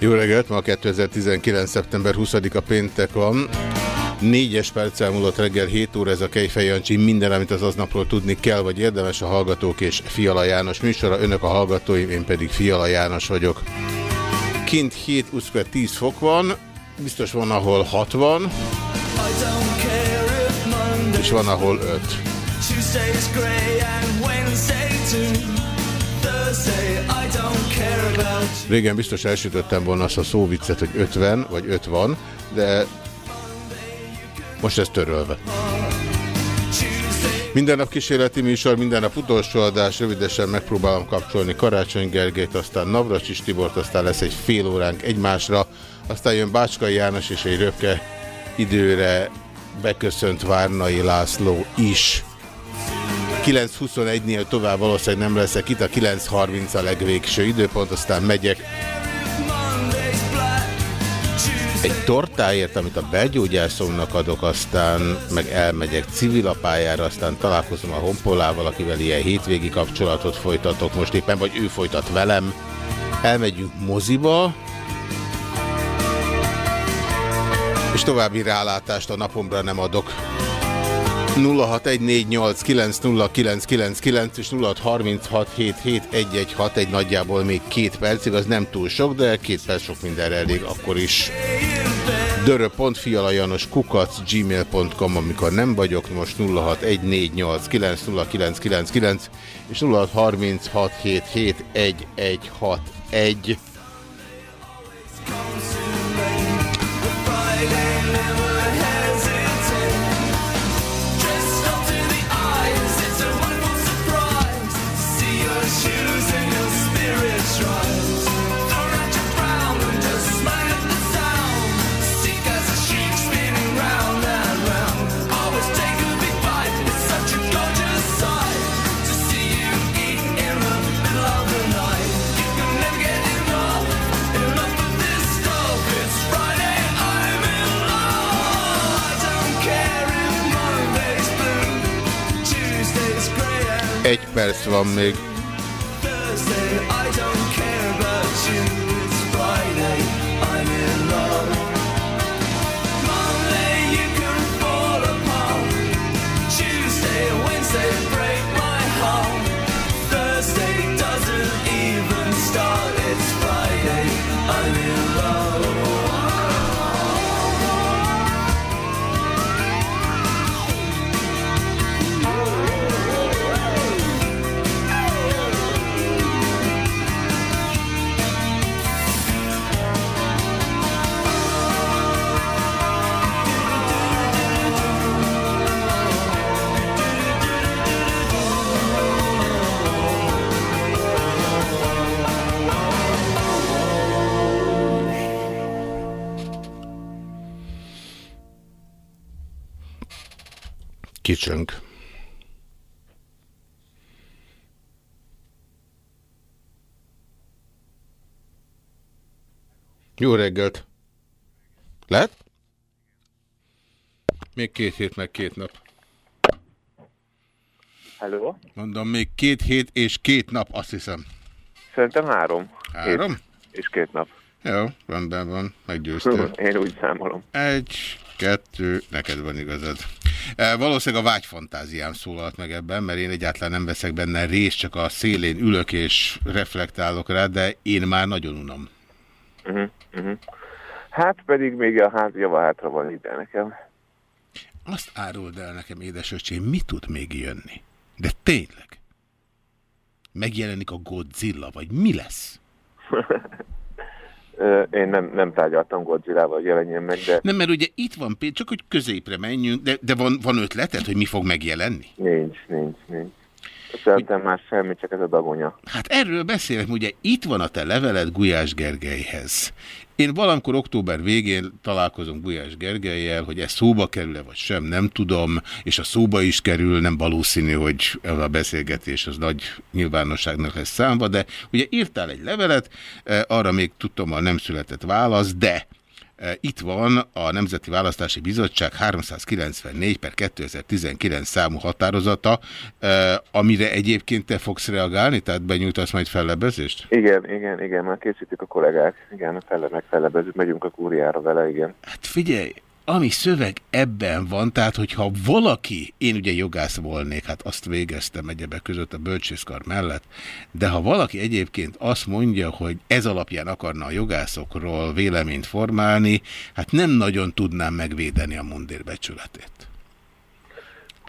Jó reggelt, ma 2019. szeptember 20-a péntek van. Négyes perc elmúlott reggel 7 óra ez a Kejfej Jancsi. Minden, amit az aznapról tudni kell, vagy érdemes a Hallgatók és Fiala János műsora. Önök a hallgatóim, én pedig Fiala János vagyok. Kint 7, 20 10 fok van, biztos van, ahol 60, és van, ahol 5. Régen biztos elsütöttem volna azt a szóviccet, hogy 50 vagy 5 van, de most ez törölve. Minden nap kísérleti műsor, minden nap utolsó adás, rövidesen megpróbálom kapcsolni Karácsony Gergelyt, aztán Navracsis Tibort, aztán lesz egy fél óránk egymásra, aztán jön Bácskai János és egy röpke időre beköszönt Várnai László is. 9.21-nél tovább valószínűleg nem leszek itt, a 9.30 a legvégső időpont, aztán megyek egy tortáért, amit a belgyógyászomnak adok, aztán meg elmegyek civilapályára, aztán találkozom a honpolával, akivel ilyen hétvégi kapcsolatot folytatok most éppen, vagy ő folytat velem. Elmegyünk moziba, és további rálátást a napomra nem adok. 0614890999 és 0636771161 nagyjából még két percig, az nem túl sok, de két perc sok mindenre elég, akkor is. Dörö.fialajanos kukac gmail.com, amikor nem vagyok, most 0614890999 és 0636771161. Egy perc van még. Kicsönk. Jó reggelt! Lehet? Még két hét, meg két nap. Hello? Mondom, még két hét és két nap, azt hiszem. Szerintem három. Három? Hét és két nap. Jó, rendben van, meggyőztél. Én úgy számolom. Egy, kettő, neked van igazad. E, valószínűleg a vágyfantáziám szólalt meg ebben, mert én egyáltalán nem veszek benne részt, csak a szélén ülök és reflektálok rá, de én már nagyon unom. Uh-huh, uh-huh. Hát pedig még a ház java hátra van ide nekem. Azt áruld el nekem, édesöcsém, mi tud még jönni? De tényleg? Megjelenik a Godzilla, vagy mi lesz? Én nem, nem tárgyaltam Godzilla-val, jelenjen meg, de Nem, mert ugye itt van csak hogy középre menjünk, de, de van, van ötleted, hogy mi fog megjelenni? nincs, nincs, nincs. Szerintem már semmi, csak ez a dagonya. Hát erről beszélek, ugye itt van a te leveled Gulyás Gergelyhez. Én valamikor október végén találkozom Gulyás Gergelyel, hogy ez szóba kerül-e vagy sem, nem tudom, és a szóba is kerül, nem valószínű, hogy a beszélgetés az nagy nyilvánosságnak lesz számva, de ugye írtál egy levelet, eh, arra még tudtommal nem született válasz, de itt van a Nemzeti Választási Bizottság 394 per 2019 számú határozata, eh, amire egyébként te fogsz reagálni, tehát benyújtasz majd fellebezést? Igen, igen, igen, már készítik a kollégák. Igen, a fele megfelebezünk, megyünk a kúriára vele, igen. Hát figyelj, ami szöveg ebben van, tehát hogyha valaki, én ugye jogász volnék, hát azt végeztem egyebek között a bölcsészkar mellett, de ha valaki egyébként azt mondja, hogy ez alapján akarna a jogászokról véleményt formálni, hát nem nagyon tudnám megvédeni a mundér becsületét.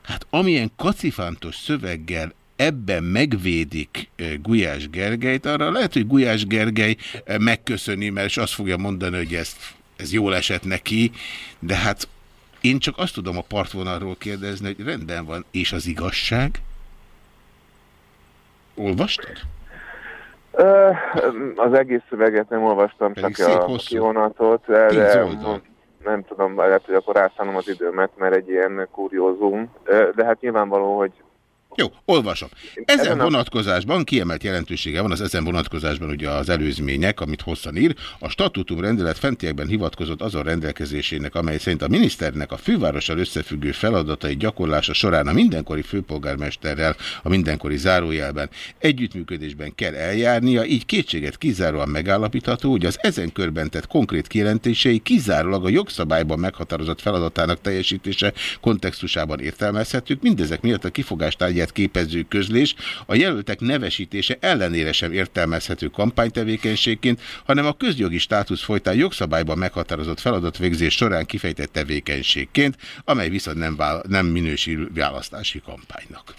Hát amilyen kacifántos szöveggel ebben megvédik Gulyás Gergelyt, arra lehet, hogy Gulyás Gergely megköszöni, mert azt fogja mondani, hogy ezt, ez jól esett neki, de hát én csak azt tudom a partvonalról kérdezni, hogy rendben van, és az igazság? Olvastad? Ö, az egész szöveget nem olvastam, Pedig csak a hosszú. kivonatot, de, nem tudom, lehet, hogy akkor rászállom az időmet, mert egy ilyen kuriózum. De hát nyilvánvaló, hogy Jó, olvasom. Ezen vonatkozásban kiemelt jelentősége van az ezen vonatkozásban ugye az előzmények, amit hosszan ír. A statutum rendelet fentiekben hivatkozott azon rendelkezésének, amely szerint a miniszternek a fővárossal összefüggő feladatai gyakorlása során a mindenkori főpolgármesterrel a mindenkori zárójelben együttműködésben kell eljárnia, így kétséget kizáróan megállapítható, hogy az ezen körben tett konkrét kijelentései kizárólag a jogszabályban meghatározott feladatának teljesítése kontextusában értelmezhetők, mindezek miatt a kifogás tárgyát képező közlés a jelöltek nevesítése ellenére sem értelmezhető kampánytevékenységként, hanem a közjogi státusz folytán jogszabályban meghatározott feladatvégzés során kifejtett tevékenységként, amely viszont nem, nem minősül választási kampánynak.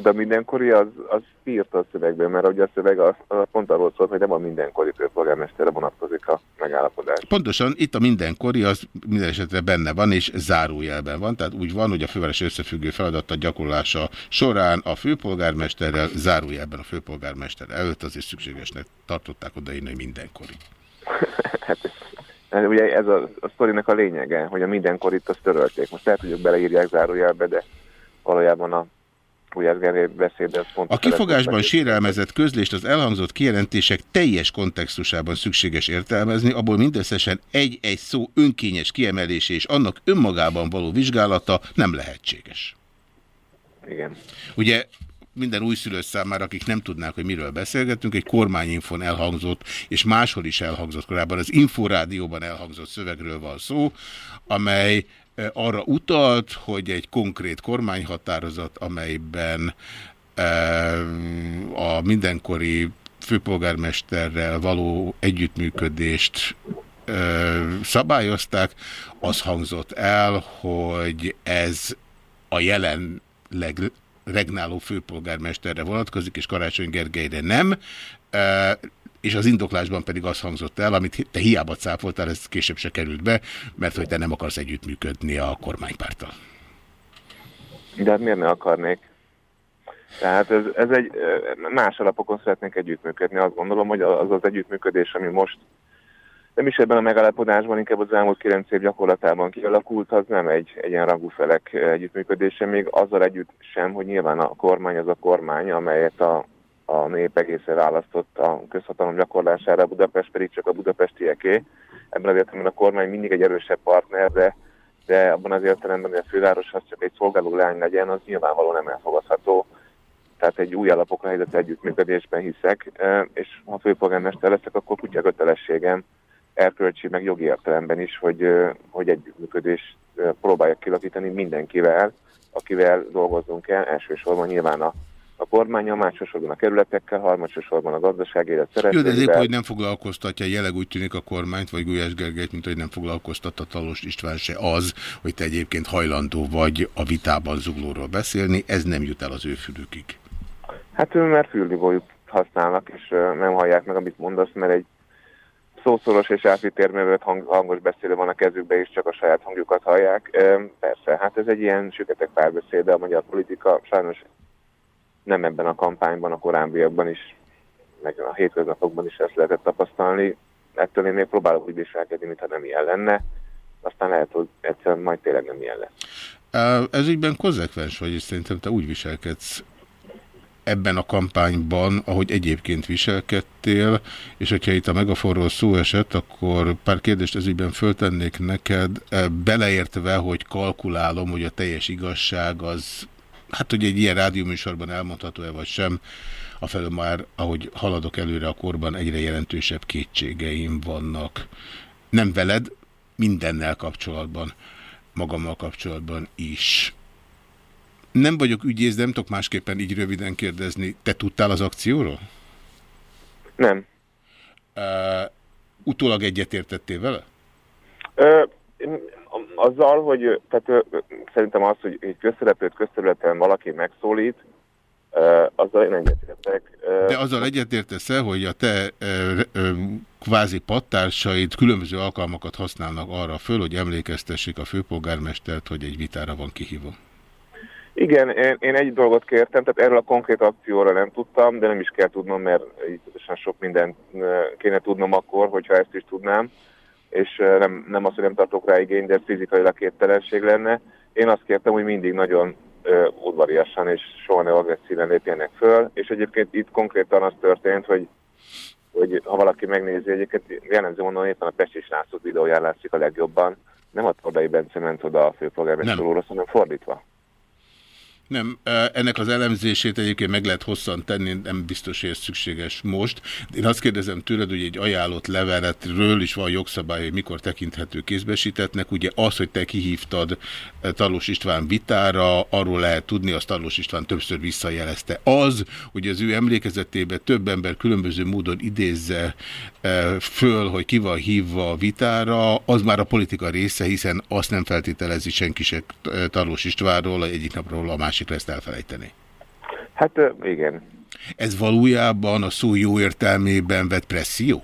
De a mindenkori az, az írt a szövegben, mert ugye a szöveg az, az pont arról szólt, hogy nem a mindenkori főpolgármesterre vonatkozik a megállapodás. Pontosan itt a mindenkori az minden esetre benne van, és zárójelben van, tehát úgy van, hogy a főváros összefüggő feladata gyakorlása során a főpolgármesterrel zárójelben a főpolgármester előtt azért szükségesnek tartották odaírni, hogy mindenkori. Hát Ugye ez a, a sztorinak a lényege, hogy a mindenkorit azt törölték. Most lehet, hogy ők beleírják zárójelbe, de valójában a Gulyás Gergely beszéde az pont... A kifogásban sérelmezett közlést az elhangzott kijelentések teljes kontextusában szükséges értelmezni, abból mindösszesen egy-egy szó önkényes kiemelése és annak önmagában való vizsgálata nem lehetséges. Igen. Ugye minden újszülött számára, akik nem tudnák, hogy miről beszélgetünk, egy kormányinfon elhangzott, és máshol is elhangzott korábban, az Inforádióban elhangzott szövegről van szó, amely arra utalt, hogy egy konkrét kormányhatározat, amelyben eh, a mindenkori főpolgármesterrel való együttműködést ö, szabályozták, az hangzott el, hogy ez a jelenleg regnáló főpolgármesterre vonatkozik, és Karácsony Gergelyre nem, és az indoklásban pedig az hangzott el, amit te hiába cáfoltál, ez később se került be, mert hogy te nem akarsz együttműködni a kormánypárttal. De hát miért ne akarnék? Tehát ez, ez egy más alapokon szeretnénk együttműködni. Azt gondolom, hogy az az együttműködés, ami most nem is ebben a megállapodásban, inkább az elmúlt 9 év gyakorlatában kialakult, az nem egy egyenrangú felek együttműködése, még azzal együtt sem, hogy nyilván a kormány az a kormány, amelyet a, a nép egészen választott a közhatalom gyakorlására, Budapest pedig csak a budapestieké. Ebben az értelemben a kormány mindig egy erősebb partner, de, de abban az értelemben, hogy a főváros az csak egy szolgáló lány legyen, az nyilvánvalóan nem elfogadható tehát egy új alapokra helyezett együttműködésben hiszek, e, és ha főpolgármester leszek, akkor kutya kötelességem erkölcsi, meg jogi értelemben is, hogy, ö, hogy együttműködést ö, próbáljak kilakítani mindenkivel, akivel dolgozzunk el, elsősorban nyilván a, a kormányon, másodszorban a kerületekkel, harmadsorban a gazdasági élet Jó, de épp, hogy nem foglalkoztatja, jelenleg úgy tűnik a kormányt, vagy Gulyás Gergelyt, mint hogy nem foglalkoztatta Talos István se az, hogy te egyébként hajlandó vagy a vitában zuglóról beszélni, ez nem jut el az ő fülükig. Hát ő mert füldugójuk használnak, és nem hallják meg, amit mondasz, mert egy szószoros és átvitt hang, hangos beszélő van a kezükbe, és csak a saját hangjukat hallják. Persze, hát ez egy ilyen süketek párbeszéd, de a magyar politika sajnos nem ebben a kampányban, a korábbiakban is, meg a hétköznapokban is ezt lehetett tapasztalni. Ettől én még próbálok úgy viselkedni, mintha nem ilyen lenne. Aztán lehet, hogy egyszerűen majd tényleg nem ilyen lesz. Ez ügyben konzekvens vagy, és szerintem te úgy viselkedsz ebben a kampányban, ahogy egyébként viselkedtél, és hogyha itt a megaforról szó esett, akkor pár kérdést ez ügyben föltennék neked, beleértve, hogy kalkulálom, hogy a teljes igazság az, hát hogy egy ilyen rádióműsorban elmondható-e vagy sem, afelől már, ahogy haladok előre a korban, egyre jelentősebb kétségeim vannak. Nem veled, mindennel kapcsolatban, magammal kapcsolatban is. Nem vagyok ügyész, nem tudok másképpen így röviden kérdezni. Te tudtál az akcióról? Nem. Uh, utólag egyetértettél vele? Ö, azzal, hogy tehát, szerintem az, hogy egy közszereplőt közterületen valaki megszólít, azzal én egyetértek. De azzal egyetértesz-e, hogy a te kvázi pattársaid különböző alkalmakat használnak arra föl, hogy emlékeztessék a főpolgármestert, hogy egy vitára van kihívva? Igen, én, én egy dolgot kértem, tehát erről a konkrét akcióra nem tudtam, de nem is kell tudnom, mert így sok mindent kéne tudnom akkor, hogyha ezt is tudnám, és nem, nem az, hogy nem tartok rá igény, de fizikailag képtelenség lenne. Én azt kértem, hogy mindig nagyon ö, udvariasan és soha ne agresszíven lépjenek föl, és egyébként itt konkrétan az történt, hogy hogy ha valaki megnézi, egyébként jellemző mondom, éppen a Pesti srácok videóján látszik a legjobban, nem a Tordai Bence ment oda a főpolgármester úrhoz, hanem fordítva. Nem, ennek az elemzését egyébként meg lehet hosszan tenni, nem biztos, hogy ez szükséges most. Én azt kérdezem tőled, hogy egy ajánlott leveletről is van jogszabály, hogy mikor tekinthető kézbesítetnek. Ugye az, hogy te kihívtad Talós István vitára, arról lehet tudni, azt Talós István többször visszajelezte. Az, hogy az ő emlékezetében több ember különböző módon idézze föl, hogy ki van hívva a vitára, az már a politika része, hiszen azt nem feltételezi senki se Talós Istvánról, egyik napról a másikra ezt elfelejteni. Hát igen, Ez valójában a szó jó értelmében vett presszió?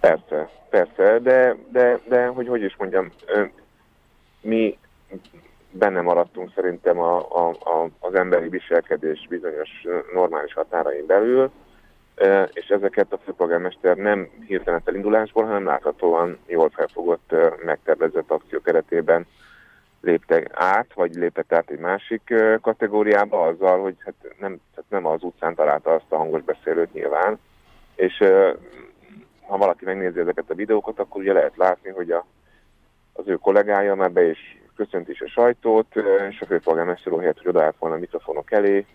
persze, persze, de, de, de hogy hogy is mondjam, mi benne maradtunk szerintem a, a, a, az emberi viselkedés bizonyos normális határain belül, és ezeket a főpolgármester nem hirtelen felindulásból, hanem láthatóan jól felfogott, megtervezett akció keretében lépte át, vagy lépett át egy másik kategóriába azzal, hogy hát nem, tehát nem az utcán találta azt a hangos beszélőt nyilván, és ha valaki megnézi ezeket a videókat, akkor ugye lehet látni, hogy a, az ő kollégája már be is köszönt is a sajtót, és a főpolgármester úr helyett, hogy odaállt volna a mikrofonok elé,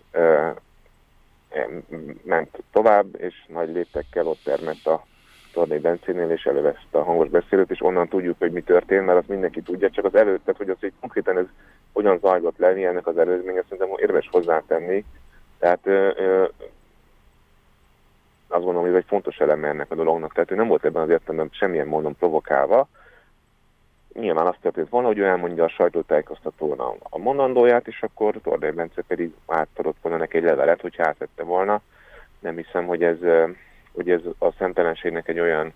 ment tovább, és nagy léptekkel ott termett a Tornai Bencénél, és előveszte a hangos beszélőt, és onnan tudjuk, hogy mi történt, mert azt mindenki tudja, csak az előtt, hogy az, hogy konkrétan ez hogyan zajlott le, mi ennek az előzménye, szerintem érdemes hozzátenni. Tehát ö, ö, azt gondolom, hogy ez egy fontos eleme ennek a dolognak. Tehát ő nem volt ebben az értelemben semmilyen módon provokálva. Nyilván azt történt volna, hogy ő elmondja a sajtótájékoztatón a, a mondandóját, és akkor Tordai Bence pedig átadott volna neki egy levelet, hogyha átvette volna. Nem hiszem, hogy ez, hogy ez a szemtelenségnek egy olyan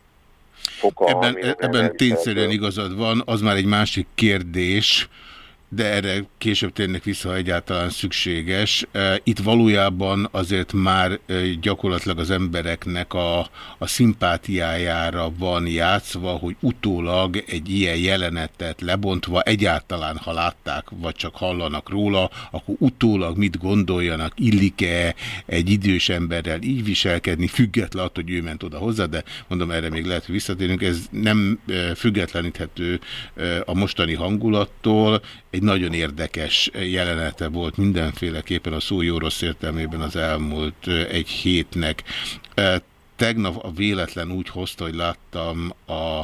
foka, Ebben, ebben tényszerűen igazad van, az már egy másik kérdés, de erre később térnek vissza, ha egyáltalán szükséges. Itt valójában azért már gyakorlatilag az embereknek a, a szimpátiájára van játszva, hogy utólag egy ilyen jelenetet lebontva, egyáltalán ha látták, vagy csak hallanak róla, akkor utólag mit gondoljanak, illik-e egy idős emberrel így viselkedni, független attól, hogy ő ment oda hozzá, de mondom, erre még lehet, hogy visszatérünk. Ez nem függetleníthető a mostani hangulattól, egy nagyon érdekes jelenete volt mindenféleképpen a szó jó rossz értelmében az elmúlt egy hétnek. Tegnap a véletlen úgy hozta, hogy láttam a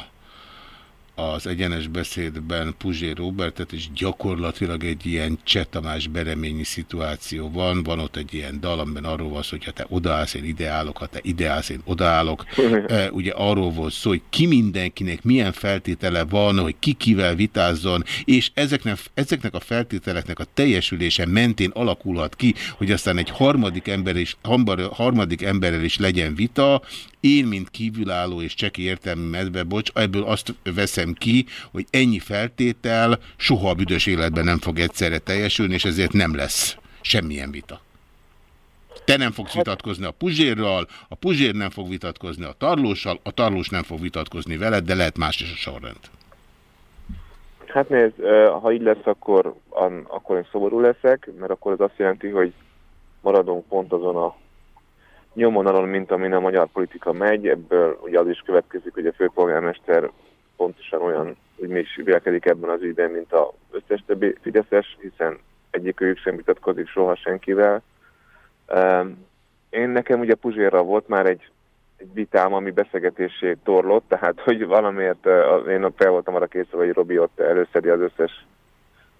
az egyenes beszédben Puzsé Robertet, és gyakorlatilag egy ilyen Csetamás bereményi szituáció van. Van ott egy ilyen dal, amiben arról van szó, hogy ha te odaállsz, én ideálok, ha te ideállsz, én odaállok. E, ugye arról volt szó, hogy ki mindenkinek milyen feltétele van, hogy ki kivel vitázzon, és ezeknek, ezeknek a feltételeknek a teljesülése mentén alakulhat ki, hogy aztán egy harmadik, ember is, harmadik emberrel is legyen vita, Én, mint kívülálló és cseki értelmi medve, bocs, ebből azt veszem ki, hogy ennyi feltétel soha a büdös életben nem fog egyszerre teljesülni, és ezért nem lesz semmilyen vita. Te nem fogsz vitatkozni a Puzsérral, a Puzsér nem fog vitatkozni a Tarlóssal, a Tarlós nem fog vitatkozni veled, de lehet más is a sorrend. Hát nézd, ha így lesz, akkor, akkor én szomorú leszek, mert akkor ez azt jelenti, hogy maradunk pont azon a nyomvonalon, mint amin a magyar politika megy. Ebből ugye az is következik, hogy a főpolgármester pontosan olyan, úgy mi is vélekedik ebben az ügyben, mint az összes többi Fideszes, hiszen egyikőjük sem vitatkozik soha senkivel. Um, én nekem ugye Puzsérral volt már egy, egy vitám, ami beszélgetésé torlott, tehát hogy valamiért uh, én fel voltam arra készül, hogy Robi ott előszedi az összes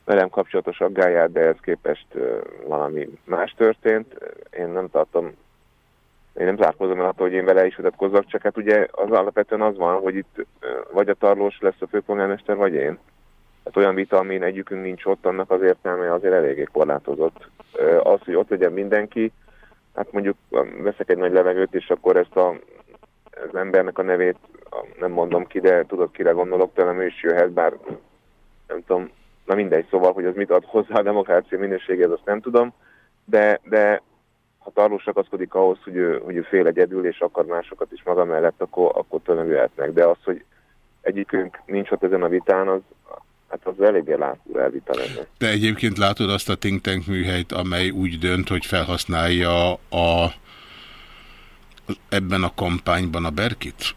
velem kapcsolatos aggáját, de ehhez képest uh, valami más történt. Én nem tartom, én nem zárkozom el attól, hogy én vele is vitatkozzak, csak hát ugye az alapvetően az van, hogy itt vagy a Tarlós lesz a főpolgármester, vagy én. Hát olyan vita, amin egyikünk nincs ott, annak az értelme azért eléggé korlátozott. Az, hogy ott legyen mindenki, hát mondjuk veszek egy nagy levegőt, és akkor ezt a, az embernek a nevét nem mondom ki, de tudod, kire gondolok, tőlem ő is jöhet, bár nem tudom, na mindegy, szóval, hogy az mit ad hozzá a demokrácia minőségéhez, azt nem tudom, de, de ha Tarlós ragaszkodik ahhoz, hogy ő, hogy ő fél egyedül, és akar másokat is maga mellett, akkor, akkor tőlem jöhetnek. De az, hogy egyikünk nincs ott ezen a vitán, az, hát az eléggé látvúra elvita lenne. Te egyébként látod azt a think tank műhelyt, amely úgy dönt, hogy felhasználja a, ebben a kampányban a Berkit?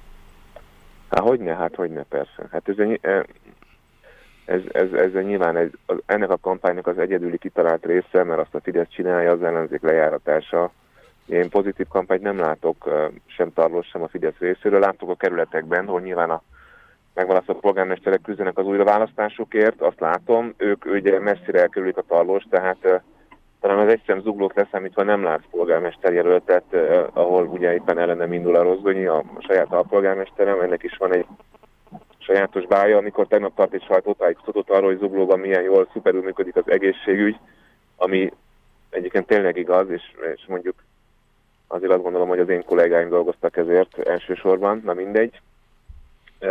Hát hogyne, hát hogyne, persze. Hát ez, egy, ez, ez, ez nyilván egy, az, ennek a kampánynak az egyedüli kitalált része, mert azt a Fidesz csinálja, az ellenzék lejáratása. Én pozitív kampányt nem látok sem Tarlós, sem a Fidesz részéről. Látok a kerületekben, hogy nyilván a megválasztott polgármesterek küzdenek az újraválasztásukért, azt látom. Ők ugye messzire elkerülik a Tarlós, tehát eh, talán az egyszem zuglót leszámítva nem látsz polgármester jelöltet, ahol ugye éppen ellenem indul a Rozgonyi, a saját alpolgármesterem, ennek is van egy sajátos bája, amikor tegnap tart egy sajtótájékoztatót arról, hogy Zuglóban milyen jól, szuperül működik az egészségügy, ami egyébként tényleg igaz, és, és mondjuk azért azt gondolom, hogy az én kollégáim dolgoztak ezért elsősorban, na mindegy. E,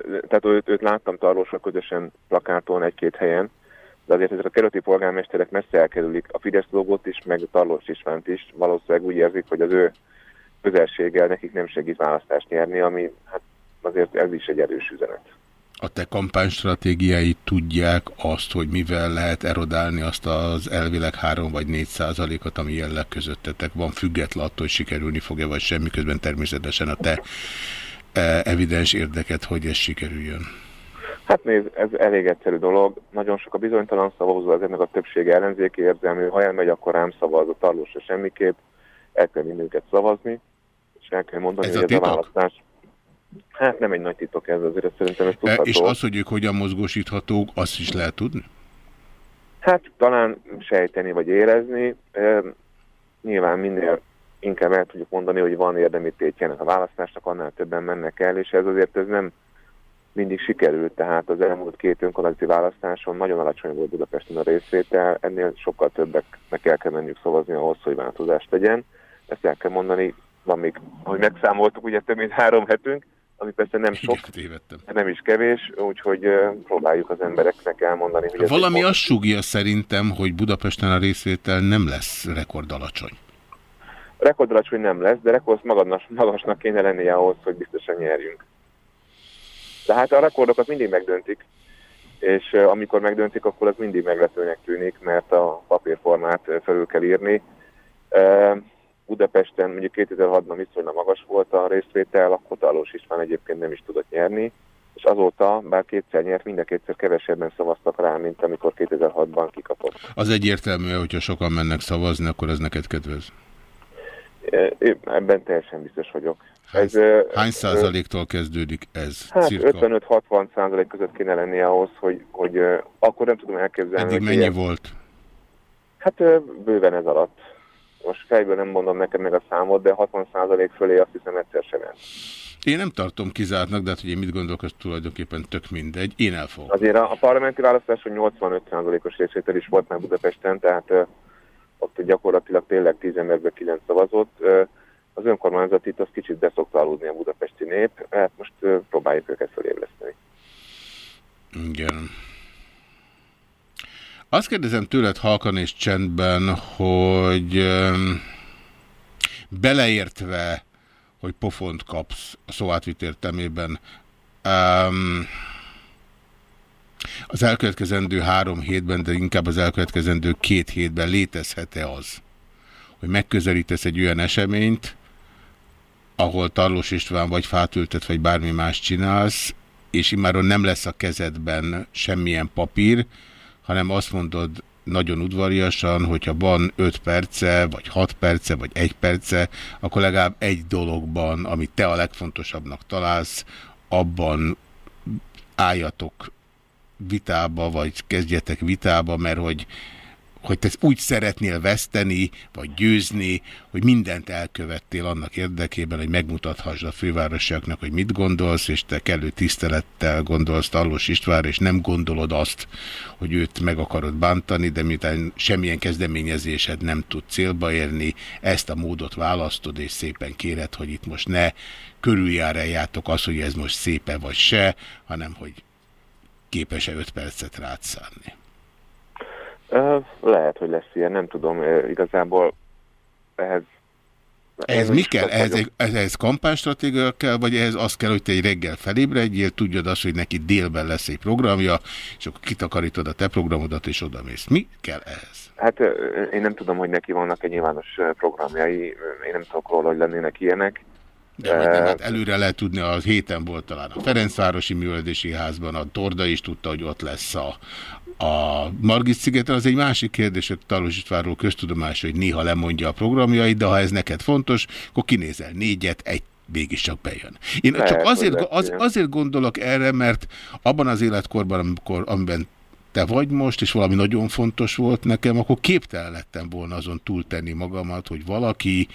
tehát őt, őt láttam Tarlósra közösen plakáton egy-két helyen, de azért ezek a kerületi polgármesterek messze elkerülik a Fidesz logót is, meg a Tarlós Istvánt is, valószínűleg úgy érzik, hogy az ő közelséggel nekik nem segít választást nyerni, ami hát azért ez is egy erős üzenet. A te kampánystratégiáid tudják azt, hogy mivel lehet erodálni azt az elvileg 3 vagy 4 százalékot, ami jelenleg közöttetek van, független attól, hogy sikerülni fog-e vagy semmi, közben természetesen a te eh, evidens érdeket, hogy ez sikerüljön. Hát nézd, ez elég egyszerű dolog. Nagyon sok a bizonytalan szavazó, az ennek a többsége ellenzéki érzelmű. Ha elmegy, akkor rám szavaz a tarlósra semmiképp. El kell mindünket szavazni, és el kell mondani, Ez a hogy ez a választás. Hát nem egy nagy titok ez, azért szerintem ez E, tudható. És az, hogy ők hogyan mozgósíthatók, azt is lehet tudni? Hát talán sejteni vagy érezni. E, nyilván minél inkább el tudjuk mondani, hogy van érdemi tétje ennek a választásnak, annál többen mennek el, és ez azért ez nem mindig sikerült, tehát az elmúlt két önkormányzati választáson nagyon alacsony volt Budapesten a részvétel, ennél sokkal többeknek el kell menniük szavazni ahhoz, hogy változást legyen. Ezt el kell mondani, van még, ahogy megszámoltuk, ugye több mint három hetünk, ami persze nem sok, de nem is kevés, úgyhogy próbáljuk az embereknek elmondani, hogy Valami azt súgja szerintem, hogy Budapesten a részvétel nem lesz rekord alacsony. rekordalacsony nem lesz, de rekord magadnak, magasnak kéne lennie ahhoz, hogy biztosan nyerjünk. De hát a rekordokat mindig megdöntik, és amikor megdöntik, akkor az mindig meglepőnek tűnik, mert a papírformát felül kell írni. Budapesten mondjuk 2006-ban viszonylag magas volt a részvétel, akkor Talós István egyébként nem is tudott nyerni, és azóta, bár kétszer nyert, minden kétszer kevesebben szavaztak rá, mint amikor 2006-ban kikapott. Az egyértelmű, hogyha sokan mennek szavazni, akkor ez neked kedvez. Uh, ebben teljesen biztos vagyok. Hány, Ez, hány százaléktól kezdődik ez? Hát cirka? 55-60 százalék között kéne lenni ahhoz, hogy, hogy akkor nem tudom elképzelni. Eddig mennyi ilyen- volt? Hát bőven ez alatt. Most fejből nem mondom neked meg a számot, de 60 százalék fölé azt hiszem egyszer sem ment. Én nem tartom kizártnak, de hát, hogy én mit gondolok, az tulajdonképpen tök mindegy. Én elfogom. Azért a, a parlamenti választáson 85 százalékos részvétel is volt már Budapesten, tehát uh, ott gyakorlatilag tényleg 10 emberből 9 szavazott. Uh, az önkormányzat itt az kicsit beszokta aludni a budapesti nép, hát most ö, próbáljuk őket felébreszteni. Igen. Azt kérdezem tőled halkan és csendben, hogy beleértve, hogy pofont kapsz a szó értelmében, öm, az elkövetkezendő három hétben, de inkább az elkövetkezendő két hétben létezhet-e az, hogy megközelítesz egy olyan eseményt, ahol Tarlós István vagy fátültet, vagy bármi más csinálsz, és immáron nem lesz a kezedben semmilyen papír, hanem azt mondod nagyon udvariasan, hogyha van 5 perce, vagy 6 perce, vagy 1 perce, akkor legalább egy dologban, amit te a legfontosabbnak találsz, abban álljatok vitába, vagy kezdjetek vitába, mert hogy, hogy te úgy szeretnél veszteni, vagy győzni, hogy mindent elkövettél annak érdekében, hogy megmutathassd a fővárosiaknak, hogy mit gondolsz, és te kellő tisztelettel gondolsz Tarlós Istvánra, és nem gondolod azt, hogy őt meg akarod bántani, de miután semmilyen kezdeményezésed nem tud célba érni, ezt a módot választod, és szépen kéred, hogy itt most ne körüljárjátok azt, hogy ez most szépe vagy se, hanem hogy képes-e 5 percet rád szánni. Ö, lehet, hogy lesz ilyen, nem tudom, igazából ehhez... Ehhez mi kell? Ehhez, egy, ehhez kampánystratégia kell, vagy ehhez az kell, hogy te egy reggel felébredjél, tudjad azt, hogy neki délben lesz egy programja, és akkor kitakarítod a te programodat, és odamész. Mi kell ehhez? Hát én nem tudom, hogy neki vannak egy nyilvános programjai, én nem tudok róla, hogy lennének ilyenek. De nem, Eh, hát előre lehet tudni, a héten volt talán a Ferencvárosi Műveldési Házban, a Torda is tudta, hogy ott lesz a, a Margit szigeten. Az egy másik kérdés, hogy Talos Istvánról köztudomás, hogy néha lemondja a programjait, de ha ez neked fontos, akkor kinézel négyet, egy mégiscsak bejön. Én Lehet, csak azért, az, azért gondolok erre, mert abban az életkorban, amikor, amiben te vagy most, és valami nagyon fontos volt nekem, akkor képtelen lettem volna azon túltenni magamat, hogy valaki,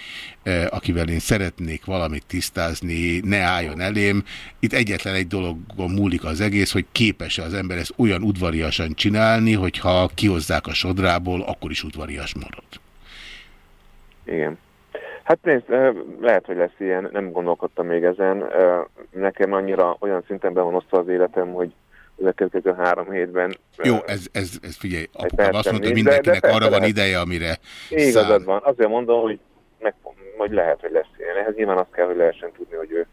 eh, akivel én szeretnék valamit tisztázni, ne álljon elém. Itt egyetlen egy dologon múlik az egész, hogy képes-e az ember ezt olyan udvariasan csinálni, hogyha kihozzák a sodrából, akkor is udvarias marad. Igen. Hát nézd, ö, lehet, hogy lesz ilyen, nem gondolkodtam még ezen. Ö, Nekem annyira olyan szinten be van osztva az életem, hogy az elkövetkező három hétben... Jó, ez, ez, ez figyelj, apukám azt mondta, nincs, mindenkinek de- de arra van lehet. ideje, amire Igazad szán. van. Azért mondom, hogy, meg, hogy lehet, hogy lesz ilyen. Ehhez nyilván azt kell, hogy lehessen tudni, hogy ő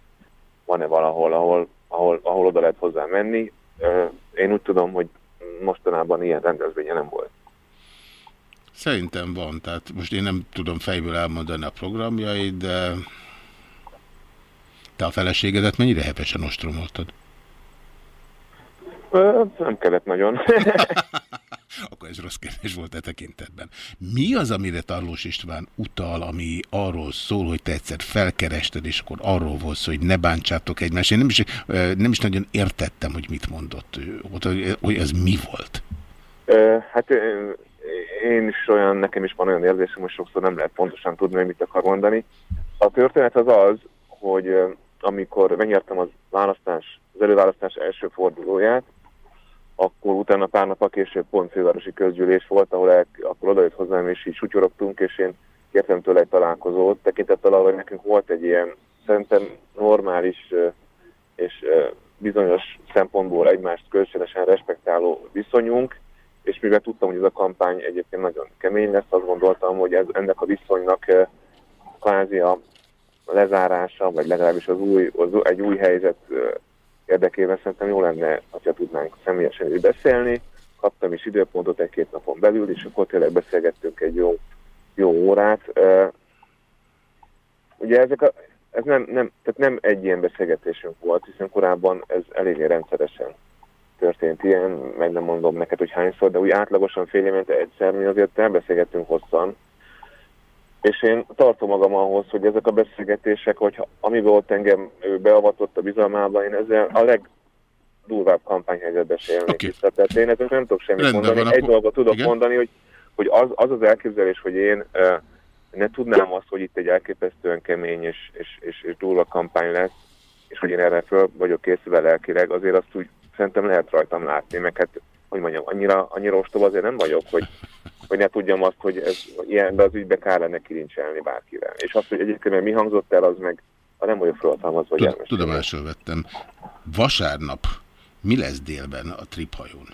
van-e valahol, ahol, ahol, ahol oda lehet hozzá menni. Én úgy tudom, hogy mostanában ilyen rendezvénye nem volt. Szerintem van, tehát most én nem tudom fejből elmondani a programjait, de te a feleségedet mennyire hevesen ostromoltad? Nem kellett nagyon. Akkor ez rossz kérdés volt e tekintetben. Mi az, amire Tarlós István utal, ami arról szól, hogy te egyszer felkerested, és akkor arról volt szó, hogy ne bántsátok egymást. Én nem is, nem is nagyon értettem, hogy mit mondott ő, hogy- ez mi volt. Hát én is olyan, nekem is van olyan érzésem, hogy sokszor nem lehet pontosan tudni, hogy mit akar mondani. A történet az az, hogy amikor megnyertem az választás, az előválasztás első fordulóját, akkor utána pár nap később pont fővárosi közgyűlés volt, ahol el, akkor odajött hozzám, és így sutyorogtunk, és én kértem tőle egy találkozót, tekintettel arra, hogy nekünk volt egy ilyen szerintem normális és bizonyos szempontból egymást kölcsönösen respektáló viszonyunk, és mivel tudtam, hogy ez a kampány egyébként nagyon kemény lesz, azt gondoltam, hogy ez, ennek a viszonynak kvázi a lezárása, vagy legalábbis az új, az, egy új helyzet érdekében szerintem jó lenne, ha tudnánk személyesen is beszélni. Kaptam is időpontot egy-két napon belül, és akkor tényleg beszélgettünk egy jó, jó órát. Ugye ezek a, ez nem, nem, tehát nem egy ilyen beszélgetésünk volt, hiszen korábban ez eléggé rendszeresen történt ilyen, meg nem mondom neked, hogy hányszor, de úgy átlagosan fél évente egyszer mi azért elbeszélgettünk hosszan. És én tartom magam ahhoz, hogy ezek a beszélgetések, hogyha amiben ott engem ő beavatott a bizalmába, én ezzel a legdurvább kampányhelyzetbe se élnék Oké. vissza. Tehát én ezzel nem tudok semmit Rendben mondani. van, Egy akkor- dolgot tudok igen. mondani, hogy, hogy az, az az elképzelés, hogy én uh, ne tudnám azt, hogy itt egy elképesztően kemény és, és, és, és durva kampány lesz, és hogy én erre föl vagyok készülve lelkileg, azért azt úgy szerintem lehet rajtam látni, meg hát, hogy mondjam, annyira, annyira ostoba azért nem vagyok, hogy, hogy ne tudjam azt, hogy ez, ilyenbe az ügybe kár lenne kirincselni bárkivel. És azt, hogy egyébként mi hangzott el, az meg a nem vagyok felhatalmazva, hogy Tud, tudomásul vettem. Vasárnap mi lesz délben a triphajón?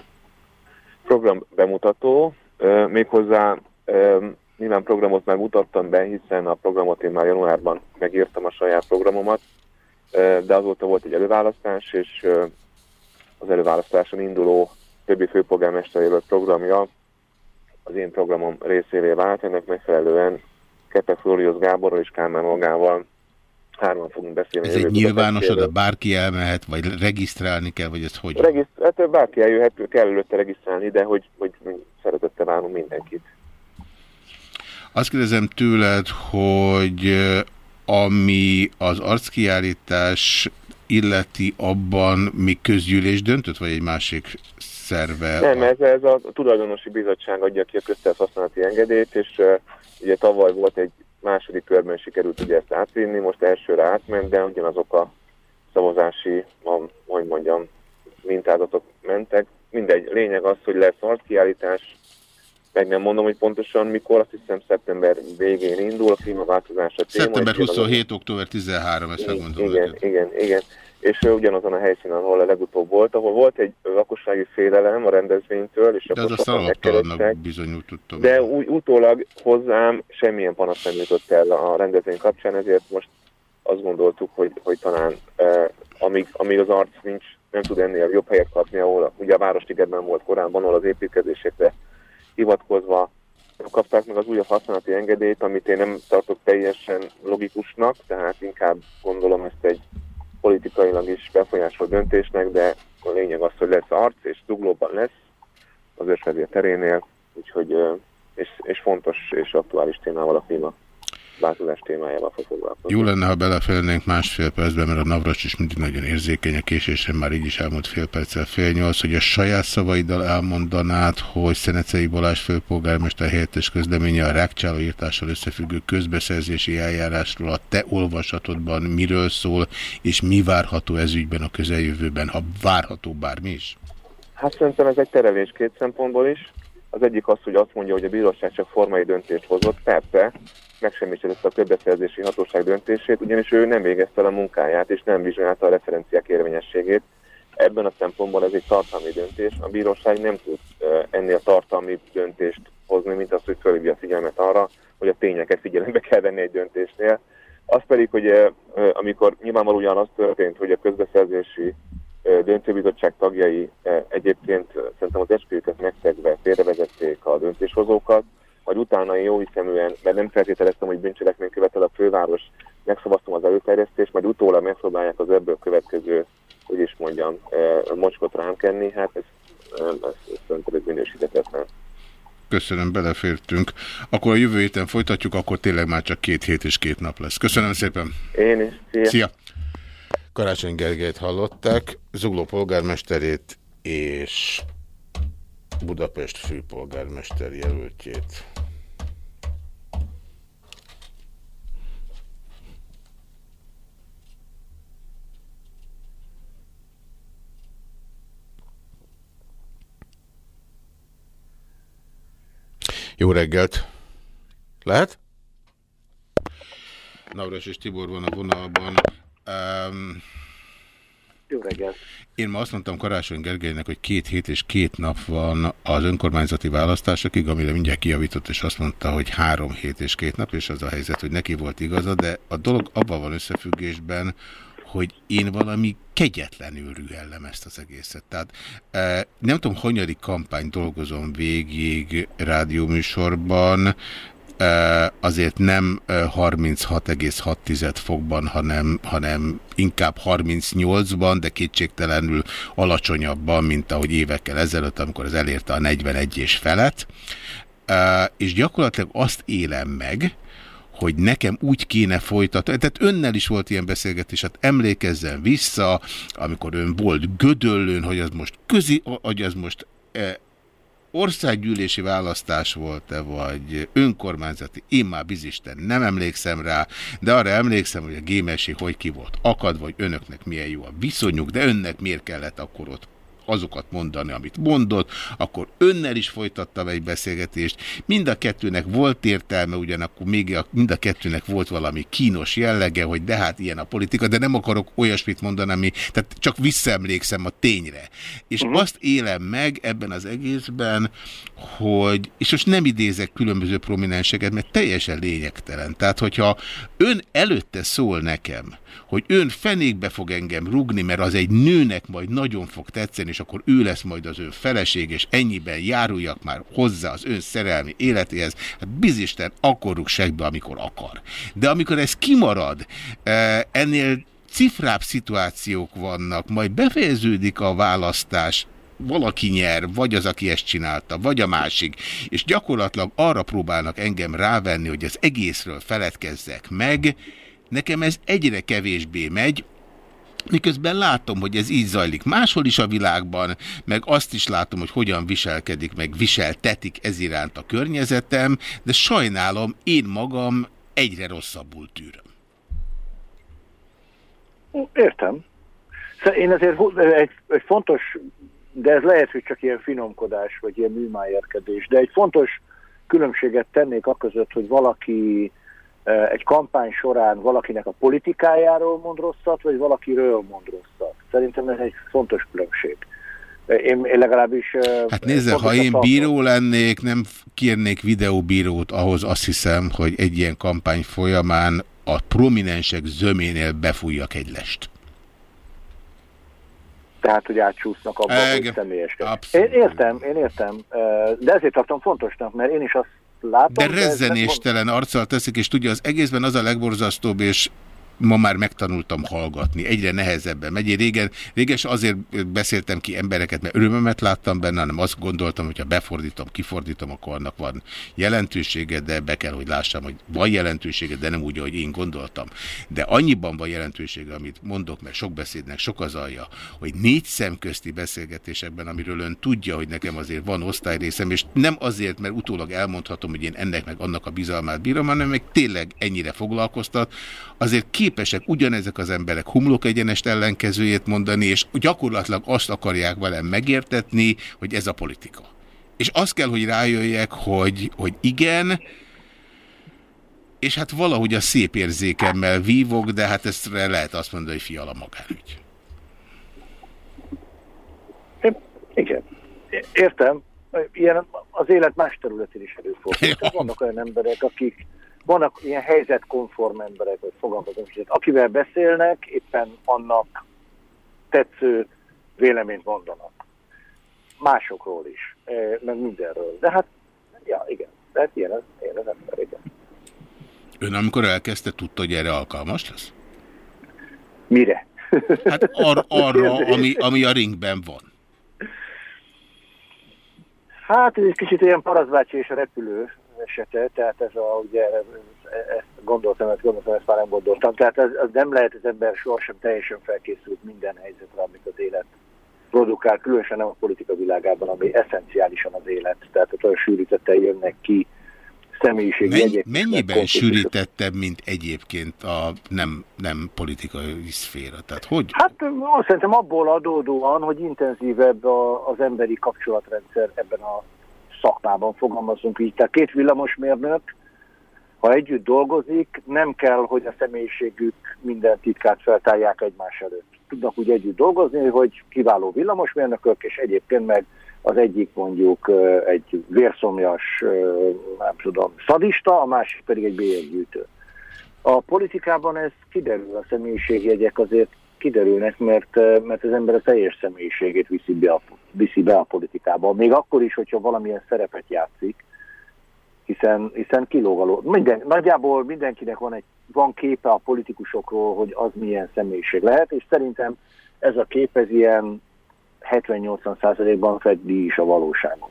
program bemutató, méghozzá nyilván programot már mutattam be, hiszen a programot én már januárban megírtam a saját programomat, de azóta volt egy előválasztás, és az előválasztáson induló többi főpolgármester jelölt programja az én programom részévé vált, ennek megfelelően Kepe Flórius Gáborral és Kálmán Magával hárman fogunk beszélni. Ez egy nyilvános, oda bárki elmehet, vagy regisztrálni kell, vagy ez hogy? Regiszt- hát bárki eljöhet, kell előtte regisztrálni, de hogy, hogy szeretettel várunk mindenkit. Azt kérdezem tőled, hogy ami az arckiállítás illeti, abban mi közgyűlés döntött, vagy egy másik szerve? Nem, ez, ez a tulajdonosi bizottság adja ki a köztes használati engedélyt, és ugye tavaly volt egy második körben sikerült ugye ezt átvinni, most elsőre átment, de ugyanazok a szavazási, hogy mondjam, mintázatok mentek. Mindegy, lényeg az, hogy lesz arckiállítás, meg nem mondom, hogy pontosan mikor, azt hiszem szeptember végén indul, a klímaváltozás a téma. Szeptember és ugyanaz- 27, október 13, ezt megmondom igen, neked. igen, igen. És ugyanazon a helyszínen, ahol a legutóbb volt, ahol volt egy lakossági félelem a rendezvénytől, és De akkor sokan megkerestek. bizonyult. De úgy, utólag hozzám semmilyen panasz nem jutott el a rendezvény kapcsán, ezért most azt gondoltuk, hogy, hogy talán eh, amíg, amíg az arc nincs, nem tud ennél jobb helyet kapni, ahol ugye a Városligetben volt korábban, ahol az építkezésekre hivatkozva kapták meg az újabb használati engedélyt, amit én nem tartok teljesen logikusnak, tehát inkább gondolom ezt egy politikailag is befolyásolt döntésnek, de a lényeg az, hogy lesz arc, és duglóban lesz az ősvezér terénél, úgyhogy és, és fontos és aktuális témával a klíma változás témájával fog foglalkozni. Jó lenne, ha belefélnénk másfél percben, mert a Navracs is mindig nagyon érzékeny a késésre, már így is elmúlt fél perccel fél nyolc, hogy a saját szavaiddal elmondanád, hogy Szenecei Balázs főpolgármester helyettes közleménye a rákcsáló írtással összefüggő közbeszerzési eljárásról a te olvasatodban miről szól, és mi várható ez ügyben a közeljövőben, ha várható bármi is? Hát szerintem ez egy terelés két szempontból is. Az egyik az, hogy azt mondja, hogy a bíróság csak formai döntést hozott. Persze, megsemmisítette a közbeszerzési hatóság döntését, ugyanis ő nem végezte el a munkáját, és nem vizsgálta a referenciák érvényességét. Ebben a szempontból ez egy tartalmi döntés. A bíróság nem tud ennél tartalmi döntést hozni, mint az, hogy fölhívja a figyelmet arra, hogy a tényeket figyelembe kell venni egy döntésnél. Az pedig, hogy amikor nyilvánvalóan az történt, hogy a közbeszerzési döntőbizottság tagjai egyébként szerintem az esküjüket megszegve félrevezették a döntéshozókat, majd utána én jó hiszeműen, mert nem feltételeztem, hogy bűncselekmény követel a főváros, megszavaztam az előterjesztést, majd utólag megpróbálják az ebből következő, hogy is mondjam, mocskot rám kenni, hát ez, ez, ez szerintem ez minősíthetetlen. Köszönöm, belefértünk. Akkor a jövő héten folytatjuk, akkor tényleg már csak két hét és két nap lesz. Köszönöm szépen. Én is, szia! Szia! Karácsony Gergelyt hallották, Zugló polgármesterét és Budapest főpolgármester jelöltjét. Jó reggelt! Lehet? Navras és Tibor van a vonalban. Um, Jó reggelt! én ma azt mondtam Karácsony Gergelynek, hogy két hét és két nap van az önkormányzati választásokig, amire mindjárt kijavított, és azt mondta, hogy három hét és két nap, és az a helyzet, hogy neki volt igaza, de a dolog abban van összefüggésben, hogy én valami kegyetlenül rühellem ezt az egészet. Tehát eh, nem tudom, hanyadik kampány dolgozom végig rádióműsorban, azért nem eh, 36,6 fokban, hanem, hanem inkább 38-ban, de kétségtelenül alacsonyabban, mint ahogy évekkel ezelőtt, amikor az elérte a 41 és felett. És gyakorlatilag azt élem meg, hogy nekem úgy kéne folytatni. Tehát önnel is volt ilyen beszélgetés, hát emlékezzen vissza, amikor ön volt Gödöllőn, hogy az most közi, hogy az most országgyűlési választás volt-e, vagy önkormányzati, én már bizisten nem emlékszem rá, de arra emlékszem, hogy a gémesi hogy ki volt akad, vagy önöknek milyen jó a viszonyuk, de önnek miért kellett akkor ott azokat mondani, amit mondott, akkor önnel is folytattam egy beszélgetést. Mind a kettőnek volt értelme, ugyanakkor még a, mind a kettőnek volt valami kínos jellege, hogy de hát ilyen a politika, de nem akarok olyasmit mondani, ami, tehát csak visszaemlékszem a tényre. És uh-huh. azt élem meg ebben az egészben, hogy, és most nem idézek különböző prominenseket, mert teljesen lényegtelen. Tehát, hogyha ön előtte szól nekem, hogy ön fenékbe fog engem rugni, mert az egy nőnek majd nagyon fog tetszeni, és akkor ő lesz majd az ön feleség, és ennyiben járuljak már hozzá az ön szerelmi életéhez. Hát bizisten, akkor rúg segbe, amikor akar. De amikor ez kimarad, eh, ennél cifrább szituációk vannak, majd befejeződik a választás, valaki nyer, vagy az, aki ezt csinálta, vagy a másik, és gyakorlatilag arra próbálnak engem rávenni, hogy az egészről feledkezzek meg, nekem ez egyre kevésbé megy, Miközben látom, hogy ez így zajlik máshol is a világban, meg azt is látom, hogy hogyan viselkedik, meg viseltetik ez iránt a környezetem, de sajnálom, én magam egyre rosszabbul tűröm. Értem. Szóval én azért egy, egy fontos, de ez lehet, hogy csak ilyen finomkodás, vagy ilyen műmájérkedés, de egy fontos különbséget tennék a között, hogy valaki egy kampány során valakinek a politikájáról mond rosszat, vagy valakiről mond rosszat. Szerintem ez egy fontos különbség. Én, én legalábbis... Hát nézze, ha én tartom. bíró lennék, nem kérnék videóbírót, ahhoz azt hiszem, hogy egy ilyen kampány folyamán a prominensek zöménél befújjak egy lest. Tehát, hogy átcsúsznak abba, hogy Igen, személyes. abszolút. Én értem, én értem, de ezért tartom fontosnak, mert én is azt látom... De rezzenéstelen arccal teszik, és tudja, az egészben az a legborzasztóbb, és ma már megtanultam hallgatni. Egyre nehezebben megy. Én régen, is azért beszéltem ki embereket, mert örömömet láttam benne, hanem azt gondoltam, hogy ha befordítom, kifordítom, akkor annak van jelentősége, de be kell, hogy lássam, hogy van jelentősége, de nem úgy, ahogy én gondoltam. De annyiban van jelentősége, amit mondok, mert sok beszédnek sok az alja, hogy négy szemközti beszélgetésekben, amiről ön tudja, hogy nekem azért van osztályrészem, és nem azért, mert utólag elmondhatom, hogy én ennek meg annak a bizalmát bírom, hanem meg tényleg ennyire foglalkoztat, azért képesek ugyanezek az emberek humlok egyenest ellenkezőjét mondani, és gyakorlatilag azt akarják velem megértetni, hogy ez a politika. És azt kell, hogy rájöjjek, hogy, hogy igen, és hát valahogy a szép érzékemmel vívok, de hát ezt lehet azt mondani, hogy fiala magánügy. Igen. Értem. Ilyen az élet más területén is előfordul. Vannak olyan emberek, akik vannak ilyen helyzetkonform emberek, vagy fogalmazom, akivel beszélnek, éppen annak tetsző véleményt mondanak. Másokról is, eh, meg mindenről. De hát, ja, igen. De hát ilyen az, ilyen az ember, igen. Ön amikor elkezdte, tudta, hogy erre alkalmas lesz? Mire? Hát ar arra, ami, ami a ringben van. Hát ez egy kicsit ilyen paraszbácsi és a repülő esete, tehát ez a, ugye, ezt gondoltam, ezt gondoltam, ezt már nem gondoltam. Tehát ez, az nem lehet az ember sohasem teljesen felkészült minden helyzetre, amit az élet produkál, különösen nem a politika világában, ami eszenciálisan az élet. Tehát ott olyan sűrítettel jönnek ki személyiségi Menny, jegyek. mennyiben sűrítettebb, mint egyébként a nem, nem politikai szféra? Tehát hogy? Hát azt szerintem abból adódóan, hogy intenzívebb a, az emberi kapcsolatrendszer ebben a szakmában, fogalmazunk így. Tehát két villamosmérnök, ha együtt dolgozik, nem kell, hogy a személyiségük minden titkát feltárják egymás előtt. Tudnak úgy együtt dolgozni, hogy kiváló villamosmérnökök, és egyébként meg az egyik mondjuk egy vérszomjas, nem tudom, szadista, a másik pedig egy bélyeggyűjtő. A politikában ez kiderül, a személyiségjegyek azért kiderülnek, mert, eh, mert az ember a teljes személyiségét viszi be, a, viszi be a politikába. Még akkor is, hogyha valamilyen szerepet játszik, hiszen, hiszen kilóvaló. Minden, nagyjából mindenkinek van, egy, van képe a politikusokról, hogy az milyen személyiség lehet, és szerintem ez a kép ez ilyen 70-80 százalékban fedi is a valóságot.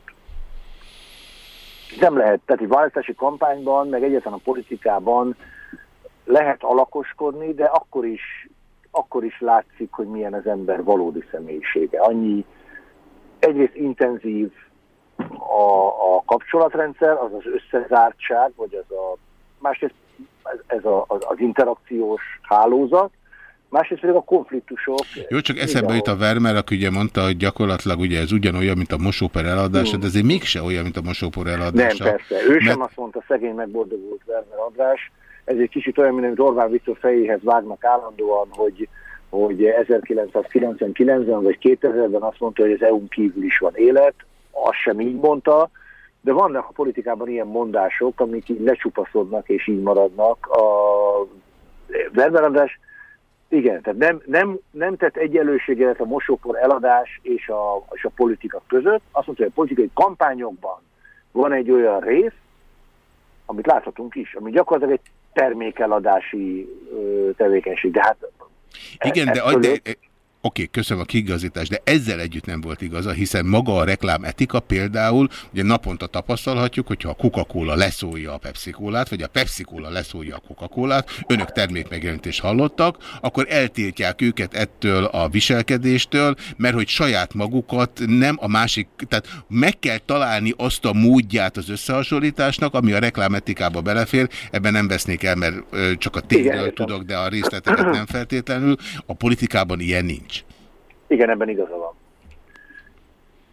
Nem lehet, tehát egy választási kampányban, meg egyáltalán a politikában lehet alakoskodni, de akkor is, akkor is látszik, hogy milyen az ember valódi személyisége. Annyi egyrészt intenzív a, a kapcsolatrendszer, az az összezártság, vagy az a másrészt ez, a, az, az interakciós hálózat, másrészt pedig a konfliktusok. Jó, csak eszembe jut a Vermeer, aki ugye mondta, hogy gyakorlatilag ugye ez ugyanolyan, mint a mosóper eladása, de azért mégse olyan, mint a mosóper Nem, eladása. persze. Ő Mert- sem azt mondta, szegény megboldogult Werner András. Ez egy kicsit olyan, mint amit Orbán Viktor fejéhez vágnak állandóan, hogy, hogy 1999-ben vagy 2000-ben azt mondta, hogy az EU-n kívül is van élet. Azt sem így mondta. De vannak a politikában ilyen mondások, amik így lecsupaszodnak és így maradnak. A Werner András igen, tehát nem, nem, nem tett egyenlőséget a mosópor eladás és a, és a politika között. Azt mondta, hogy a politikai kampányokban van egy olyan rész, amit láthatunk is, ami gyakorlatilag egy termékeladási tevékenység. De hát Igen, de, ez de, Oké, köszönöm a kiigazítást, de ezzel együtt nem volt igaza, hiszen maga a reklám etika például, ugye naponta tapasztalhatjuk, hogyha a Coca-Cola leszólja a pepsi -Colát, vagy a pepsi -Cola leszólja a Coca-Colát, önök termékmegjelentést hallottak, akkor eltiltják őket ettől a viselkedéstől, mert hogy saját magukat nem a másik, tehát meg kell találni azt a módját az összehasonlításnak, ami a reklámetikába belefér, ebben nem vesznék el, mert csak a tényről tudok, de a részleteket nem feltétlenül. A politikában ilyen nincs. Igen, ebben igaza van.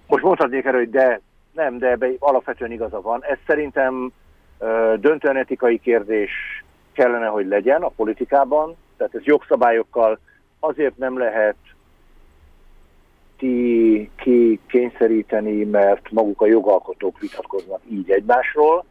Most mondhatnék erre, hogy de, nem, de ebben alapvetően igaza van. Ez szerintem ö, döntően etikai kérdés kellene, hogy legyen a politikában. Tehát ez jogszabályokkal azért nem lehet ki, ki kényszeríteni, mert maguk a jogalkotók vitatkoznak így egymásról.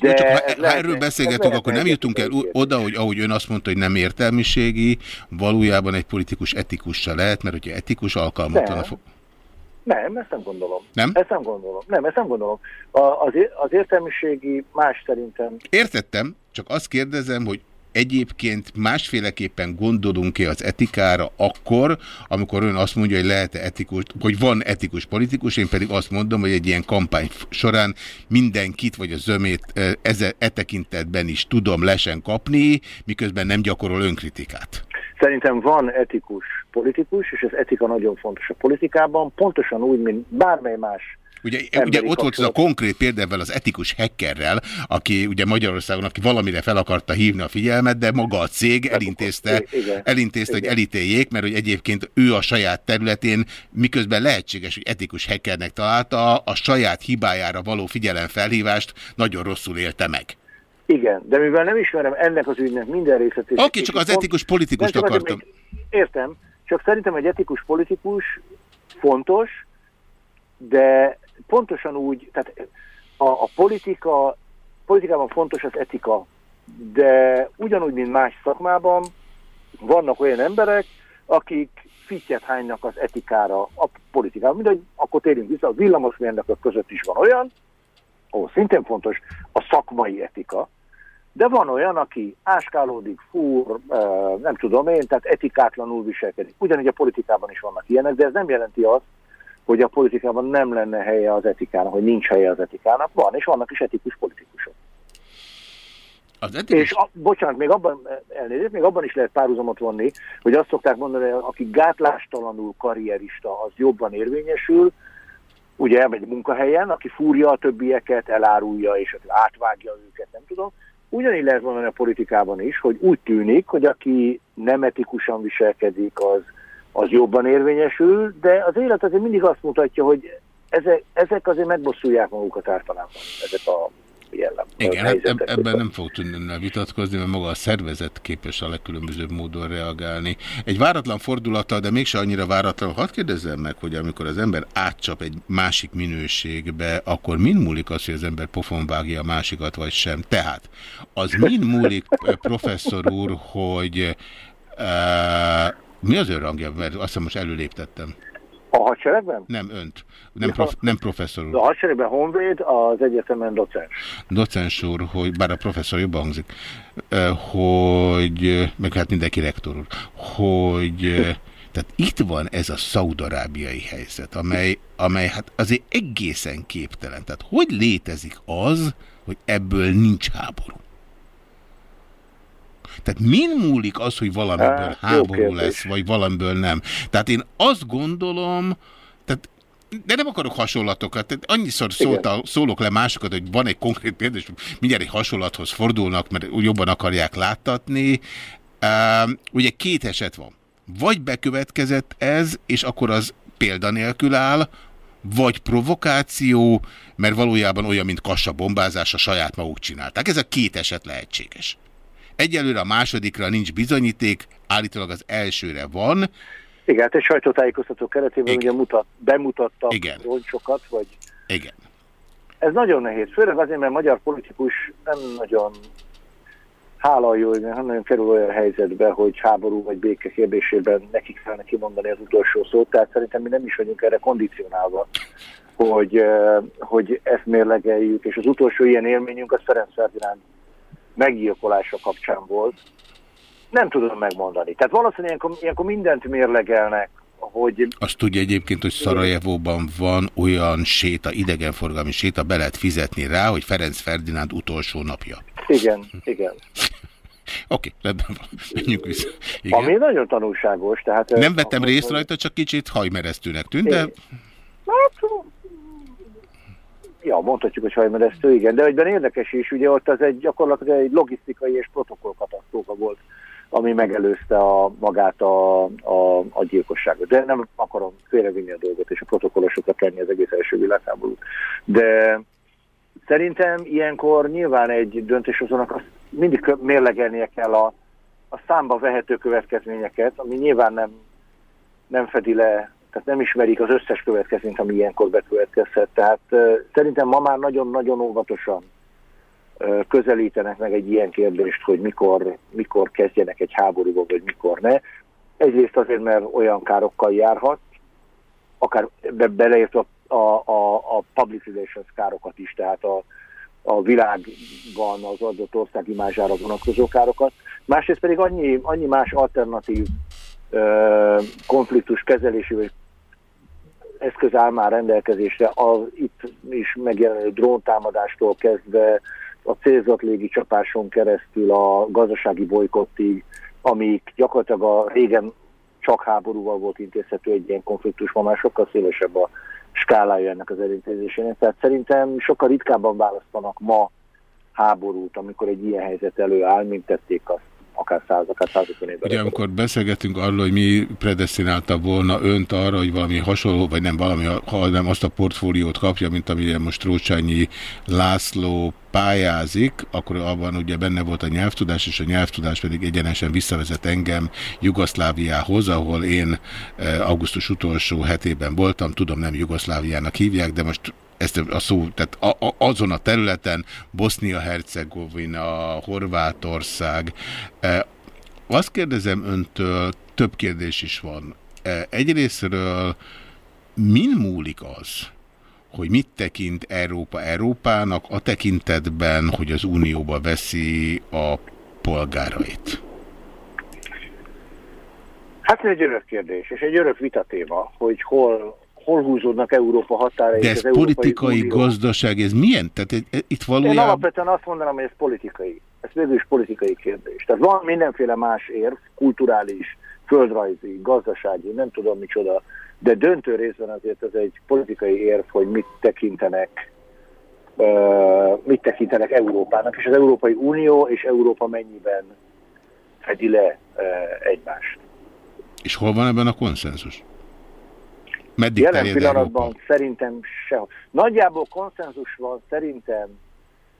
De Jó, csak ha, ez ha lehet- erről beszélgetünk, lehet akkor nem jutunk el oda, hogy ahogy ön azt mondta, hogy nem értelmiségi, valójában egy politikus etikussal lehet, mert hogyha etikus alkalmatlan a... Nem. Nem, ezt nem gondolom. Nem? Ezt nem gondolom. Nem, ezt nem gondolom. A, az, az értelmiségi más szerintem Értettem, csak azt kérdezem, hogy egyébként másféleképpen gondolunk-e az etikára akkor, amikor ön azt mondja, hogy lehet-e etikus, hogy van etikus politikus, én pedig azt mondom, hogy egy ilyen kampány során mindenkit, vagy a zömét e, eze, e tekintetben is tudom lesen kapni, miközben nem gyakorol önkritikát. Szerintem van etikus politikus, és az etika nagyon fontos a politikában, pontosan úgy, mint bármely más. Ugye, ugye ott volt ez a konkrét példával az etikus hackerrel, aki ugye Magyarországon, aki valamire fel akarta hívni a figyelmet, de maga a cég elintézte, elintézte hogy elítéljék, mert hogy egyébként ő a saját területén, miközben lehetséges, hogy etikus hackernek találta, a saját hibájára való figyelemfelhívást nagyon rosszul élte meg. Igen, de mivel nem ismerem ennek az ügynek minden részletét. Oké, csak az etikus politikust akartam. Értem, csak szerintem egy etikus politikus fontos, de pontosan úgy, tehát a, a politika, politikában fontos az etika, de ugyanúgy, mint más szakmában, vannak olyan emberek, akik fittyet hánynak az etikára a politikában. Mindegy, akkor térjünk vissza, a villamosmérnökök között is van olyan, ahol szintén fontos a szakmai etika, de van olyan, aki áskálódik, fúr, nem tudom én, tehát etikátlanul viselkedik. Ugyanígy a politikában is vannak ilyenek, de ez nem jelenti azt, hogy a politikában nem lenne helye az etikának, hogy nincs helye az etikának. Van, és vannak is etikus politikusok. Az etikus... És a, bocsánat, még abban, elnézést, még abban is lehet párhuzamot vonni, hogy azt szokták mondani, hogy aki gátlástalanul karrierista, az jobban érvényesül, ugye elmegy munkahelyen, aki fúrja a többieket, elárulja és átvágja őket, nem tudom. Ugyanígy lehet mondani a politikában is, hogy úgy tűnik, hogy aki nem etikusan viselkedik, az, az jobban érvényesül, de az élet azért mindig azt mutatja, hogy ezek, ezek azért megbosszulják magukat általában, ezek a jellem. Igen, hát eb ebben nem fog tudni vitatkozni, mert maga a szervezet képes a legkülönbözőbb módon reagálni. Egy váratlan fordulattal, de mégse annyira váratlan, hadd kérdezzem meg, hogy amikor az ember átcsap egy másik minőségbe, akkor mind múlik az, hogy az ember pofon vágja a másikat, vagy sem? Tehát, az mind múlik, professzor úr, hogy uh, mi az ön rangja? Mert azt hiszem most előléptettem. A hadseregben? Nem önt, nem, prof, nem professzor úr. A hadseregben honvéd, az egyetemen docens. docens úr, hogy bár a professzor jobban hangzik, hogy, meg hát mindenki rektor úr, hogy eh, tehát itt van ez a szaudarábiai helyzet, amely, amely hát azért egészen képtelen. Tehát hogy létezik az, hogy ebből nincs háború? Tehát min múlik az, hogy valamiből Á, jó háború lesz, vagy valamiből nem? Tehát én azt gondolom, tehát de nem akarok hasonlatokat. Tehát annyiszor szólta, szólok le másokat, hogy van egy konkrét példa, és mindjárt egy hasonlathoz fordulnak, mert jobban akarják láttatni. Uh, ugye két eset van. Vagy bekövetkezett ez, és akkor az példanélkül áll, vagy provokáció, mert valójában olyan, mint kassa bombázás, a saját maguk csinálták. Ez a két eset lehetséges. Egyelőre a másodikra nincs bizonyíték, állítólag az elsőre van. Igen, hát egy sajtótájékoztató keretében Igen. ugye mutat, bemutattak Igen. roncsokat, vagy Igen. ez nagyon nehéz, főleg azért, mert magyar politikus nem nagyon hála jó, nem nagyon kerül olyan helyzetbe, hogy háború vagy béke kérdésében nekik kellene kimondani az utolsó szót, tehát szerintem mi nem is vagyunk erre kondicionálva, hogy, eh, hogy ezt mérlegeljük, és az utolsó ilyen élményünk az Ferenc Ferdinánd meggyilkolása kapcsán volt. Nem tudom megmondani. Tehát valószínűleg ilyenkor, ilyenkor mindent mérlegelnek, hogy Azt tudja egyébként, hogy Szarajevóban van olyan séta, idegenforgalmi séta, be lehet fizetni rá, hogy Ferenc Ferdinánd utolsó napja. igen, igen. Oké, rendben van. Menjünk vissza. Igen. Ami nagyon tanulságos. Tehát, Nem vettem részt rajta, csak kicsit hajmeresztőnek tűnt, de Hát, ja, mondhatjuk, hogy hajmeresztő, igen, de egyben érdekes is, ugye ott az egy gyakorlatilag egy logisztikai és protokollkatasztrófa volt, ami megelőzte a, magát a, a, a gyilkosságot. De nem akarom félrevinni a dolgot és a protokollosokra kenni az egész első világháborút. De szerintem ilyenkor nyilván egy döntéshozónak azt mindig mérlegelnie kell a, a számba vehető következményeket, ami nyilván nem, nem fedi le, tehát nem ismerik az összes következményt, ami ilyenkor bekövetkezhet. Tehát szerintem ma már nagyon-nagyon óvatosan közelítenek meg egy ilyen kérdést, hogy mikor, mikor kezdjenek egy háborúba, vagy mikor ne. Egyrészt azért, mert olyan károkkal járhat, akár be, beleértve a, a, a, a public relations károkat is, tehát a, a világban az adott ország imázsára vonatkozó károkat. Másrészt pedig annyi, annyi más alternatív konfliktus kezelési vagy eszköz áll már rendelkezésre, az itt is megjelenő dróntámadástól kezdve a célzott légi csapáson keresztül a gazdasági bolykottig, amik gyakorlatilag a régen csak háborúval volt intézhető egy ilyen konfliktus, ma már sokkal szélesebb a skálája ennek az elintézésének. Tehát szerintem sokkal ritkábban választanak ma háborút, amikor egy ilyen helyzet előáll, mint tették azt akár száz, akár százötven. Ugye amikor beszélgetünk arról, hogy mi predestinálta volna önt arra, hogy valami hasonló, vagy nem valami, hanem azt a portfóliót kapja, mint amilyen most Rócsányi László pályázik, akkor abban ugye benne volt a nyelvtudás, és a nyelvtudás pedig egyenesen visszavezet engem Jugoszláviához, ahol én eh, augusztus utolsó hetében voltam, tudom nem Jugoszláviának hívják, de most ezt a szó, tehát a, a, azon a területen Bosznia-Hercegovina, Horvátország. E, azt kérdezem öntől, több kérdés is van. E, egyrésztről min múlik az, hogy mit tekint Európa Európának a tekintetben, hogy az Unióba veszi a polgárait? Hát ez egy örök kérdés, és egy örök vitatéma, hogy hol, hol húzódnak Európa határai. De ez az politikai, Unió. gazdaság, ez milyen? Tehát itt Én valójában... alapvetően azt mondanám, hogy ez politikai. Ez végül is politikai kérdés. Tehát van mindenféle más érv, kulturális, földrajzi, gazdasági, nem tudom micsoda, de döntő részben azért ez egy politikai érv, hogy mit tekintenek mit tekintenek Európának, és az Európai Unió és Európa mennyiben fedi le egymást. És hol van ebben a konszenzus? Meddig Jelen pillanatban Európa? szerintem sehol. Nagyjából konszenzus van szerintem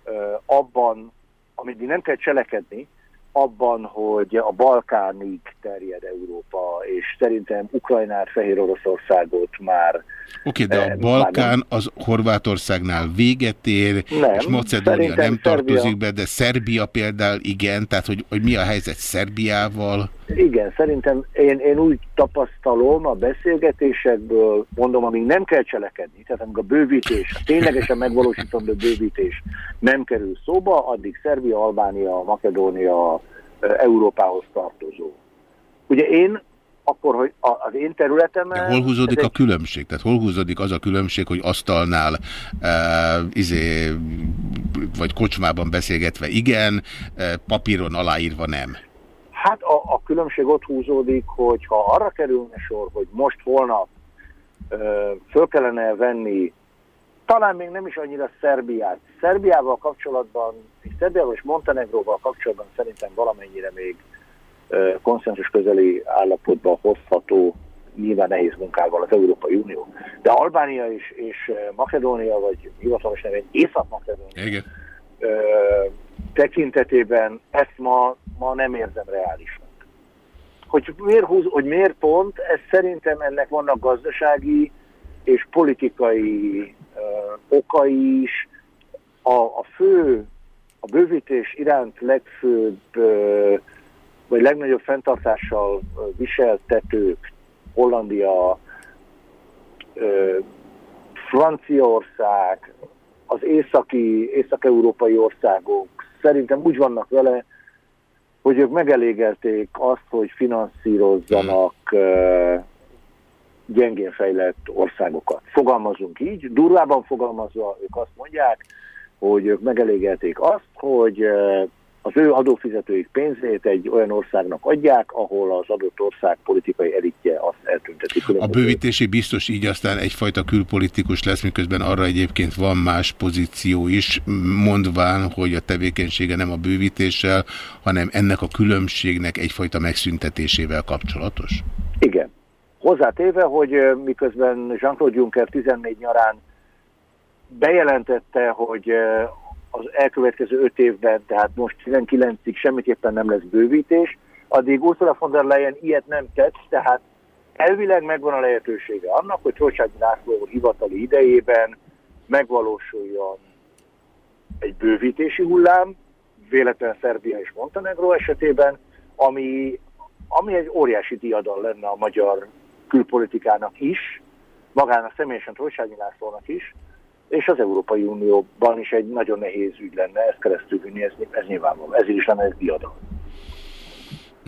ö, abban, amit nem kell cselekedni, abban, hogy a Balkánig terjed Európa, és szerintem Ukrajnát, Fehér Oroszországot már Oké, de a Balkán az Horvátországnál véget ér, Nem, és Macedónia nem tartozik Szerbia- be, de Szerbia például igen, tehát hogy, hogy mi a helyzet Szerbiával? Igen, szerintem én, én úgy tapasztalom a beszélgetésekből, mondom, amíg nem kell cselekedni, tehát amíg a bővítés, a ténylegesen megvalósítandó bővítés nem kerül szóba, addig Szerbia, Albánia, Makedónia Európához tartozó. Ugye én akkor, hogy az én területemen... De hol húzódik a különbség? Tehát hol húzódik az a különbség, hogy asztalnál e, izé, vagy kocsmában beszélgetve igen, e, papíron aláírva nem? Hát a, a különbség ott húzódik, hogy ha arra kerülne sor, hogy most holnap ö, föl kellene venni, talán még nem is annyira Szerbiát. Szerbiával kapcsolatban, és Szerbiával és Montenegróval kapcsolatban szerintem valamennyire még konszenzus közeli állapotba hozható nyilván nehéz munkával az Európai Unió. De Albánia és, és Makedónia, vagy hivatalos nevén Észak-Makedónia tekintetében ezt ma, ma nem érzem reálisnak. Hogy miért, húz, hogy miért pont, ez szerintem ennek vannak gazdasági és politikai ö, okai is. A, a fő, a bővítés iránt legfőbb, ö, vagy legnagyobb fenntartással viseltetők, Hollandia, Franciaország, az északi, észak-európai országok szerintem úgy vannak vele, hogy ők megelégelték azt, hogy finanszírozzanak ö, gyengén fejlett országokat. Fogalmazunk így, durvában fogalmazva ők azt mondják, hogy ők megelégelték azt, hogy az ő adófizetőik pénzét egy olyan országnak adják, ahol az adott ország politikai elitje azt eltünteti. A bővítési biztos így aztán egyfajta külpolitikus lesz, miközben arra egyébként van más pozíció is, mondván, hogy a tevékenysége nem a bővítéssel, hanem ennek a különbségnek egyfajta megszüntetésével kapcsolatos. Igen. Hozzátéve, hogy miközben Jean-Claude Juncker 14 nyarán bejelentette, hogy az elkövetkező 5 évben, tehát most 19-ig semmiképpen nem lesz bővítés, addig Ursula von der Leyen ilyet nem tett, tehát elvileg megvan a lehetősége annak, hogy Tolcsányi László hivatali idejében megvalósuljon egy bővítési hullám, véletlenül Szerbia és Montenegro esetében, ami, ami egy óriási diadal lenne a magyar külpolitikának is, magának személyesen Tolcsányi Lászlónak is, és az Európai Unióban is egy nagyon nehéz ügy lenne ezt keresztül vinni, ez, ez nyilvánvaló, ezért is lenne ez diadal.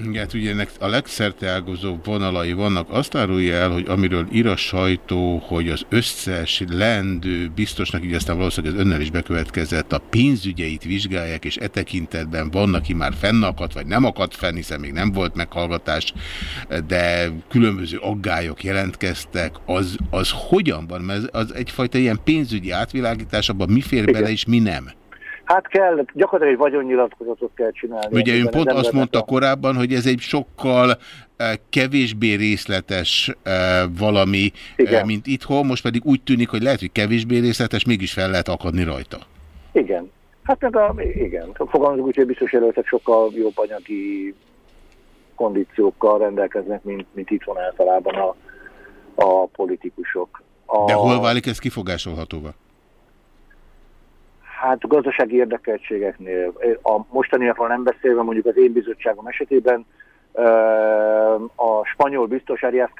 Igen, hát ugye ennek a legszerteágazóbb vonalai vannak. Azt árulja el, hogy amiről ír a sajtó, hogy az összes lendő biztosnak, így aztán valószínűleg ez önnel is bekövetkezett, a pénzügyeit vizsgálják, és e tekintetben van, aki már fennakadt, vagy nem akadt fenn, hiszen még nem volt meghallgatás, de különböző aggályok jelentkeztek, az, az hogyan van? Mert az egyfajta ilyen pénzügyi átvilágítás, abban mi fér Igen. bele, és mi nem? Hát kell, gyakorlatilag egy vagyonnyilatkozatot kell csinálni. Ugye ön pont az azt mondta a- korábban, hogy ez egy sokkal eh, kevésbé részletes eh, valami, eh, Igen. mint itthon, most pedig úgy tűnik, hogy lehet, hogy kevésbé részletes, mégis fel lehet akadni rajta. Igen. Hát meg a, igen, fogalmazunk úgy, hogy biztos jelöltek sokkal jobb anyagi kondíciókkal rendelkeznek, mint, mint itt van általában a, a politikusok. A, De hol válik ez kifogásolhatóvá? Hát gazdasági érdekeltségeknél, a mostaniakról nem beszélve, mondjuk az én bizottságom esetében, a spanyol biztos Arias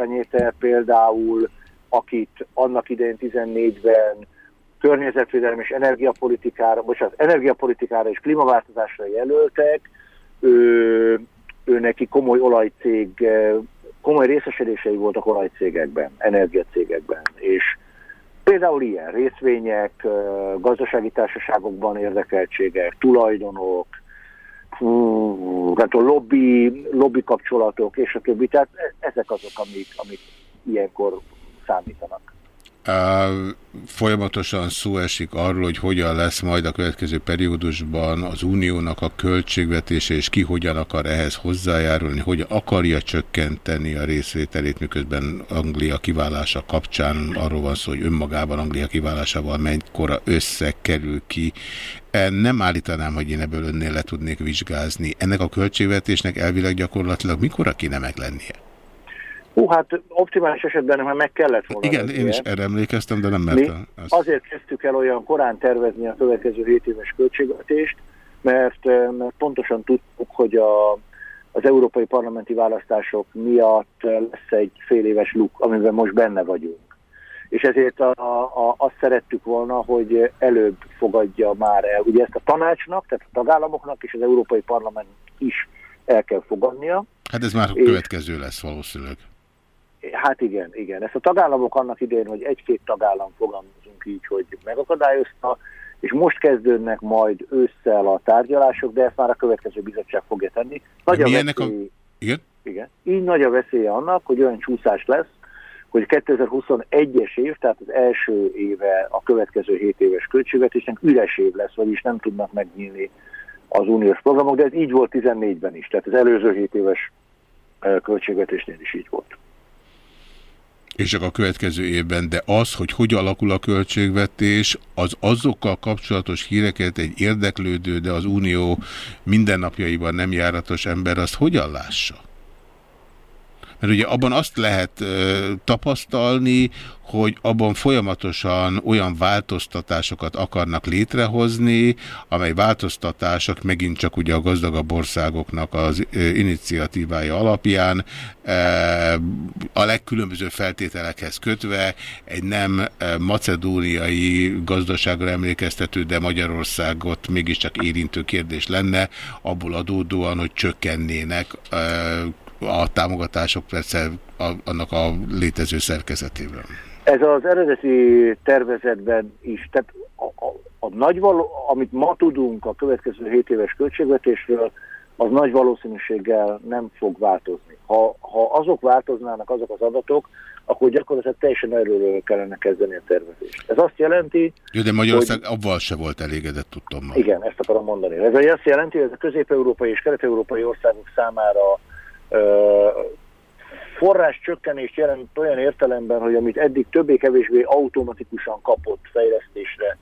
például, akit annak idején 14-ben környezetvédelem és energiapolitikára, bocsánat, energiapolitikára és klímaváltozásra jelöltek, ő, ő neki komoly olajcég, komoly részesedései voltak olajcégekben, energiacégekben, és például ilyen részvények, gazdasági társaságokban érdekeltségek, tulajdonok, hú, a lobby, lobby kapcsolatok, és a többi, tehát e- ezek azok, amik, amik ilyenkor számítanak. Folyamatosan szó esik arról, hogy hogyan lesz majd a következő periódusban az uniónak a költségvetése, és ki hogyan akar ehhez hozzájárulni, hogy akarja csökkenteni a részvételét, miközben Anglia kiválása kapcsán arról van szó, hogy önmagában Anglia kiválásával mennyikora összeg kerül ki. E, Nem állítanám, hogy én ebből önnél le tudnék vizsgázni. Ennek a költségvetésnek elvileg gyakorlatilag mikor kéne meglennie? Hú, hát optimális esetben már meg kellett volna. Igen, én is erre emlékeztem, de nem mertem. Azt- azért kezdtük el olyan korán tervezni a következő 7 éves költségvetést, mert, eh, mert pontosan tudtuk, hogy a, az európai parlamenti választások miatt lesz egy fél éves luk, amiben most benne vagyunk. És ezért a, a, azt szerettük volna, hogy előbb fogadja már el. Ugye ezt a tanácsnak, tehát a tagállamoknak és az Európai Parlament is el kell fogadnia. Hát ez már a És- következő lesz valószínűleg. Hát igen, igen. Ezt a tagállamok annak idején, hogy egy-két tagállam fogalmazunk így, hogy megakadályozta, és most kezdődnek majd ősszel a tárgyalások, de ezt már a következő bizottság fogja tenni. Nagy a ennek a- veszély, Igen? igen. Így nagy a veszélye annak, hogy olyan csúszás lesz, hogy 2021-es év, tehát az első éve a következő 7 éves költségvetésnek üres év lesz, vagyis nem tudnak megnyílni az uniós programok, de ez így volt 14-ben is, tehát az előző 7 éves költségvetésnél is így volt. És csak a következő évben, de az, hogy hogy alakul a költségvetés, az azokkal kapcsolatos híreket egy érdeklődő, de az unió mindennapjaiban nem járatos ember, azt hogyan lássa? Mert ugye abban azt lehet tapasztalni, hogy abban folyamatosan olyan változtatásokat akarnak létrehozni, amely változtatások megint csak ugye a gazdagabb országoknak az iniciatívája alapján a legkülönböző feltételekhez kötve egy nem macedóniai gazdaságra emlékeztető, de Magyarországot mégiscsak érintő kérdés lenne, abból adódóan, hogy csökkennének a támogatások persze a, annak a létező szerkezetében. Ez az eredeti tervezetben is, tehát a, a, a nagy való, amit ma tudunk a következő 7 éves költségvetésről, az nagy valószínűséggel nem fog változni. Ha, ha azok változnának, azok az adatok, akkor gyakorlatilag teljesen erről kellene kezdeni a tervezést. Ez azt jelenti, Jó, de Magyarország hogy... avval se volt elégedett, tudtom. Igen, ezt akarom mondani. Ez azt jelenti, hogy ez a közép-európai és kelet-európai országok számára forrás csökkenést jelent olyan értelemben, hogy amit eddig többé-kevésbé automatikusan kapott fejlesztésre,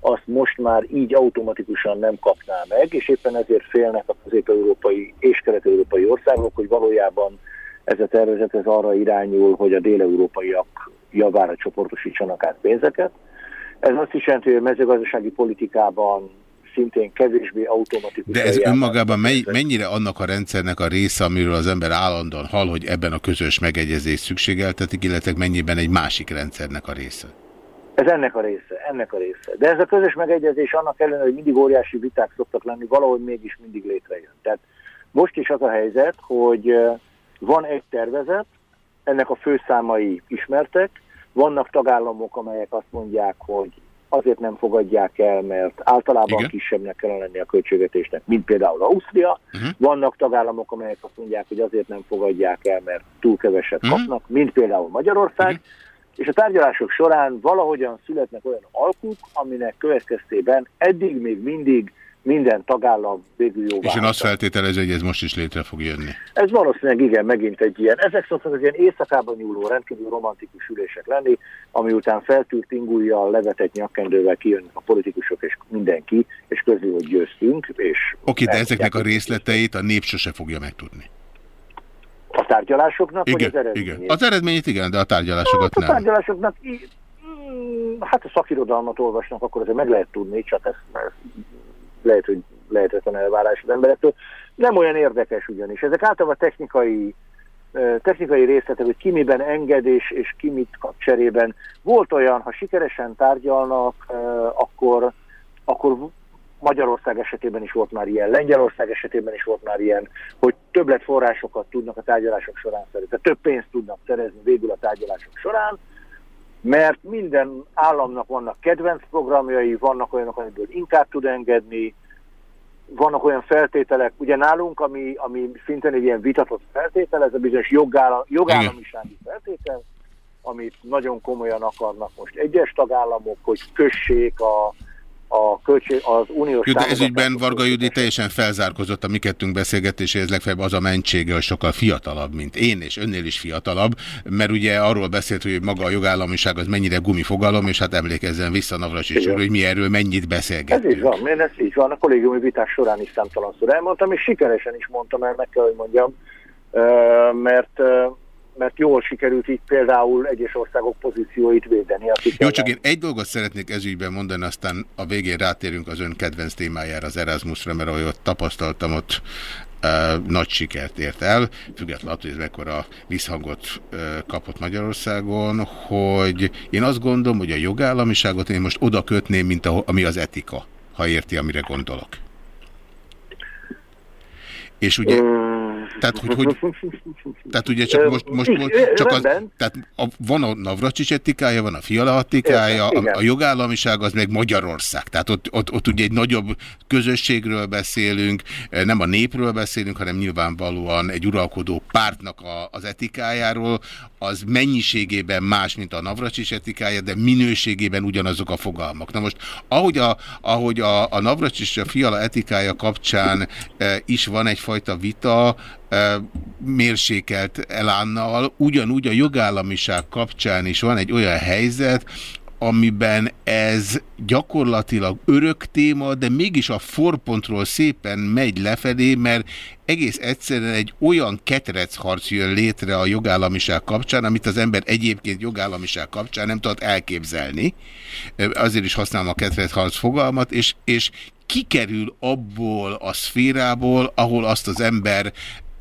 azt most már így automatikusan nem kapná meg, és éppen ezért félnek a közép-európai és kelet-európai országok, hogy valójában ez a tervezet ez arra irányul, hogy a déleurópaiak javára csoportosítsanak át pénzeket. Ez azt is jelenti, hogy a mezőgazdasági politikában szintén kevésbé automatikus. De ez önmagában mely, mennyire annak a rendszernek a része, amiről az ember állandóan hall, hogy ebben a közös megegyezés szükségeltetik, illetve mennyiben egy másik rendszernek a része? Ez ennek a része, ennek a része. De ez a közös megegyezés annak ellenére, hogy mindig óriási viták szoktak lenni, valahogy mégis mindig létrejön. Tehát most is az a helyzet, hogy van egy tervezet, ennek a főszámai ismertek, vannak tagállamok, amelyek azt mondják, hogy azért nem fogadják el, mert általában Igen. kisebbnek kellene lenni a költségvetésnek, mint például Ausztria. Uh-huh. Vannak tagállamok, amelyek azt mondják, hogy azért nem fogadják el, mert túl keveset Mhm. kapnak, mint például Magyarország. Igen. És a tárgyalások során valahogyan születnek olyan alkuk, aminek következtében eddig még mindig minden tagállam végül jóvá És én azt hagyta. feltételező, hogy ez most is létre fog jönni. Ez valószínűleg igen, megint egy ilyen. Ezek szoktak az ilyen éjszakában nyúló, rendkívül romantikus ülések lenni, ami után feltűrt ingújjal, levetett nyakkendővel kijönnek a politikusok és mindenki, és közül, hogy győztünk. És Oké, de ezeknek a részleteit a nép sose fogja megtudni. A tárgyalásoknak, vagy az Igen, eredményét? igen. Az eredményét igen, de a tárgyalásokat Hát a nem. tárgyalásoknak, í- mm, hát a szakirodalmat olvasnak, akkor azért meg lehet tudni, csak ez ez lehet, hogy lehetetlen elvárás az emberektől. Nem olyan érdekes ugyanis. Ezek általában technikai, technikai részletek, hogy ki miben enged és, ki mit kap cserében. Volt olyan, ha sikeresen tárgyalnak, akkor, akkor Magyarország esetében is volt már ilyen, Lengyelország esetében is volt már ilyen, hogy többletforrásokat tudnak a tárgyalások során szerezni, tehát több pénzt tudnak szerezni végül a tárgyalások során, mert minden államnak vannak kedvenc programjai, vannak olyanok, amiből inkább tud engedni, vannak olyan feltételek, ugye nálunk, ami, ami szintén egy ilyen vitatott feltétel, ez a bizonyos jogállam, jogállamisági feltétel, amit nagyon komolyan akarnak most egyes tagállamok, hogy kössék a, a költség, az uniós Jó, de ez ügyben Varga költségvetését. teljesen felzárkozott a mi kettünk beszélgetéséhez, legfeljebb az a mentsége, hogy sokkal fiatalabb, mint én, és önnél is fiatalabb, mert ugye arról beszélt, hogy maga a jogállamiság az mennyire gumifogalom, és hát emlékezzen vissza Navracsics úr, hogy mi erről mennyit Ez így beszélgettünk. van, én ez így van. A kollégiumi vitás során is számtalanszor elmondtam, és sikeresen is mondtam el, meg kell, hogy mondjam, mert, mert jól sikerült így például egyes országok pozícióit védeni. Jó, csak én egy dolgot szeretnék ezügyben mondani, aztán a végén rátérünk az ön kedvenc témájára, az Erasmusra, mert ahogy ott tapasztaltam, ott uh, nagy sikert ért el, függetlenül attól, hogy ez mekkora visszhangot uh, kapott Magyarországon, hogy én azt gondolom, hogy a jogállamiságot én most oda kötném, mint a, ami az etika, ha érti, amire gondolok. És ugye, Mm, Tehát, hogy, hogy tehát ugye csak most, most, most csak az, tehát a, van a Navracsics etikája, van a Fiala etikája, a, a jogállamiság az meg Magyarország. Tehát ott, ott, ott ugye egy nagyobb közösségről beszélünk, nem a népről beszélünk, hanem nyilvánvalóan egy uralkodó pártnak a, az etikájáról, az mennyiségében más, mint a Navracsics etikája, de minőségében ugyanazok a fogalmak. Na most, ahogy a, ahogy a, a Navracsics és a Fiala etikája kapcsán eh, is van egyfajta vita, mérsékelt elánnal, ugyanúgy a jogállamiság kapcsán is van egy olyan helyzet, amiben ez gyakorlatilag örök téma, de mégis a forpontról szépen megy lefelé, mert egész egyszerűen egy olyan ketrecharc jön létre a jogállamiság kapcsán, amit az ember egyébként jogállamiság kapcsán nem tudott elképzelni. Azért is használom a ketrecharc fogalmat, és, és kikerül abból a szférából, ahol azt az ember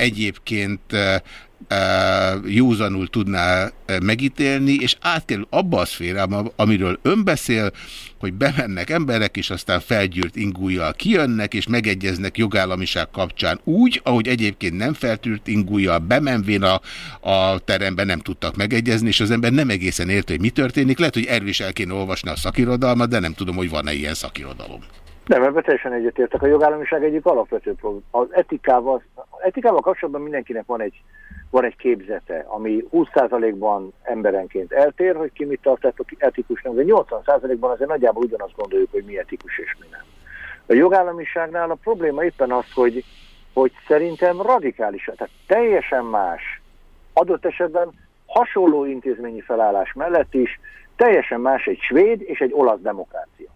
egyébként eh, eh, józanul tudná eh, megítélni, és átkerül abba a szférába, amiről ön beszél, hogy bemennek emberek, és aztán felgyűrt ingújjal kijönnek, és megegyeznek jogállamiság kapcsán úgy, ahogy egyébként nem feltűrt ingújjal bemenvén a, a teremben nem tudtak megegyezni, és az ember nem egészen érti, hogy mi történik. Lehet, hogy erről is el kéne olvasni a szakirodalmat, de nem tudom, hogy van-e ilyen szakirodalom. Nem, ebben teljesen egyetértek. A jogállamiság egyik alapvető probléma. Az etikával, etikával kapcsolatban mindenkinek van egy, van egy képzete, ami 20%-ban emberenként eltér, hogy ki mit tart etikusnak, de 80%-ban azért nagyjából ugyanazt gondoljuk, hogy mi etikus és mi nem. A jogállamiságnál a probléma éppen az, hogy, hogy szerintem radikálisan, tehát teljesen más, adott esetben hasonló intézményi felállás mellett is, teljesen más egy svéd és egy olasz demokrácia.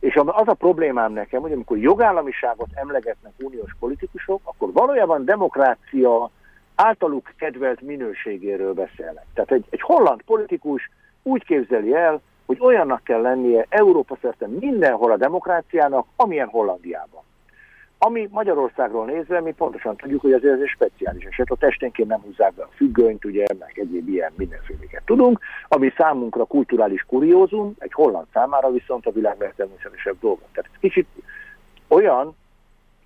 És az a problémám nekem, hogy amikor jogállamiságot emlegetnek uniós politikusok, akkor valójában demokrácia általuk kedvelt minőségéről beszélnek. Tehát egy, egy holland politikus úgy képzeli el, hogy olyannak kell lennie Európa szerte mindenhol a demokráciának, amilyen Hollandiában. Ami Magyarországról nézve, mi pontosan tudjuk, hogy azért ez egy speciális eset. A testenként nem húzzák be a függönyt, ugye, meg egyéb ilyen mindenféléket tudunk, ami számunkra kulturális kuriózum, egy holland számára viszont a világ legtermészetesebb dolga. Tehát ez kicsit olyan,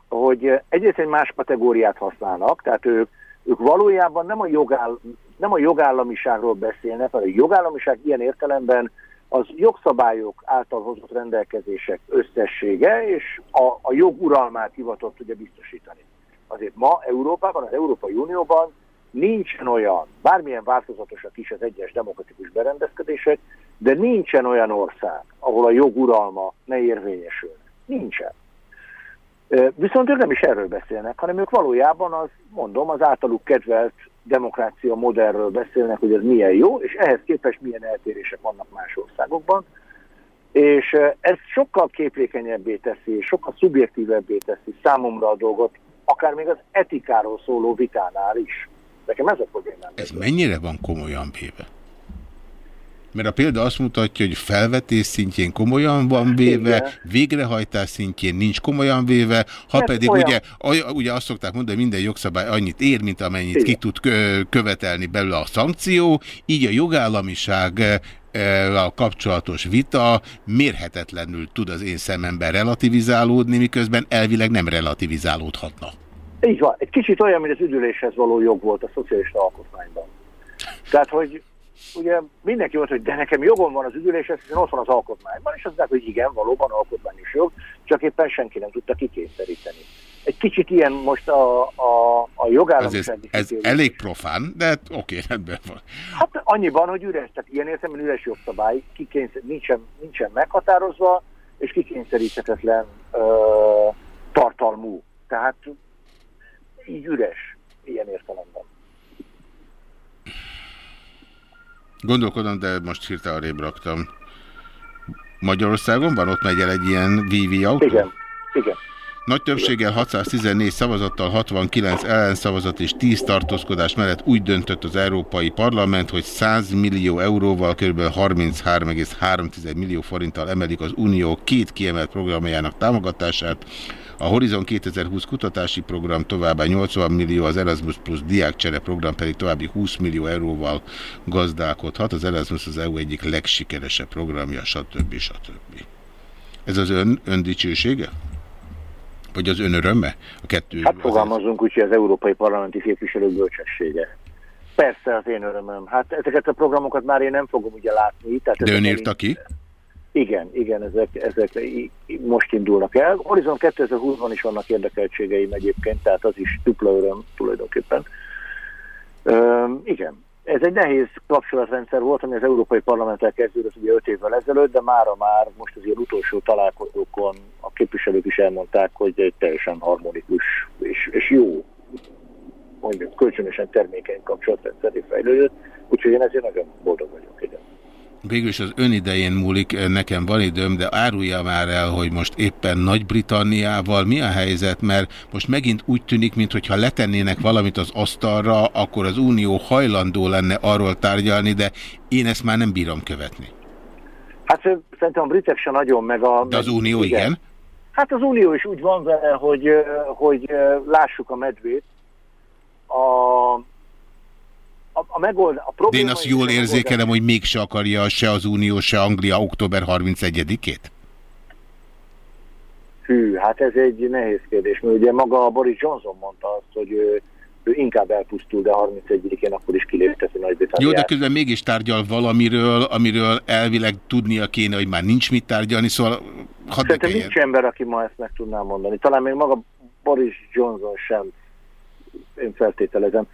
hogy egyrészt egy más kategóriát használnak, tehát ők, ők valójában nem a, jogáll, nem a jogállamiságról beszélnek, hanem a jogállamiság ilyen értelemben az jogszabályok által hozott rendelkezések összessége, és a, a jog uralmát hivatott ugye biztosítani. Azért ma Európában, az Európai Unióban nincsen olyan, bármilyen változatosak is az egyes demokratikus berendezkedések, de nincsen olyan ország, ahol a jog uralma ne érvényesül. Nincsen. Viszont ők nem is erről beszélnek, hanem ők valójában az, mondom, az általuk kedvelt demokrácia modellről beszélnek, hogy ez milyen jó, és ehhez képest milyen eltérések vannak más országokban. És ez sokkal képlékenyebbé teszi, sokkal szubjektívebbé teszi számomra a dolgot, akár még az etikáról szóló vitánál is. Nekem ez a problémám. Ez mennyire van komolyan véve? Mert a példa azt mutatja, hogy felvetés szintjén komolyan van véve, Igen. végrehajtás szintjén nincs komolyan véve, ha Hát pedig olyan. ugye, ugye azt szokták mondani, hogy minden jogszabály annyit ér, mint amennyit Igen. ki tud kö- követelni belőle a szankció, így a jogállamiság eh, a kapcsolatos vita mérhetetlenül tud az én szememben relativizálódni, miközben elvileg nem relativizálódhatna. Így van. Egy kicsit olyan, mint az üdüléshez való jog volt a szocialista alkotmányban. Tehát, hogy ugye mindenki mondta, hogy de nekem jogom van az üdüléshez, hiszen ott van az alkotmányban, és azt mondták, hogy igen, valóban alkotmányos jog, csak éppen senki nem tudta kikényszeríteni. Egy kicsit ilyen most a, a, a Ez, jogállamiság ez, ez elég profán, de hát oké, rendben van. Hát annyiban, hogy üres, tehát ilyen értelemben üres jogszabály, kikényszer, nincsen, nincsen meghatározva, és kikényszeríthetetlen ö, tartalmú. Tehát így üres, ilyen értelemben. Gondolkodom, de most hirtelen arrébb raktam. Magyarországon van? Ott megy el egy ilyen VV autó? Igen, igen. Nagy többséggel 614 szavazattal 69 ellenszavazat és 10 tartózkodás mellett úgy döntött az Európai Parlament, hogy 100 millió euróval, kb. 33,3 millió forinttal emelik az Unió két kiemelt programjának támogatását. A Horizon 2020 kutatási program továbbá 80 millió, az Erasmus Plus diákcsere program pedig további 20 millió euróval gazdálkodhat. Az Erasmus az EU egyik legsikeresebb programja, stb. stb. Ez az ön, ön dicsősége? Vagy az ön öröme? A kettő. Hát az- fogalmazunk úgy, hogy az európai parlamenti képviselők bölcsessége. Persze az én örömöm. Hát ezeket a programokat már én nem fogom ugye látni. Tehát De ön írta ki? Igen, igen, ezek, ezek most indulnak el. Horizon 2020-ban is vannak érdekeltségeim egyébként, tehát az is dupla öröm tulajdonképpen. Üm, igen, ez egy nehéz kapcsolatrendszer volt, ami az Európai Parlamenttel kezdődött ugye 5 évvel ezelőtt, de mára már most az ilyen utolsó találkozókon a képviselők is elmondták, hogy egy teljesen harmonikus és, és jó, mondjuk kölcsönösen termékeny kapcsolatrendszer fejlődött, úgyhogy én ezért nagyon boldog vagyok. Igen. Végül is az ön idején múlik, nekem van időm, de árulja már el, hogy most éppen Nagy-Britanniával mi a helyzet, mert most megint úgy tűnik, mintha letennének valamit az asztalra, akkor az Unió hajlandó lenne arról tárgyalni, de én ezt már nem bírom követni. Hát ö, szerintem a britek se nagyon, meg a... De az meg- Unió igen? Hát az Unió is úgy van vele, hogy, ö, hogy lássuk a medvét. A, a megold, a De probléma én azt jól érzékelem, hogy mégse akarja se az Unió, se Anglia október 31-ét? Hű, hát ez egy nehéz kérdés, mert ugye maga Boris Johnson mondta azt, hogy ő, ő inkább elpusztul, de 31-én akkor is kilépteti Nagy-Britanniát. Jó, de közben mégis tárgyal valamiről, amiről elvileg tudnia kéne, hogy már nincs mit tárgyalni, szóval Szerintem nincs ember, aki ma ezt meg tudná mondani. Talán még maga Boris Johnson sem, én feltételezem.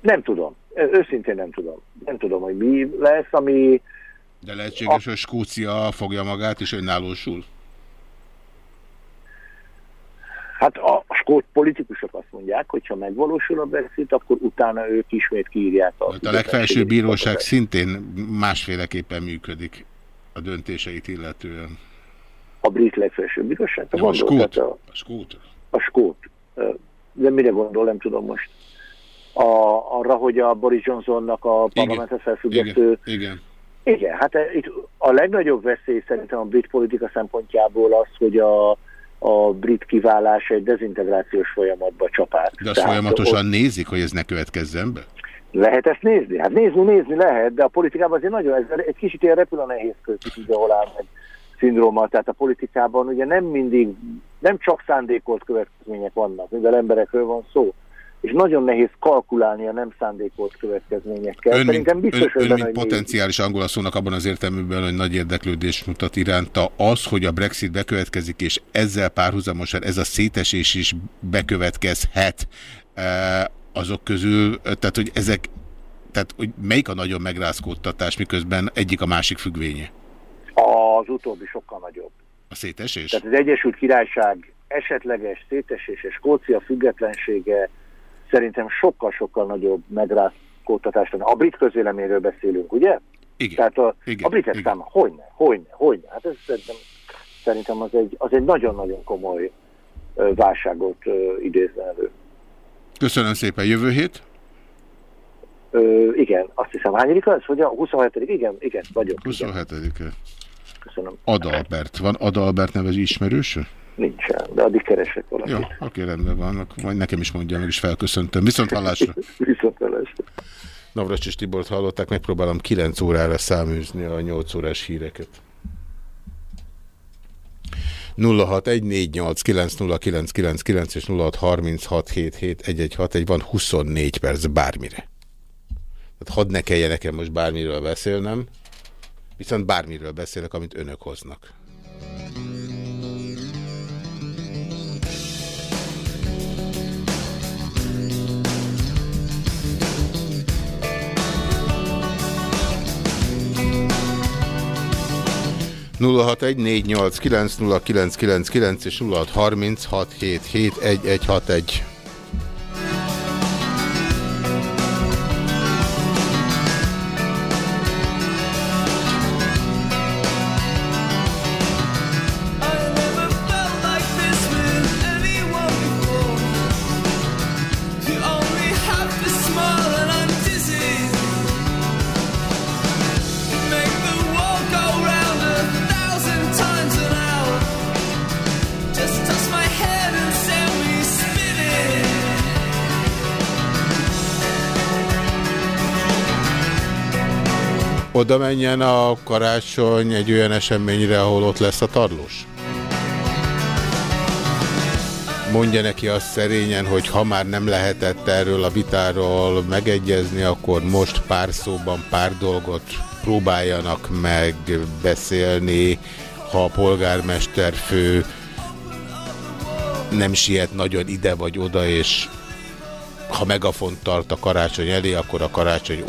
Nem tudom. Őszintén nem tudom. Nem tudom, hogy mi lesz, ami... De lehetséges, hogy Skócia fogja magát és önállósul. Hát a, a skót politikusok azt mondják, hogy ha megvalósul a Brexit, akkor utána ők ismét kiírják a... Hát a legfelsőbb bíróság szintén másféleképpen működik a döntéseit illetően. A brit legfelsőbb bíróság? Nem, a skót. A, A skót. a skót. De mire gondol, nem tudom most. A, arra, hogy a Boris Johnsonnak a parlamentet felfüggesztő... Igen, igen. Igen, hát e, itt a legnagyobb veszély szerintem a brit politika szempontjából az, hogy a, a brit kiválás egy dezintegrációs folyamatba csapát. De azt folyamatosan nézik, hogy ez ne következzen be? Lehet ezt nézni? Hát nézni, nézni lehet, de a politikában azért nagyon, ez egy kicsit ilyen repül a nehéz költük, így ahol áll meg szindróma, tehát a politikában ugye nem mindig, nem csak szándékolt következmények vannak, mivel emberekről van szó, és nagyon nehéz kalkulálni a nem szándékolt következményekkel. Ön, Szerintem biztos, ön, ön, benne, mint hogy potenciális angol szónak abban az értelműben, hogy nagy érdeklődés mutat iránta, az, hogy a Brexit bekövetkezik, és ezzel párhuzamosan ez a szétesés is bekövetkezhet eh, azok közül, eh, tehát hogy ezek, tehát hogy melyik a nagyon megrázkódtatás, miközben egyik a másik függvénye? az utóbbi sokkal nagyobb. A szétesés? Tehát az Egyesült Királyság esetleges szétesés és Skócia függetlensége szerintem sokkal-sokkal nagyobb megrázkódtatást. A brit közvéleményről beszélünk, ugye? Igen. Tehát a, Igen, a britek igen. száma, hogyne, hogyne, hogyne. Hát ez szerintem, szerintem az egy, az egy nagyon-nagyon komoly válságot idézne elő. Köszönöm szépen, jövő hét? Ö, igen, azt hiszem, hányadik az? Hogy a 27 Igen, igen, vagyok. Igen, 27-e. Köszönöm. Adalbert. Van Adalbert neves ismerős? Nincsen, de addig keresek valakit. Jó, oké, rendben van. Akkor Majd nekem is mondja, meg is felköszöntöm. Viszont hallásra. Viszont hallásra. Navracsis Tibort hallották, megpróbálom 9 órára száműzni a 8 órás híreket. 0614890999 és 0636771161 van 24 perc bármire. Tehát hadd ne kelljen nekem most bármiről beszélnem, viszont bármiről beszélek, amit önök hoznak. nulla hat egy négy nyolc kilenc nulla kilenc kilenc kilenc és nulla hat harminc hat hét hét egy egy hat egy. Oda menjen a karácsony egy olyan eseményre, ahol ott lesz a tarlós? mondja neki azt szerényen, hogy ha már nem lehetett erről a vitáról megegyezni, akkor most pár szóban pár dolgot próbáljanak megbeszélni, ha a polgármester fő nem siet nagyon ide vagy oda, és ha megafont tart a karácsony elé, akkor a karácsony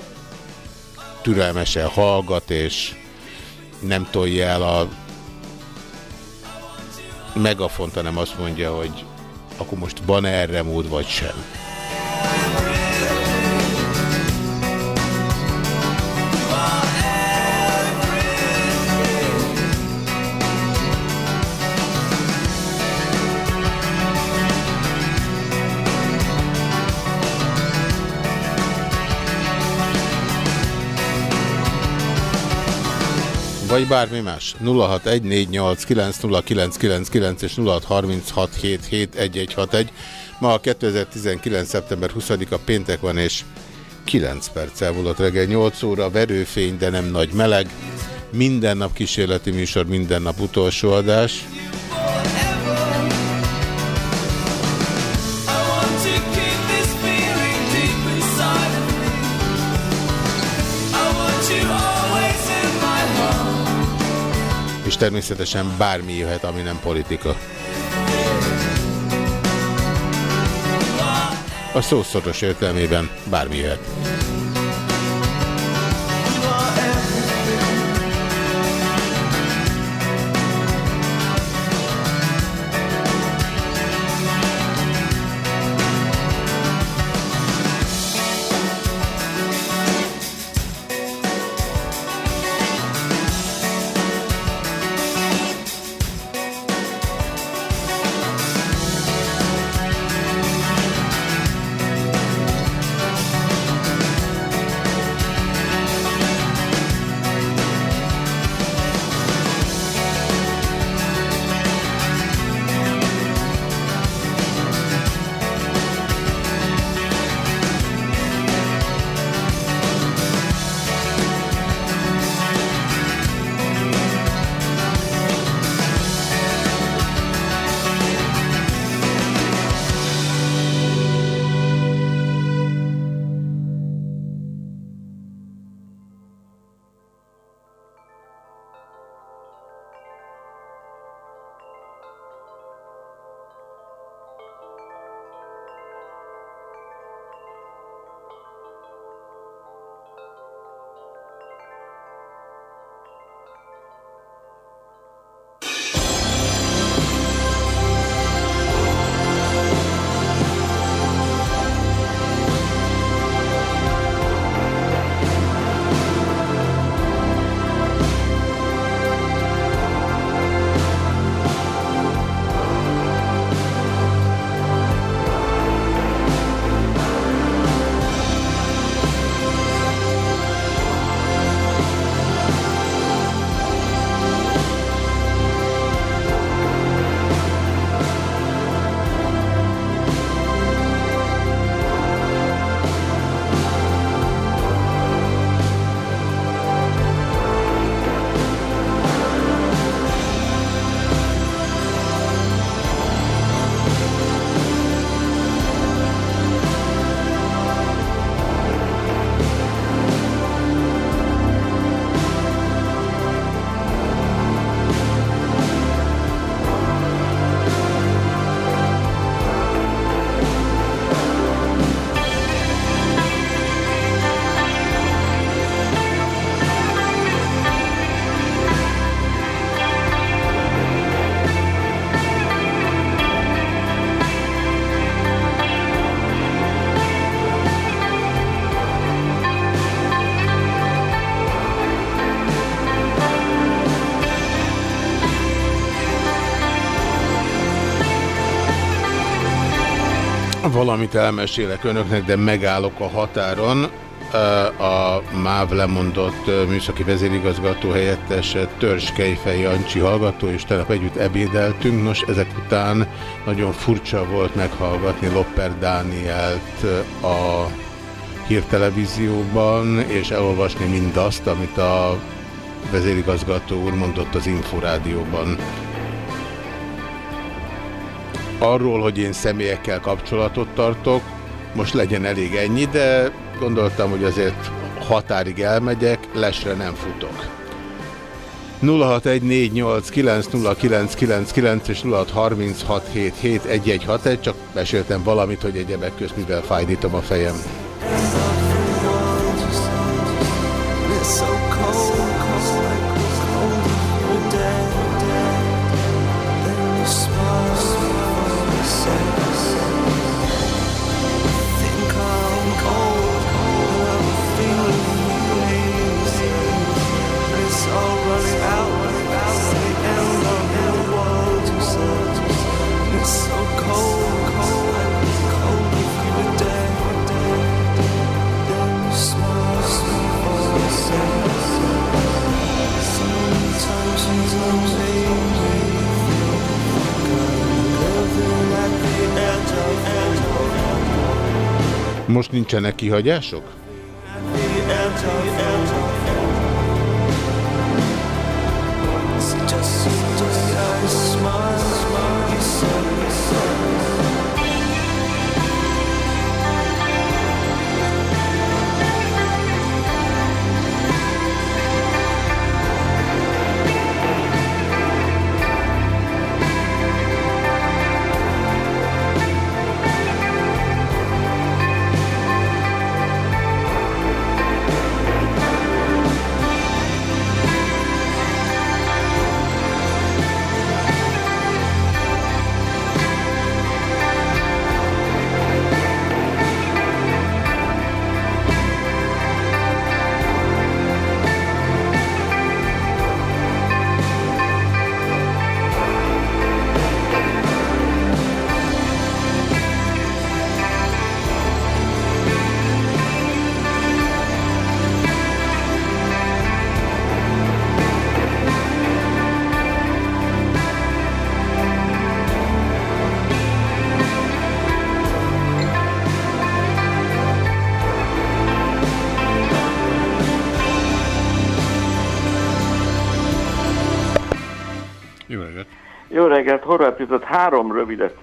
türelmesen hallgat, és nem tolja el a megafont, hanem azt mondja, hogy akkor most van -e erre mód, vagy sem. Vagy bármi más. 0614890999 és 0636771161. Ma a 2019. szeptember 20-a péntek van, és 9 perc elmúlott reggel 8 óra, verőfény, de nem nagy meleg. Minden nap kísérleti műsor, minden nap utolsó adás. És természetesen bármi jöhet, ami nem politika. A szószoros értelmében bármi jöhet. Valamit elmesélek önöknek, de megállok a határon. A MÁV lemondott műszaki vezérigazgató helyettese Törzs Kejfej Jancsi hallgató, és tegnap együtt ebédeltünk. Nos, ezek után nagyon furcsa volt meghallgatni Lopper Dánielt a hírtelevízióban, és elolvasni mindazt, amit a vezérigazgató úr mondott az Inforádióban. Arról, hogy én személyekkel kapcsolatot tartok, most legyen elég ennyi, de gondoltam, hogy azért határig elmegyek, lesre nem futok. 0614890999 és 0636771161, csak meséltem valamit, hogy egyebek közt mivel fájdítom a fejem. It's so Most nincsenek kihagyások?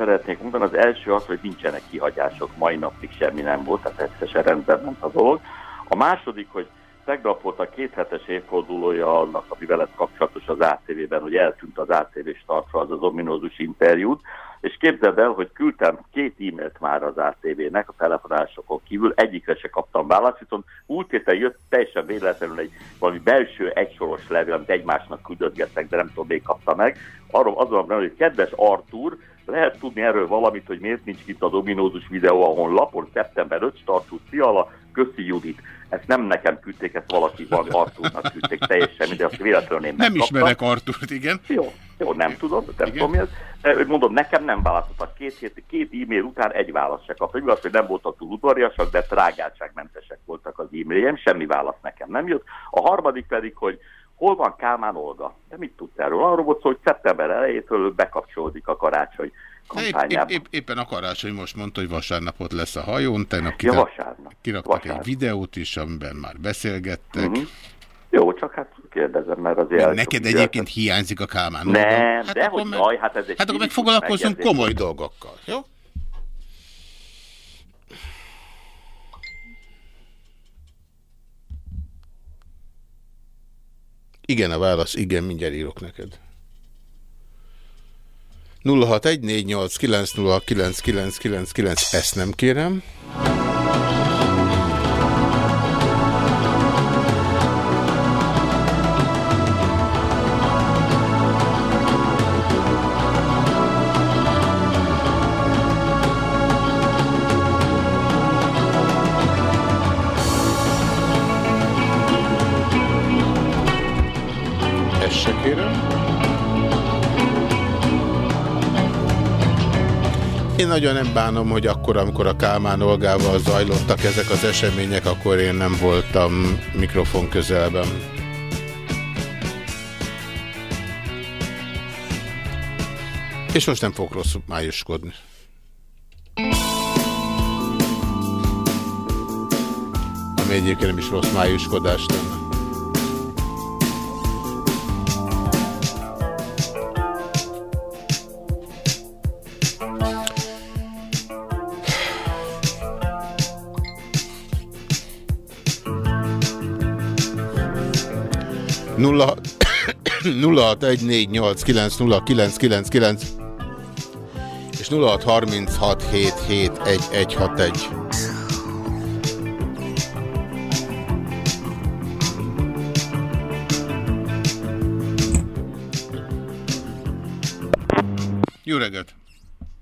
Szeretnék mondani. Az első az, hogy nincsenek kihagyások, mai napig semmi nem volt, tehát egyszerűen rendben ment a dolog. A második, hogy tegnap volt a kéthetes évfordulója annak, ami veled kapcsolatos az ATV-ben, hogy eltűnt az ATV startra az az ominózus interjút, és képzeld el, hogy küldtem két e-mailt már az ATV-nek a telefonálásokon kívül, egyikre se kaptam választ, viszont múlt héten jött teljesen véletlenül egy valami belső egysoros levél, amit egymásnak küldötgettek, de nem tudom, még kapta meg. Arról azon van, hogy kedves Artur, lehet tudni erről valamit, hogy miért nincs itt a dominózus videó a honlapon, szeptember 5 startú Fiala, köszi Judit. Ezt nem nekem küldték, ezt valaki van Arturnak küldték, teljesen, de azt véletlenül én Nem megkaptam. ismerek Artúrt, igen. Jó, jó, nem tudom, nem Igen. tudom mi ez. De, Mondom, nekem nem választottak két, hét, két e-mail után egy választ se kaptam. Igaz, hogy nem voltak túl udvariasak, de trágáltságmentesek voltak az e-mailjeim, semmi válasz nekem nem jött. A harmadik pedig, hogy hol van Kálmán Olga? De mit tudsz erről? Arról volt szó, hogy szeptember elejétől bekapcsolódik a karácsony Épp, épp, kampányába. épp, éppen a karácsony most mondta, hogy vasárnapot lesz a hajón, tegnap Ja, kirak, vasárnap. kiraktak Vasárnap. egy videót is, amiben már beszélgettek. Mhm. Jó, csak hát kérdezem, mert azért... Mert neked egyébként hiányzik a Kálmán Nem, Olga? de hogy meg, jaj, hát ez egy hát akkor meg megjegyzés. komoly dolgokkal, jó? Igen, a válasz, igen, mindjárt írok neked. 0614890999, ezt nem kérem. Nagyon nem bánom, hogy akkor, amikor a Kálmán Olgával zajlottak ezek az események, akkor én nem voltam mikrofon közelben. És most nem fogok rosszul májuskodni. Ami egyébként nem is rossz májuskodás lenne. 0614890999 és 0636771161. Jó reggelt!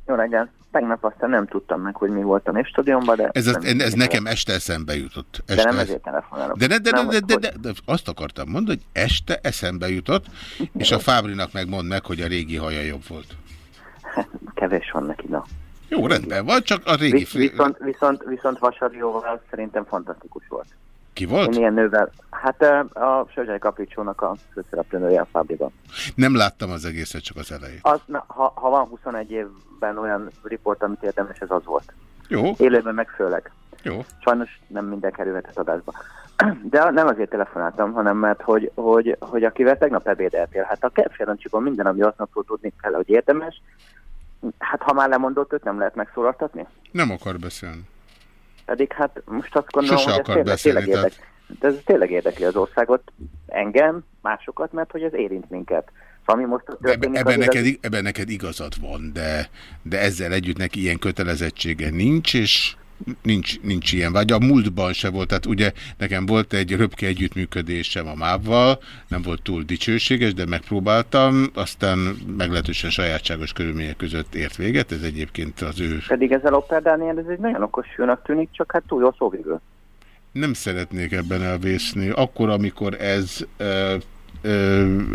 Jó reggelt. Tegnap aztán nem tudtam meg, hogy mi volt a névstadionban, de... Ez, az, nem- ez nekem este eszembe jutott. De Este nem ez- ezért telefonálok. De, de, de, Nem, de, de, de, de, azt akartam mondani, hogy este eszembe jutott, és a Fábrinak megmond meg, hogy a régi haja jobb volt. Kevés van neki, na. Jó, rendben van, csak a régi... Visz, viszont, viszont, viszont Vasarióval szerintem fantasztikus volt. Ki volt? Én ilyen nővel, hát a Sörgyai Kapricsónak a főszereplőnője a Fábriban. Nem láttam az egészet, csak az elejét. Az, na, ha, ha van 21 évben olyan riport, amit érdemes, ez az volt. Jó, Élőben meg főleg. jó. Sajnos nem minden kerülhetett adásba. De nem azért telefonáltam, hanem mert hogy, hogy, hogy akivel tegnap ebédeltél, hát a Kefjerancsiban minden, ami aznapról tudni kell, hogy érdemes, hát ha már lemondott, őt nem lehet megszólaltatni. Nem akar beszélni. Pedig hát most azt gondolom, Sose hogy ez tényleg, beszélni, tényleg, érdek, de ez tényleg érdekli az országot, engem, másokat, mert hogy ez érint minket. Ami most történik, ebben, azért az- neked, ebben neked igazad van, de, de ezzel együtt neki ilyen kötelezettsége nincs, és nincs, nincs ilyen vágy. A múltban se volt, tehát ugye nekem volt egy röpke együttműködésem a mávval, nem volt túl dicsőséges, de megpróbáltam, aztán meglehetősen sajátságos körülmények között ért véget, ez egyébként az ő... Pedig ezzel Oper Dániel, ez egy nagyon okos fiúnak tűnik, csak hát túl jó szóvégül. Nem szeretnék ebben elvészni. Akkor, amikor ez... ö,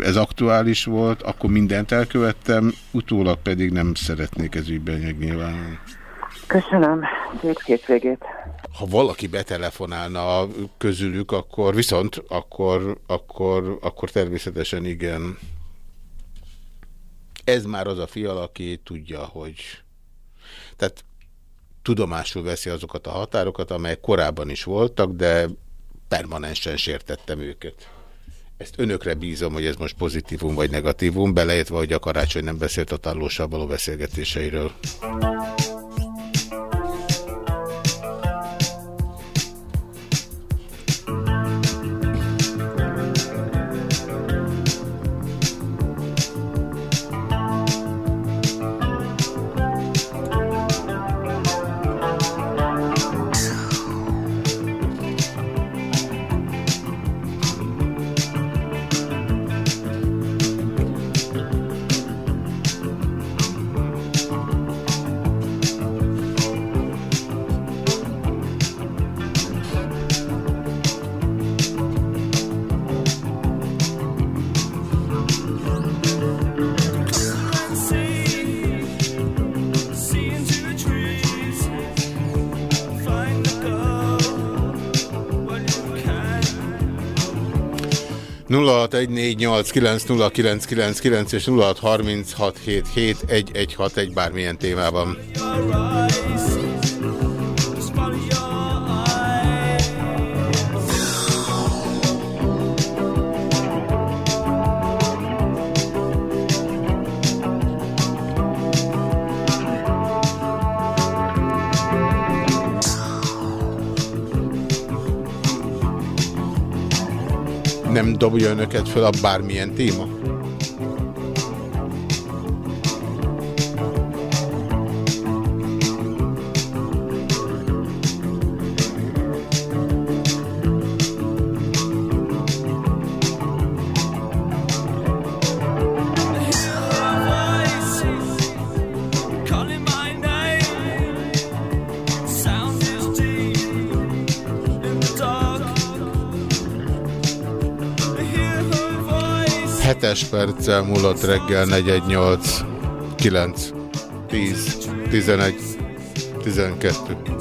ez aktuális volt, akkor mindent elkövettem, utólag pedig nem szeretnék ez ügyben megnyilvánulni. Köszönöm, szép hétvégét. ha valaki betelefonálna közülük, akkor viszont, akkor, akkor, akkor természetesen igen. Ez már az a fial, aki tudja, hogy tehát tudomásul veszi azokat a határokat, amelyek korábban is voltak, de permanensen sértettem őket. Ezt önökre bízom, hogy ez most pozitívum vagy negatívum, beleértve, hogy a karácsony nem beszélt a tallóssal való beszélgetéseiről. Hat egy bármilyen témában. Dobja önöket fel a bármilyen téma? Perccel múlott reggel 418 9 10 11 12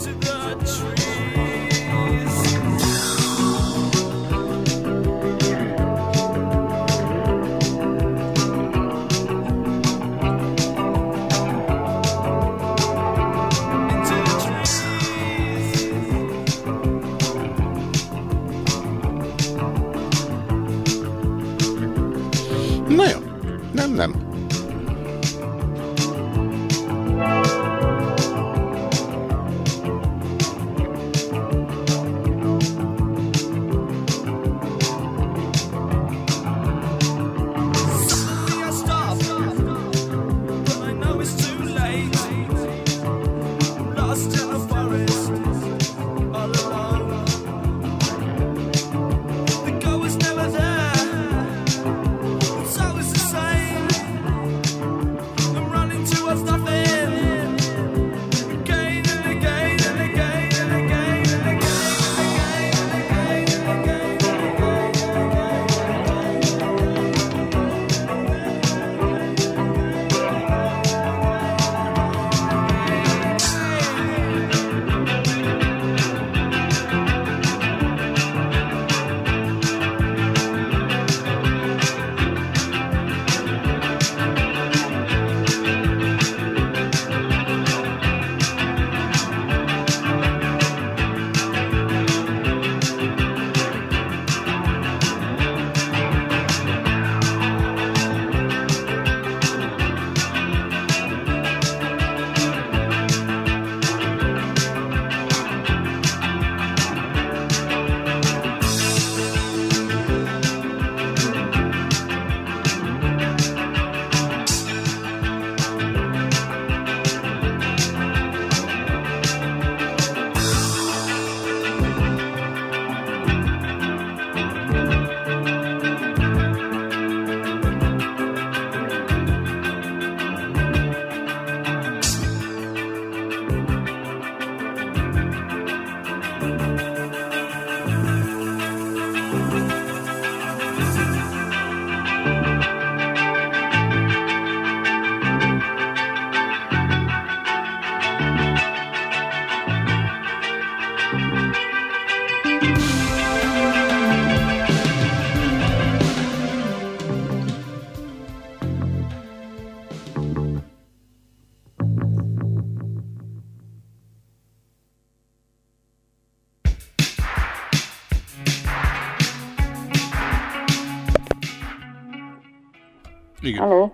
Halló?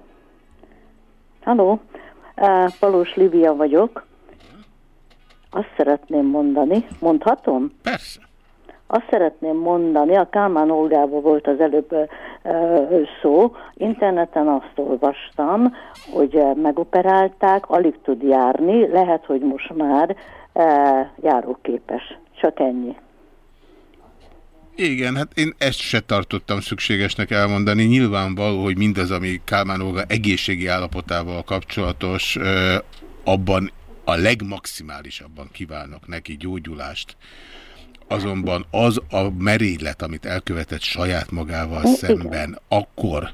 Halló? Palós Livia vagyok. Azt szeretném mondani, mondhatom? Persze. Azt szeretném mondani, a Kálmán Olgával volt az előbb ö, szó, interneten azt olvastam, hogy megoperálták, alig tud járni, lehet, hogy most már ö, járóképes. Csak ennyi. Igen, hát én ezt se tartottam szükségesnek elmondani. Nyilvánvaló, hogy mindaz, ami Kálmán Olga egészségi állapotával kapcsolatos, abban a legmaximálisabban kívánok neki gyógyulást. Azonban az a merénylet, amit elkövetett saját magával Igen. szemben, akkor,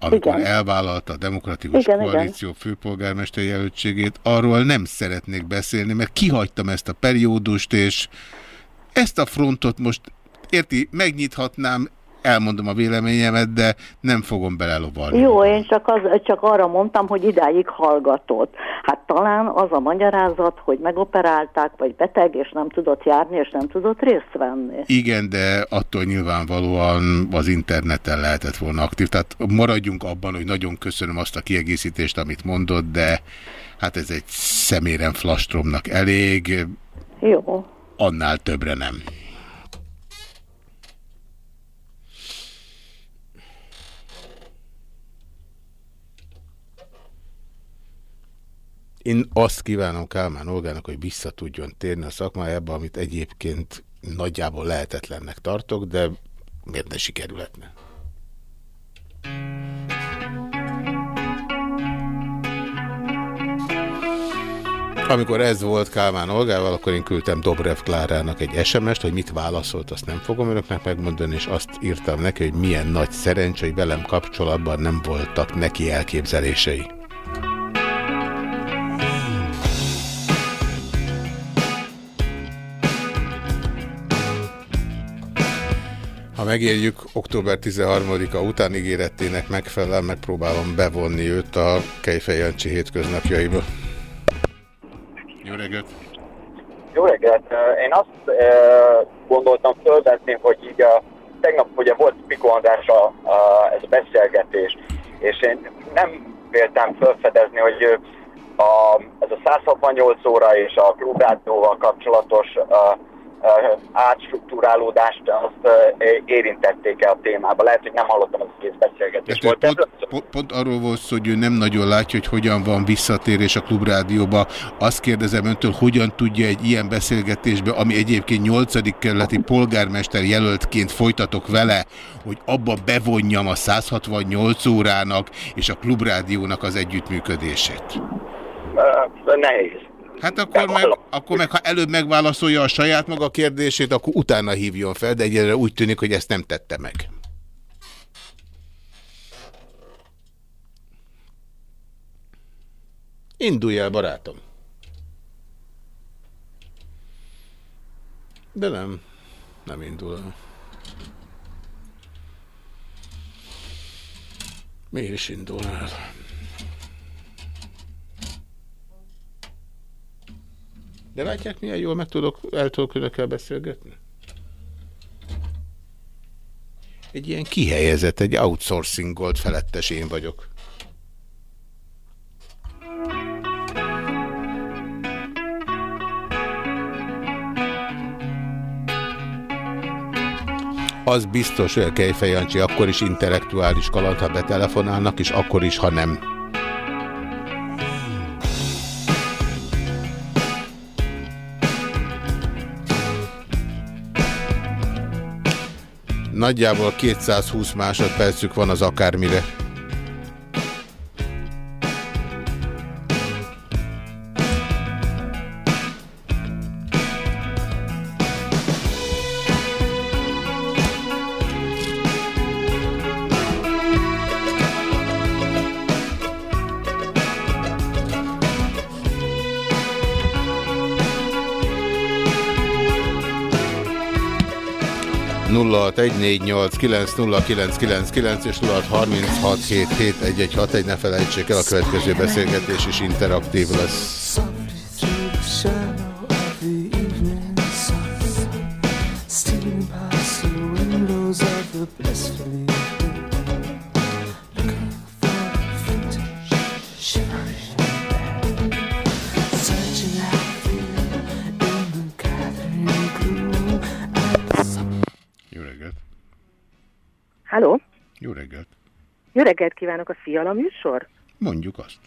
amikor Igen. elvállalta a Demokratikus Igen, igen. Koalíció főpolgármester jelöltségét, arról nem szeretnék beszélni, mert kihagytam ezt a periódust, és ezt a frontot most, érti, megnyithatnám, elmondom a véleményemet, de nem fogom belelovalni. Jó, én csak, az, csak arra mondtam, hogy idáig hallgatott. Hát talán az a magyarázat, hogy megoperálták, vagy beteg, és nem tudott járni, és nem tudott részt venni. Igen, de attól nyilvánvalóan az interneten lehetett volna aktív. Tehát maradjunk abban, hogy nagyon köszönöm azt a kiegészítést, amit mondott, de hát ez egy szeméren flastromnak elég, Jó. annál többre nem. Én azt kívánom Kálmán Olgának, hogy vissza tudjon térni a szakmájába, amit egyébként nagyjából lehetetlennek tartok, de miért ne sikerülhetne? Amikor ez volt Kálmán Olgával, akkor én küldtem Dobrev Klárának egy SMS-t, hogy mit válaszolt, azt nem fogom önöknek megmondani, és azt írtam neki, hogy milyen nagy szerencsé, hogy velem kapcsolatban nem voltak neki elképzelései. Ha megérjük október 13-a után ígéretének megfelelően megpróbálom bevonni őt a Kejfej Jancsi hétköznapjaiba. Jó reggelt! Jó reggelt! Én azt gondoltam fölvetni, hogy így a, tegnap ugye volt Piko Andrásra a, ez a beszélgetés, és én nem véltem felfedezni, hogy a, ez a 168 óra és a klubrádióval kapcsolatos a, a, átstruktúrálódást azt érintették-e a témába. Lehet, hogy nem hallottam az egész beszélgetést. Volt pont, pont, pont arról volt szó, hogy ő nem nagyon látja, hogy hogyan van visszatérés a klubrádióba. Azt kérdezem öntől, hogyan tudja egy ilyen beszélgetésbe, ami egyébként 8. kerületi polgármester jelöltként folytatok vele, hogy abba bevonjam a 168 órának és a klubrádiónak az együttműködését. Nehéz. Hát akkor meg, akkor meg, ha előbb megválaszolja a saját maga kérdését, akkor utána hívjon fel, de egyelőre úgy tűnik, hogy ezt nem tette meg. Indulj el, barátom. De nem, nem indul el. Miért is indul? De látják, milyen jól meg tudok, el tudok önökkel beszélgetni? Egy ilyen kihelyezett, egy outsourcingolt felettes én vagyok. Az biztos, hogy a Kejfej akkor is intellektuális kaland, ha betelefonálnak, és akkor is, ha nem. Nagyjából 220 másodpercük van az akármire. És 0636771161 ne felejtsék el, a következő beszélgetés is interaktív lesz. Jó reggelt kívánok, a Fiala műsor? Mondjuk azt.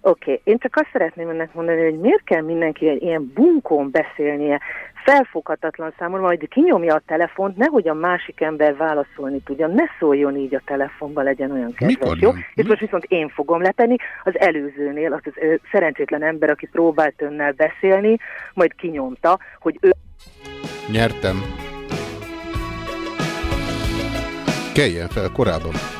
Oké, okay. én csak azt szeretném önnek mondani, hogy miért kell mindenki ilyen bunkón beszélnie, felfoghatatlan számomra, majd kinyomja a telefont, nehogy a másik ember válaszolni tudjon, ne szóljon így a telefonba, legyen olyan kedves, Mikor jó? nem? És most viszont én fogom letenni, az előzőnél, az, az ö, szerencsétlen ember, aki próbált önnel beszélni, majd kinyomta, hogy ő Nyertem. Keljen fel korábban.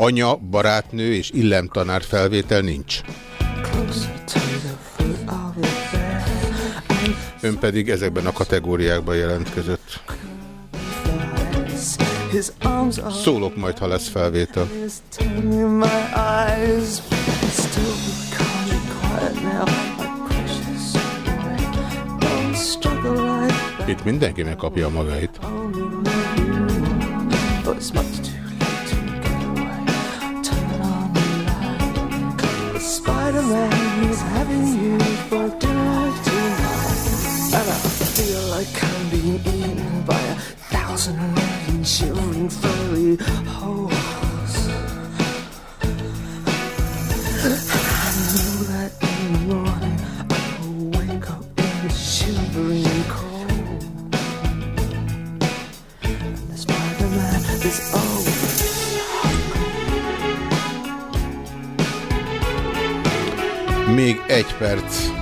Anya, barátnő és illemtanár felvétel nincs. Ön pedig ezekben a kategóriákban are Szólok majd, ha lesz felvétel. His tongue in my Spider-Man is having you for dinner tonight, and I feel like I'm being eaten by a thousand million shivering furry holes. I know that in the morning I will wake up in the shivering cold. And the Spider-Man is Még egy perc.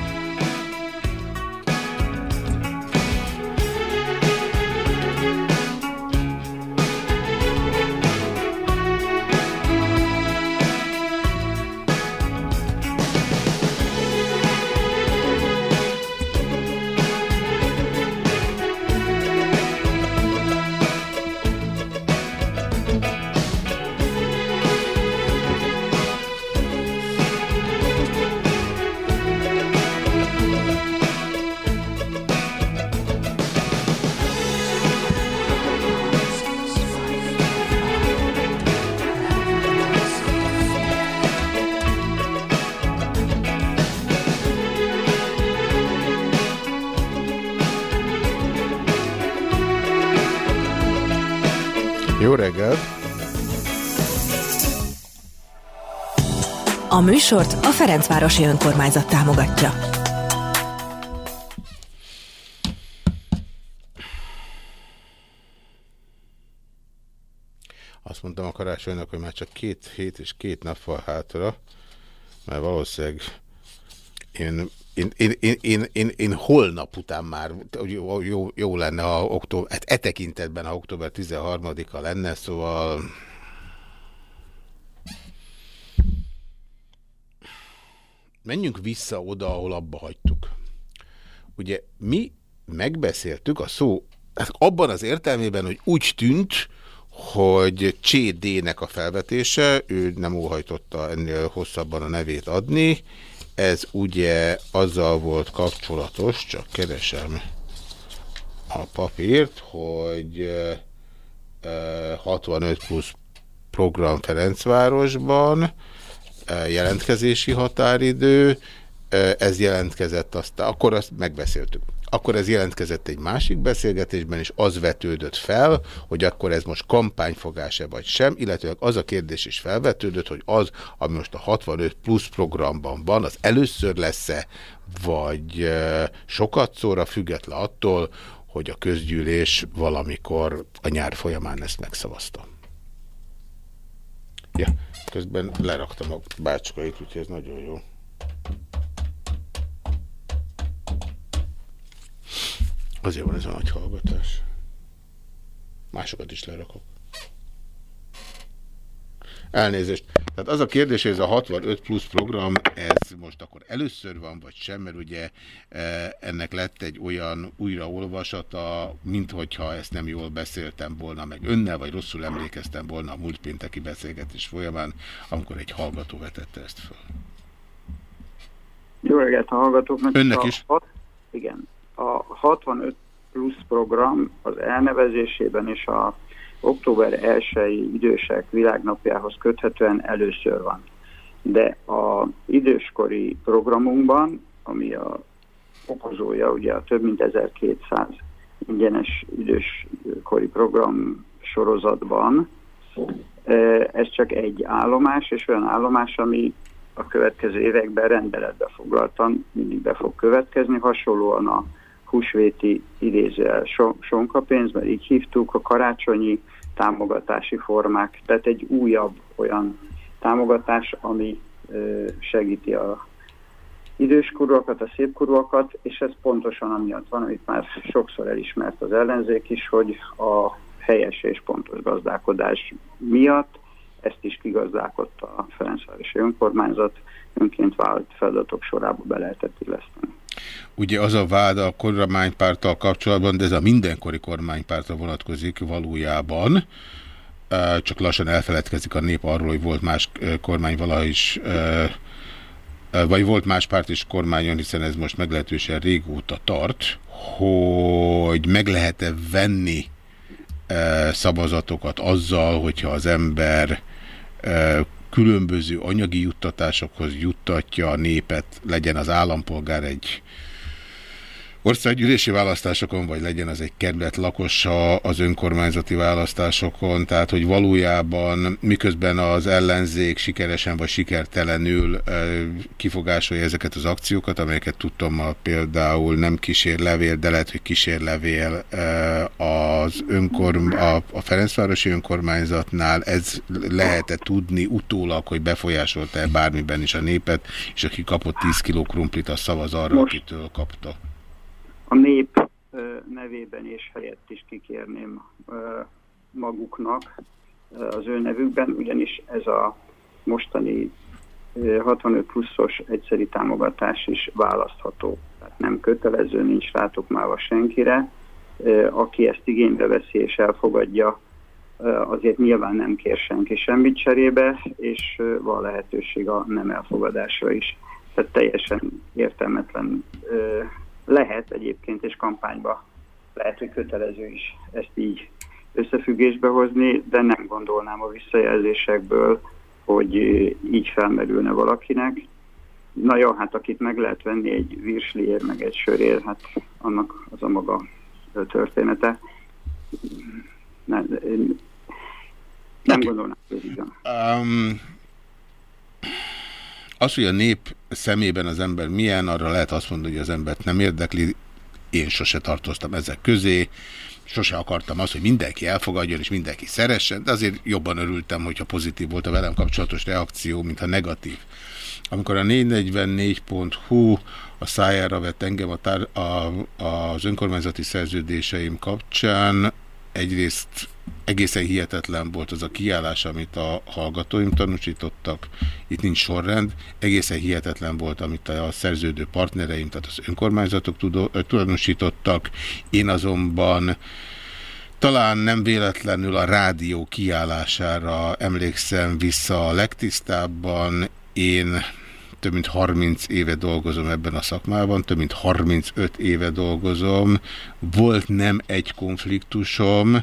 A műsort a Ferencvárosi Önkormányzat támogatja. Azt mondtam a karácsonynak, hogy már csak két hét és két nap van hátra, mert valószínűleg én, én, én, én, én, én, én holnap után már jó, jó, jó lenne, ha október, hát e tekintetben, ha október 13-a lenne, szóval menjünk vissza oda, ahol abba hagytuk. Ugye mi megbeszéltük a szó, hát abban az értelmében, hogy úgy tűnt, hogy CD-nek a felvetése, ő nem óhajtotta ennél hosszabban a nevét adni, ez ugye azzal volt kapcsolatos, csak keresem a papírt, hogy eh, eh, 65 plusz program Ferencvárosban, eh, jelentkezési határidő, ez jelentkezett aztán, akkor azt megbeszéltük. Akkor ez jelentkezett egy másik beszélgetésben, és az vetődött fel, hogy akkor ez most kampányfogás-e vagy sem, illetve az a kérdés is felvetődött, hogy az, ami most a 65 plusz programban van, az először lesz-e, vagy sokat szóra független attól, hogy a közgyűlés valamikor a nyár folyamán ezt megszavazta. Ja, közben leraktam a bácskait, úgyhogy ez nagyon jó. Azért van ez a nagy hallgatás. Másokat is lerakok. Elnézést. Tehát az a kérdés, hogy ez a 65 plusz program, ez most akkor először van, vagy sem, mert ugye e, ennek lett egy olyan újraolvasata, mint hogyha ezt nem jól beszéltem volna meg önnel, vagy rosszul emlékeztem volna a múlt pénteki beszélgetés folyamán, amikor egy hallgató vetette ezt föl. Jó reggelt a hallgatóknak. Önnek a is. Hat, igen. A 65 plusz program az elnevezésében és a október 1-i idősek világnapjához köthetően először van. De a időskori programunkban, ami a okozója ugye a több mint 1200 ingyenes időskori program sorozatban, ez csak egy állomás, és olyan állomás, ami a következő években rendeletbe foglaltan mindig be fog következni, hasonlóan a húsvéti idézőel so- sonkapénz, mert így hívtuk, a karácsonyi támogatási formák, tehát egy újabb olyan támogatás, ami segíti a időskorúakat, a szépkorúakat, és ez pontosan amiatt van, amit már sokszor elismert az ellenzék is, hogy a helyes és pontos gazdálkodás miatt ezt is kigazdálkodta a Ferencvárosi Önkormányzat, önként vállalt feladatok sorába be lehetett illeszteni. Ugye az a vád a kormánypárttal kapcsolatban, de ez a mindenkori kormánypártra vonatkozik valójában, csak lassan elfeledkezik a nép arról, hogy volt más kormány valaha is, vagy volt más párt is kormányon, hiszen ez most meglehetősen régóta tart, hogy meg lehet-e venni szavazatokat azzal, hogyha az ember különböző anyagi juttatásokhoz juttatja a népet, legyen az állampolgár egy országgyűlési választásokon, vagy legyen az egy kerület lakosa az önkormányzati választásokon, tehát hogy valójában miközben az ellenzék sikeresen vagy sikertelenül kifogásolja ezeket az akciókat, amelyeket tudtam például nem kísérlevél, de lehet, hogy kísérlevél az önkorm, a, a Ferencvárosi önkormányzatnál, ez lehet-e tudni utólag, hogy befolyásolta-e bármiben is a népet, és aki kapott 10 kiló krumplit, az szavaz arra, akitől kapta. A nép nevében és helyett is kikérném maguknak az ő nevükben, ugyanis ez a mostani ö, 65 pluszos egyszeri támogatás is választható. Nem kötelező, nincs rátukmálva senkire. Aki ezt igénybe veszi és elfogadja, azért nyilván nem kér senki semmit cserébe, és van lehetőség a nem elfogadásra is. Tehát teljesen értelmetlen lehet egyébként, és kampányba lehet, hogy kötelező is ezt így összefüggésbe hozni, de nem gondolnám a visszajelzésekből, hogy így felmerülne valakinek. Na jó, hát akit meg lehet venni egy virsliért, meg egy sörért, hát annak az a maga története. Nem, nem gondolnám, hogy így van. Um, az, hogy a nép szemében az ember milyen, arra lehet azt mondani, hogy az embert nem érdekli. Én sose tartoztam ezek közé, sose akartam azt, hogy mindenki elfogadjon és mindenki szeressen, de azért jobban örültem, hogyha pozitív volt a velem kapcsolatos reakció, mint a negatív. Amikor a 444.hu a szájára vett engem a tár, a, az önkormányzati szerződéseim kapcsán, egyrészt egészen hihetetlen volt az a kiállás, amit a hallgatóim tanúsítottak. Itt nincs sorrend. Egészen hihetetlen volt, amit a szerződő partnereim, tehát az önkormányzatok tanúsítottak. Én azonban talán nem véletlenül a rádió kiállására emlékszem vissza a legtisztábban. Én több mint 30 éve dolgozom ebben a szakmában, több mint 35 éve dolgozom. Volt nem egy konfliktusom,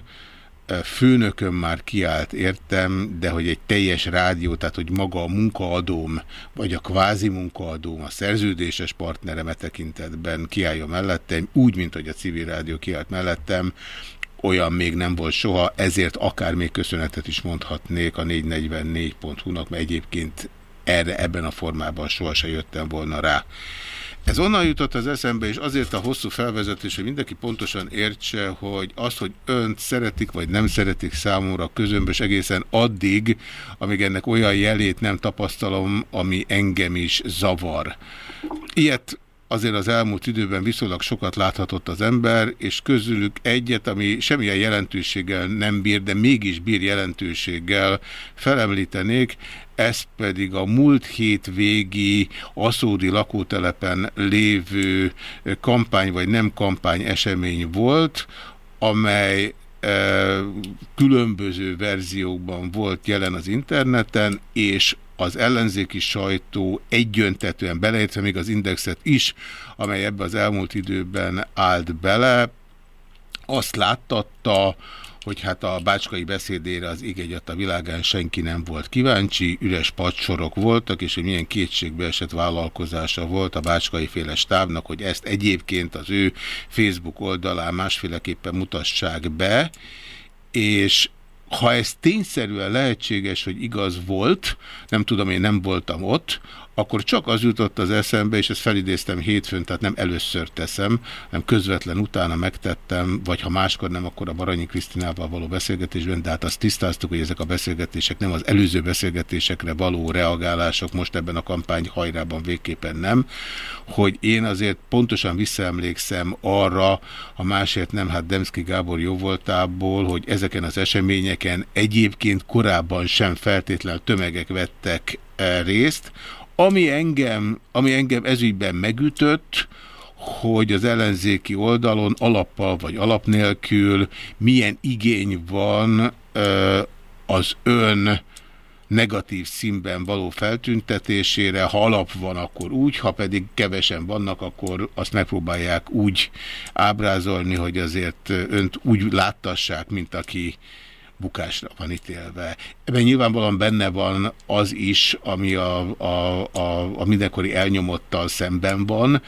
főnököm már kiállt, értem, de hogy egy teljes rádió, tehát hogy maga a munkaadóm, vagy a kvázi munkaadóm, a szerződéses partnerem e tekintetben kiállja mellettem, úgy, mint hogy a civil rádió kiállt mellettem, olyan még nem volt soha, ezért akár még köszönetet is mondhatnék a 444.hu-nak, mert egyébként erre ebben a formában sohasem jöttem volna rá. Ez onnan jutott az eszembe, és azért a hosszú felvezetés, hogy mindenki pontosan értse, hogy az, hogy önt szeretik, vagy nem szeretik számomra közömbös egészen addig, amíg ennek olyan jelét nem tapasztalom, ami engem is zavar. Ilyet azért az elmúlt időben viszonylag sokat láthatott az ember, és közülük egyet, ami semmilyen jelentőséggel nem bír, de mégis bír jelentőséggel felemlítenék, ez pedig a múlt hét végi aszódi lakótelepen lévő kampány vagy nem kampány esemény volt, amely e, különböző verziókban volt jelen az interneten, és az ellenzéki sajtó egyöntetően beleértve még az indexet is, amely ebbe az elmúlt időben állt bele, azt láttatta, hogy hát a bácskai beszédére az ég a világán senki nem volt kíváncsi, üres padsorok voltak, és hogy milyen kétségbe esett vállalkozása volt a bácskai féle stábnak, hogy ezt egyébként az ő Facebook oldalán másféleképpen mutassák be, és ha ez tényszerűen lehetséges, hogy igaz volt, nem tudom, én nem voltam ott, akkor csak az jutott az eszembe, és ezt felidéztem hétfőn, tehát nem először teszem, nem közvetlen utána megtettem, vagy ha máskor nem, akkor a Baranyi Krisztinával való beszélgetésben, de hát azt tisztáztuk, hogy ezek a beszélgetések nem az előző beszélgetésekre való reagálások, most ebben a kampány hajrában végképpen nem, hogy én azért pontosan visszaemlékszem arra, a másért nem, hát Demszki Gábor jóvoltából, hogy ezeken az eseményeken egyébként korábban sem feltétlenül tömegek vettek eh, részt, ami engem, ami engem ezügyben megütött, hogy az ellenzéki oldalon alappal vagy alap nélkül milyen igény van ö, az ön negatív színben való feltüntetésére, ha alap van, akkor úgy, ha pedig kevesen vannak, akkor azt megpróbálják úgy ábrázolni, hogy azért önt úgy láttassák, mint aki bukásra van ítélve. Ebben nyilvánvalóan benne van az is, ami a, a, a, a mindenkori elnyomottal szemben van,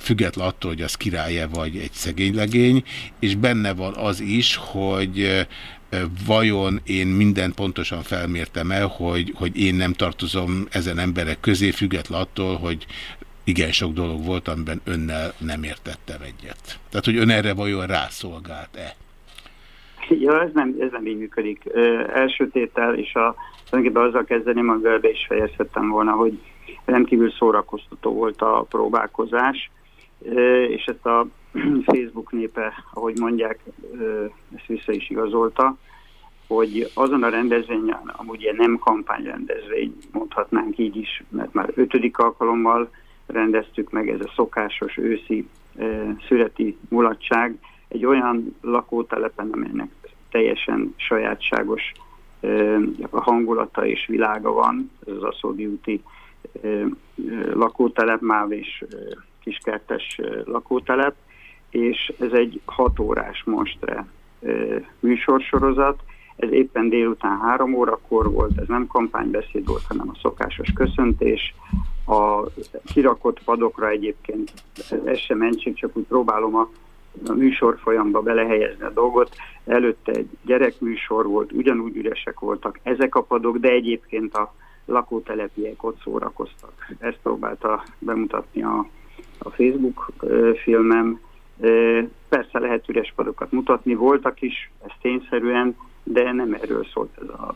független attól, hogy az királye vagy egy szegény legény, és benne van az is, hogy vajon én mindent pontosan felmértem-e, hogy, hogy én nem tartozom ezen emberek közé, független attól, hogy igen sok dolog volt, amiben önnel nem értettem egyet. Tehát, hogy ön erre vajon rászolgált-e? Ja, ez nem, ez nem így működik. Ö, első tétel, és a, tulajdonképpen azzal kezdeném, amivel be is fejezhettem volna, hogy rendkívül szórakoztató volt a próbálkozás, ö, és ezt a Facebook népe, ahogy mondják, ö, ezt vissza is igazolta, hogy azon a rendezvényen, amúgy ilyen nem kampányrendezvény, mondhatnánk így is, mert már ötödik alkalommal rendeztük meg, ez a szokásos őszi születi mulatság, egy olyan lakótelepen, amelynek teljesen sajátságos ö, hangulata és világa van, ez az Aszódi úti lakótelep, MÁV és kiskertes lakótelep, és ez egy hat órás mostre műsorsorozat, ez éppen délután három órakor volt, ez nem kampánybeszéd volt, hanem a szokásos köszöntés. A kirakott padokra egyébként ez sem mentség, csak úgy próbálom a a műsor folyamba belehelyezni a dolgot. Előtte egy gyerekműsor volt, ugyanúgy üresek voltak ezek a padok, de egyébként a lakótelepiek ott szórakoztak. Ezt próbálta bemutatni a, a Facebook filmem. Persze lehet üres padokat mutatni, voltak is, ez tényszerűen, de nem erről szólt ez a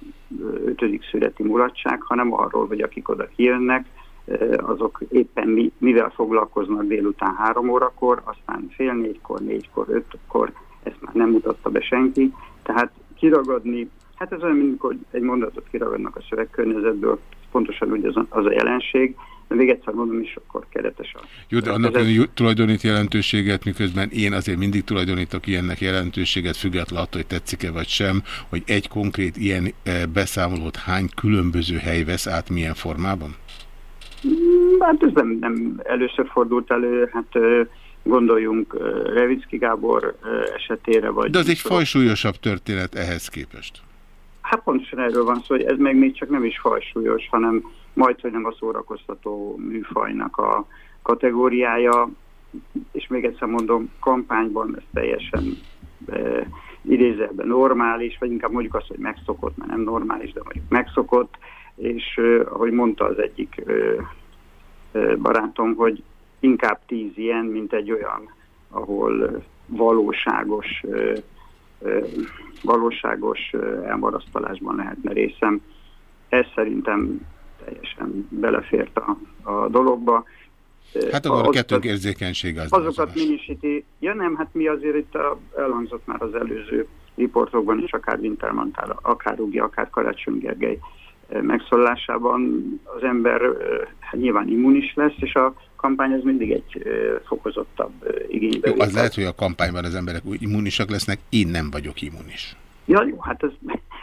ötödik születi mulatság, hanem arról, hogy akik oda kijönnek, azok éppen mi, mivel foglalkoznak délután három órakor, aztán fél négykor, négykor, ötkor, ezt már nem mutatta be senki. Tehát kiragadni, hát ez olyan, amikor egy mondatot kiragadnak a szövegkörnyezetből, pontosan úgy az a, az a jelenség, de még egyszer mondom is, akkor keretes a... Jó, de annak ön tulajdonít jelentőséget, miközben én azért mindig tulajdonítok ilyennek jelentőséget, függetlenül attól, hogy tetszik-e vagy sem, hogy egy konkrét ilyen beszámolót hány különböző hely vesz át milyen formában? Hát ez nem, nem először fordult elő, hát gondoljunk Revicki Gábor esetére. Vagy De az egy fajsúlyosabb történet ehhez képest. Hát pontosan erről van szó, hogy ez meg még csak nem is fajsúlyos, hanem majd, hogy nem a szórakoztató műfajnak a kategóriája, és még egyszer mondom, kampányban ez teljesen e, idézőben normális, vagy inkább mondjuk azt, hogy megszokott, mert nem normális, de mondjuk megszokott, és ahogy mondta az egyik barátom, hogy inkább tíz ilyen, mint egy olyan, ahol valóságos valóságos elmarasztalásban lehetne részem. Ez szerintem teljesen belefért a, a dologba. Hát akkor a kettőnk érzékenysége az Azokat minősíti. Ja nem, hát mi azért itt a, elhangzott már az előző riportokban is, akár Wintermantel, akár Ugi, akár Karácsony Gergely megszólásában az ember hát nyilván immunis lesz, és a kampány az mindig egy fokozottabb igénybe. Jó, az lehet, hogy a kampányban az emberek úgy immunisak lesznek, én nem vagyok immunis. Ja, jó, hát ez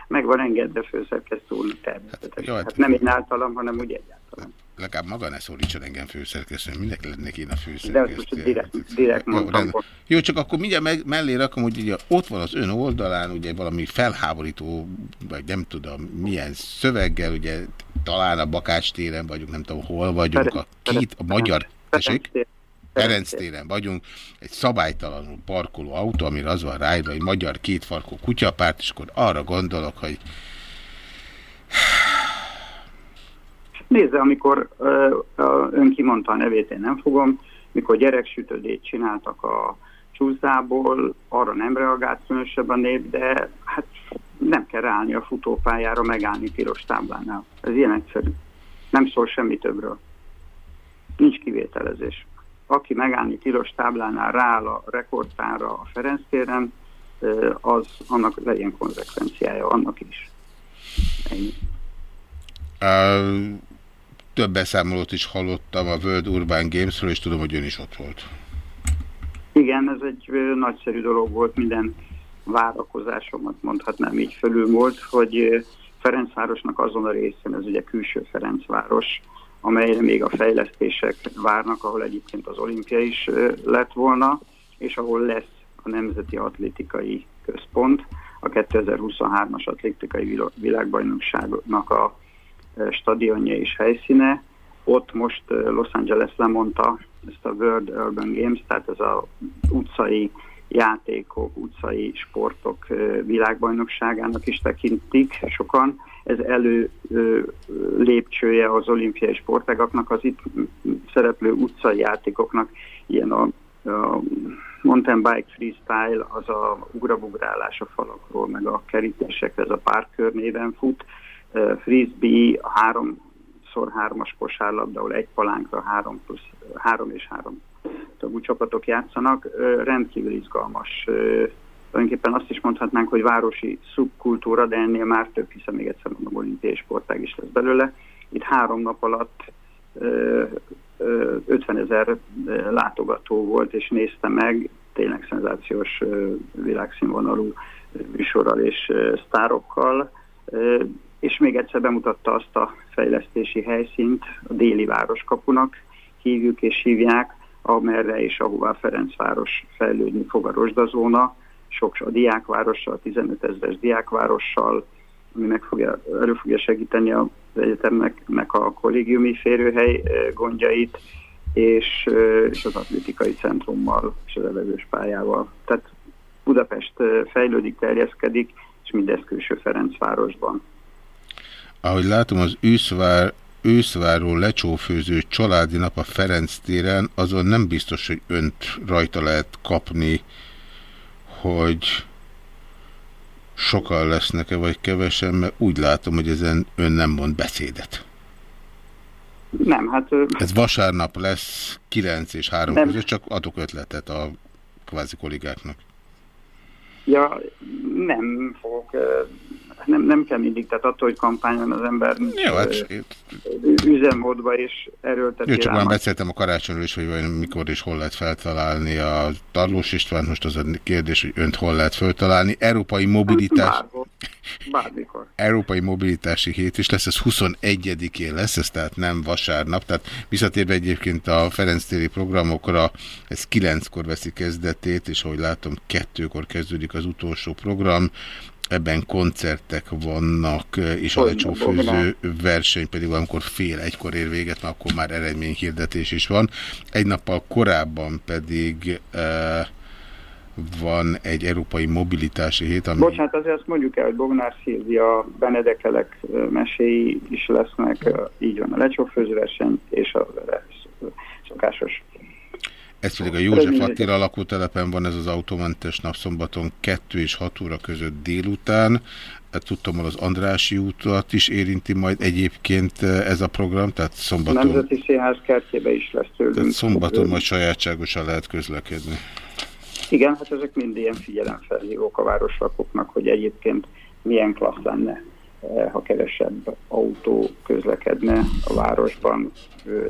meg van engedve főszerkesztő úrnak természetesen. Hát, hát nem én általam, hanem úgy egyáltalán. Legalább maga ne szólítson engem főszerkesztő, mindenki lennék én a De főszerkesztő. direkt, direkt Jó, mondtam, hogy Jó, csak akkor mindjárt meg, mellé rakom, hogy ugye ott van az ön oldalán ugye valami felháborító, vagy nem tudom milyen szöveggel, ugye talán a Bakács téren vagyunk, nem tudom hol vagyunk, a, két, a magyar, tessék? Ferenc téren vagyunk, egy szabálytalanul parkoló autó, amire az van ráírva, hogy magyar kétfarkú kutyapárt, és akkor arra gondolok, hogy Nézze, amikor ön kimondta a nevét, én nem fogom, mikor gyereksütödét csináltak a csúszából, arra nem reagált különösebb a nép, de hát nem kell ráállni a futópályára, megállni piros táblánál. Ez ilyen egyszerű. Nem szól semmi többről. Nincs kivételezés. Aki megállni piros táblánál rááll a rekordtára a Ferenc téren, az annak legyen konzekvenciája, annak is. Ennyi. Uh, több beszámolót is hallottam a World Urban Gamesről, és tudom, hogy ön is ott volt. Igen, ez egy nagyszerű dolog volt, minden várakozásomat mondhatnám így fölül volt, hogy Ferencvárosnak azon a részén, ez ugye külső Ferencváros, amelyre még a fejlesztések várnak, ahol egyébként az olimpia is lett volna, és ahol lesz a Nemzeti Atlétikai Központ, a 2023-as atlétikai világbajnokságnak a stadionja és helyszíne. Ott most Los Angeles lemondta ezt a World Urban Games, tehát ez a utcai játékok, utcai sportok világbajnokságának is tekintik sokan. Ez elő lépcsője az olimpiai sportágaknak, az itt szereplő utcai játékoknak, ilyen a, a mountain bike freestyle, az a ugrabugrálás a falakról, meg a kerítésekre, ez a párkör néven fut, frisbee, a három szor hármas kosárlabda, ahol egy palánkra három, plusz, három és három tagú csapatok játszanak, rendkívül izgalmas. Tulajdonképpen azt is mondhatnánk, hogy városi szubkultúra, de ennél már több, hiszen még egyszer mondom, olimpiai sportág is lesz belőle. Itt három nap alatt ö, ö, 50 ezer látogató volt, és nézte meg, tényleg szenzációs világszínvonalú műsorral és sztárokkal, és még egyszer bemutatta azt a fejlesztési helyszínt, a déli városkapunak hívjuk és hívják, amerre és ahová Ferencváros fejlődni fog a rozsdazóna, sok a diákvárossal, 15 ezeres diákvárossal, ami meg fogja, elő fogja segíteni az egyetemnek nek a kollégiumi férőhely eh, gondjait, és, eh, és az atlétikai centrummal és az elevős pályával. Tehát Budapest eh, fejlődik, terjeszkedik, és mindez külső Ferencvárosban. Ahogy látom, az őszvár, őszváról lecsófőző családi nap a Ferenc téren, azon nem biztos, hogy önt rajta lehet kapni, hogy sokan lesznek-e, vagy kevesen, mert úgy látom, hogy ezen ön nem mond beszédet. Nem, hát... Ez vasárnap lesz 9 és 3 Nem. között, csak adok ötletet a kvázi kollégáknak. Ja, nem fogok, nem, nem kell mindig, tehát attól, hogy kampányon az ember Jó, hát üzemmódba és erőlteti Jó, csak már beszéltem a karácsonyról is, hogy vajon mikor és hol lehet feltalálni a Tarlós István, most az a kérdés, hogy önt hol lehet feltalálni. Európai mobilitás, Bárhol, bármikor. Európai Mobilitási Hét is lesz, ez 21-én lesz, ez tehát nem vasárnap, tehát visszatérve egyébként a Ferenc téri programokra, ez 9-kor veszi kezdetét, és ahogy látom, kettőkor kezdődik az utolsó program, ebben koncertek vannak, és a lecsófőző verseny pedig valamikor fél egykor ér véget, mert akkor már eredményhirdetés is van. Egy nappal korábban pedig van egy európai mobilitási hét, ami Bocsánat, azért azt mondjuk el, hogy Bognár Szilvia, Benedekelek meséi is lesznek, így van a lecsófőzőverseny és a szokásos. Ez pedig a József Attila lakótelepen van ez az autómentes napszombaton 2 és 6 óra között délután. Tudtam, hogy az Andrási útat is érinti majd egyébként ez a program, tehát A szombaton, Nemzeti Színház kertjébe is lesz tőlünk. tehát szombaton majd sajátságosan lehet közlekedni. Igen, hát ezek mind ilyen figyelemfelhívók a városlakóknak, hogy egyébként milyen klassz lenne, ha kevesebb autó közlekedne a városban,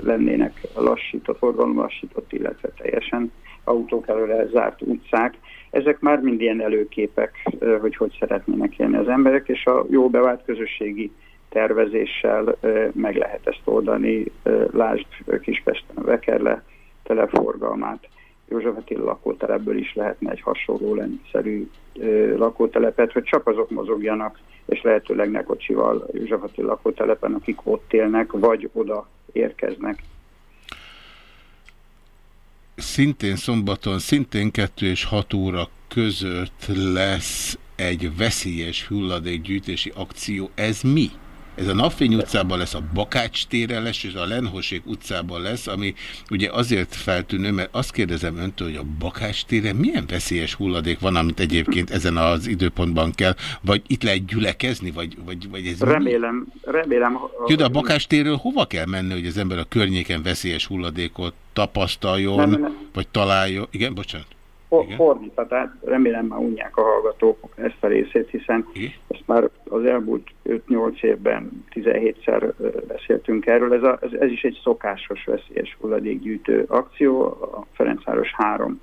lennének lassított, forgalom lassított, illetve teljesen autók előre zárt utcák. Ezek már mind ilyen előképek, hogy hogy szeretnének élni az emberek, és a jó bevált közösségi tervezéssel meg lehet ezt oldani. Lásd Kispesten a Vekerle teleforgalmát, József Attila lakótelepből is lehetne egy hasonló rendszerű ö, lakótelepet, hogy csak azok mozogjanak, és lehetőleg ne kocsival József Attila lakótelepen, akik ott élnek, vagy oda érkeznek. Szintén szombaton, szintén 2 és 6 óra között lesz egy veszélyes hulladékgyűjtési akció. Ez mi? Ez a Napfény utcában lesz, a Bakács téren lesz, és a Lenhosék utcában lesz, ami ugye azért feltűnő, mert azt kérdezem öntől, hogy a Bakács téren milyen veszélyes hulladék van, amit egyébként ezen az időpontban kell, vagy itt lehet gyülekezni, vagy, vagy, vagy ez mi? Remélem, remélem... Jó, de a Bakács térről hova kell menni, hogy az ember a környéken veszélyes hulladékot tapasztaljon, nem, nem. vagy találjon? Igen, bocsánat. For, fordítva, tehát remélem már unják a hallgatók ezt a részét, hiszen ezt már az elmúlt 5-8 évben 17-szer ö, beszéltünk erről. Ez, a, ez, ez is egy szokásos veszélyes hulladékgyűjtő akció a Ferencváros három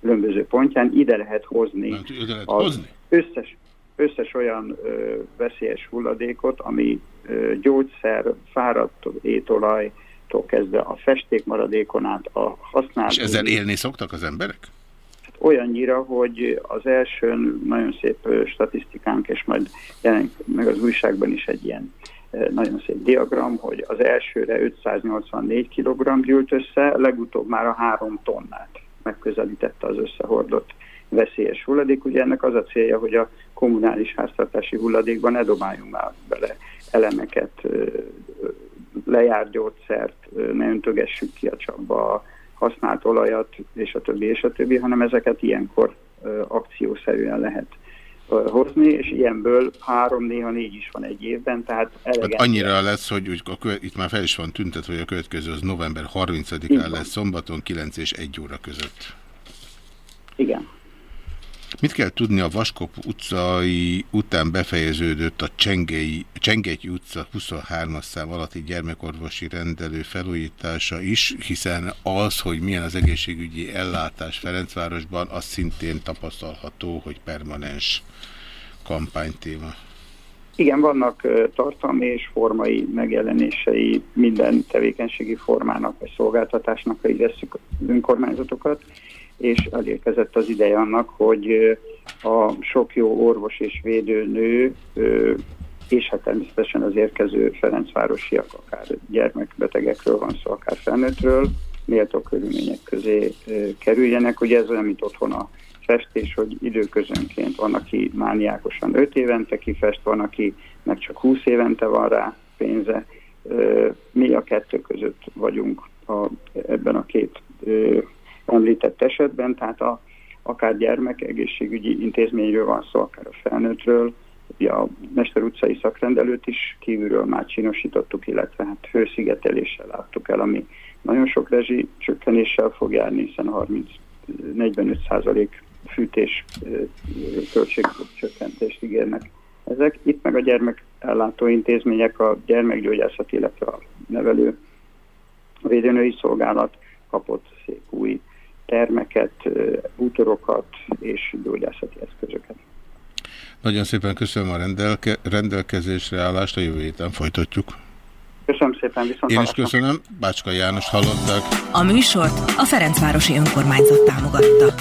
különböző pontján. Ide lehet hozni, Ide lehet az hozni? Összes, összes olyan ö, veszélyes hulladékot, ami ö, gyógyszer, fáradt étolajtól kezdve a festékmaradékon át a használt... És ezzel élni szoktak az emberek? Olyannyira, hogy az első nagyon szép statisztikánk, és majd jelenik meg az újságban is egy ilyen nagyon szép diagram, hogy az elsőre 584 kg gyűlt össze, legutóbb már a 3 tonnát megközelítette az összehordott veszélyes hulladék. Ugye ennek az a célja, hogy a kommunális háztartási hulladékban ne dobáljunk már bele elemeket, lejárt gyógyszert, ne öntögessük ki a csapba használt olajat, és a többi, és a többi, hanem ezeket ilyenkor akciószerűen lehet hozni, és ilyenből három, néha négy is van egy évben, tehát Hát elegendő. annyira lesz, hogy úgy a követ, itt már fel is van tüntetve, hogy a következő az november 30-án lesz szombaton 9 és 1 óra között. Igen. Mit kell tudni a Vaskop utcai után befejeződött a Csengei, Csengei utca 23-as szám alatti gyermekorvosi rendelő felújítása is, hiszen az, hogy milyen az egészségügyi ellátás Ferencvárosban, az szintén tapasztalható, hogy permanens kampánytéma. Igen, vannak tartalmi és formai megjelenései minden tevékenységi formának vagy szolgáltatásnak, ha így vesszük az önkormányzatokat, és elérkezett az ideje annak, hogy a sok jó orvos és védőnő, és hát természetesen az érkező Ferencvárosiak, akár gyermekbetegekről van szó, akár felnőttről, méltó körülmények közé kerüljenek. Ugye ez olyan, mint otthon a festés, hogy időközönként van, aki mániákosan 5 évente kifest, van, aki meg csak 20 évente van rá pénze. Mi a kettő között vagyunk a, ebben a két említett esetben, tehát a, akár gyermek egészségügyi intézményről van szó, akár a felnőttről, a Mester utcai szakrendelőt is kívülről már csinosítottuk, illetve hát hőszigeteléssel láttuk el, ami nagyon sok rezsi csökkenéssel fog járni, hiszen 30-45 százalék fűtés költségcsökkentést ígérnek ezek. Itt meg a gyermekellátó intézmények, a gyermekgyógyászat, illetve a nevelő védőnői szolgálat kapott szép új termeket, bútorokat és gyógyászati eszközöket. Nagyon szépen köszönöm a rendelke, rendelkezésre állást, a jövő héten folytatjuk. Köszönöm szépen, viszont Én is köszönöm, Bácska János hallották. A műsort a Ferencvárosi Önkormányzat támogatta.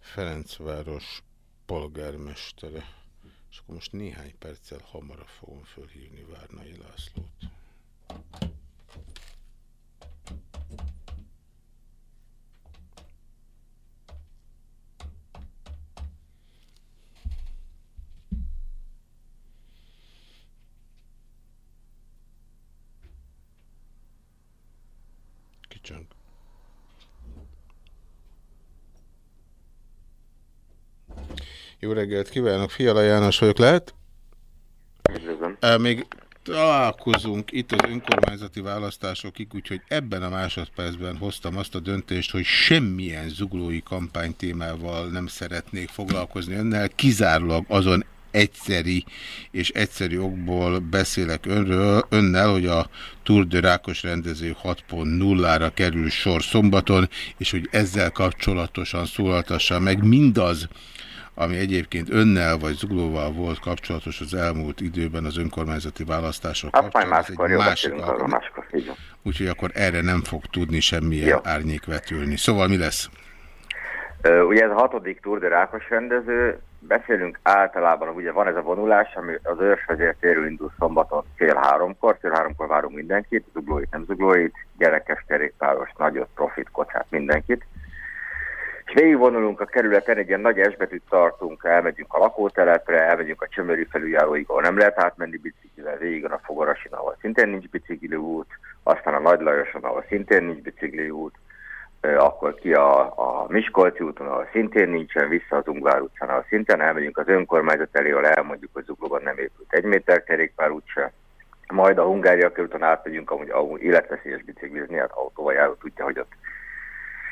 Ferencváros polgármestere. És akkor most néhány perccel hamarabb fogom fölhívni Várnai Lászlót. Kicsang. Jó reggelt kívánok, Fiala János vagyok, lehet? Üdvözlöm. Még találkozunk itt az önkormányzati választásokig, úgyhogy ebben a másodpercben hoztam azt a döntést, hogy semmilyen zuglói kampánytémával nem szeretnék foglalkozni önnel, kizárólag azon egyszeri és egyszeri okból beszélek önről, önnel, hogy a Tour de Rákos rendező 6.0-ra kerül sor szombaton, és hogy ezzel kapcsolatosan szólaltassa meg mindaz, ami egyébként önnel vagy zuglóval volt kapcsolatos az elmúlt időben az önkormányzati választások majd kapcsán, az máskor egy másik arról, máskor. Úgyhogy akkor erre nem fog tudni semmilyen Jó. árnyék vetülni. Szóval mi lesz? Ö, Ugye ez a hatodik Tour de Rákos rendező, beszélünk általában, ugye van ez a vonulás, ami az őrsvezér térül indul szombaton fél háromkor, fél háromkor várunk mindenkit, zuglóit, nem zuglóit, gyerekes, kerékpáros, nagyot, profit, kocsát, mindenkit. És végigvonulunk a kerületen, egy ilyen nagy esbetűt tartunk, elmegyünk a lakótelepre, elmegyünk a csömöri felüljáróig, ahol nem lehet átmenni biciklivel, végig a Fogarasin, ahol szintén nincs bicikli út, aztán a Nagy Lajoson, ahol szintén nincs bicikli út, Ö, akkor ki a, a Miskolci úton, ahol szintén nincsen, vissza az Ungvár utcán, ahol szintén elmegyünk az önkormányzat elé, ahol elmondjuk, hogy Zuglóban nem épült egy méter kerékpár útse. Majd a Hungária körúton átmegyünk, amúgy életveszélyes biciklizni, hát autóval járó tudja, hogy ott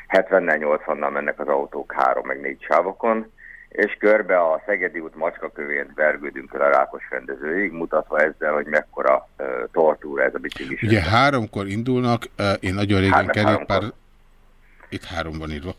70-nel, 80-nal mennek az autók három meg négy sávokon, és körbe a Szegedi út macskakövén vergődünk el a Rákos rendezőig, mutatva ezzel, hogy mekkora uh, tortúra ez a biciklis. Ugye háromkor indulnak, eh, én nagyon régen Hárnak kerékpár... háromkor. Itt három van írva.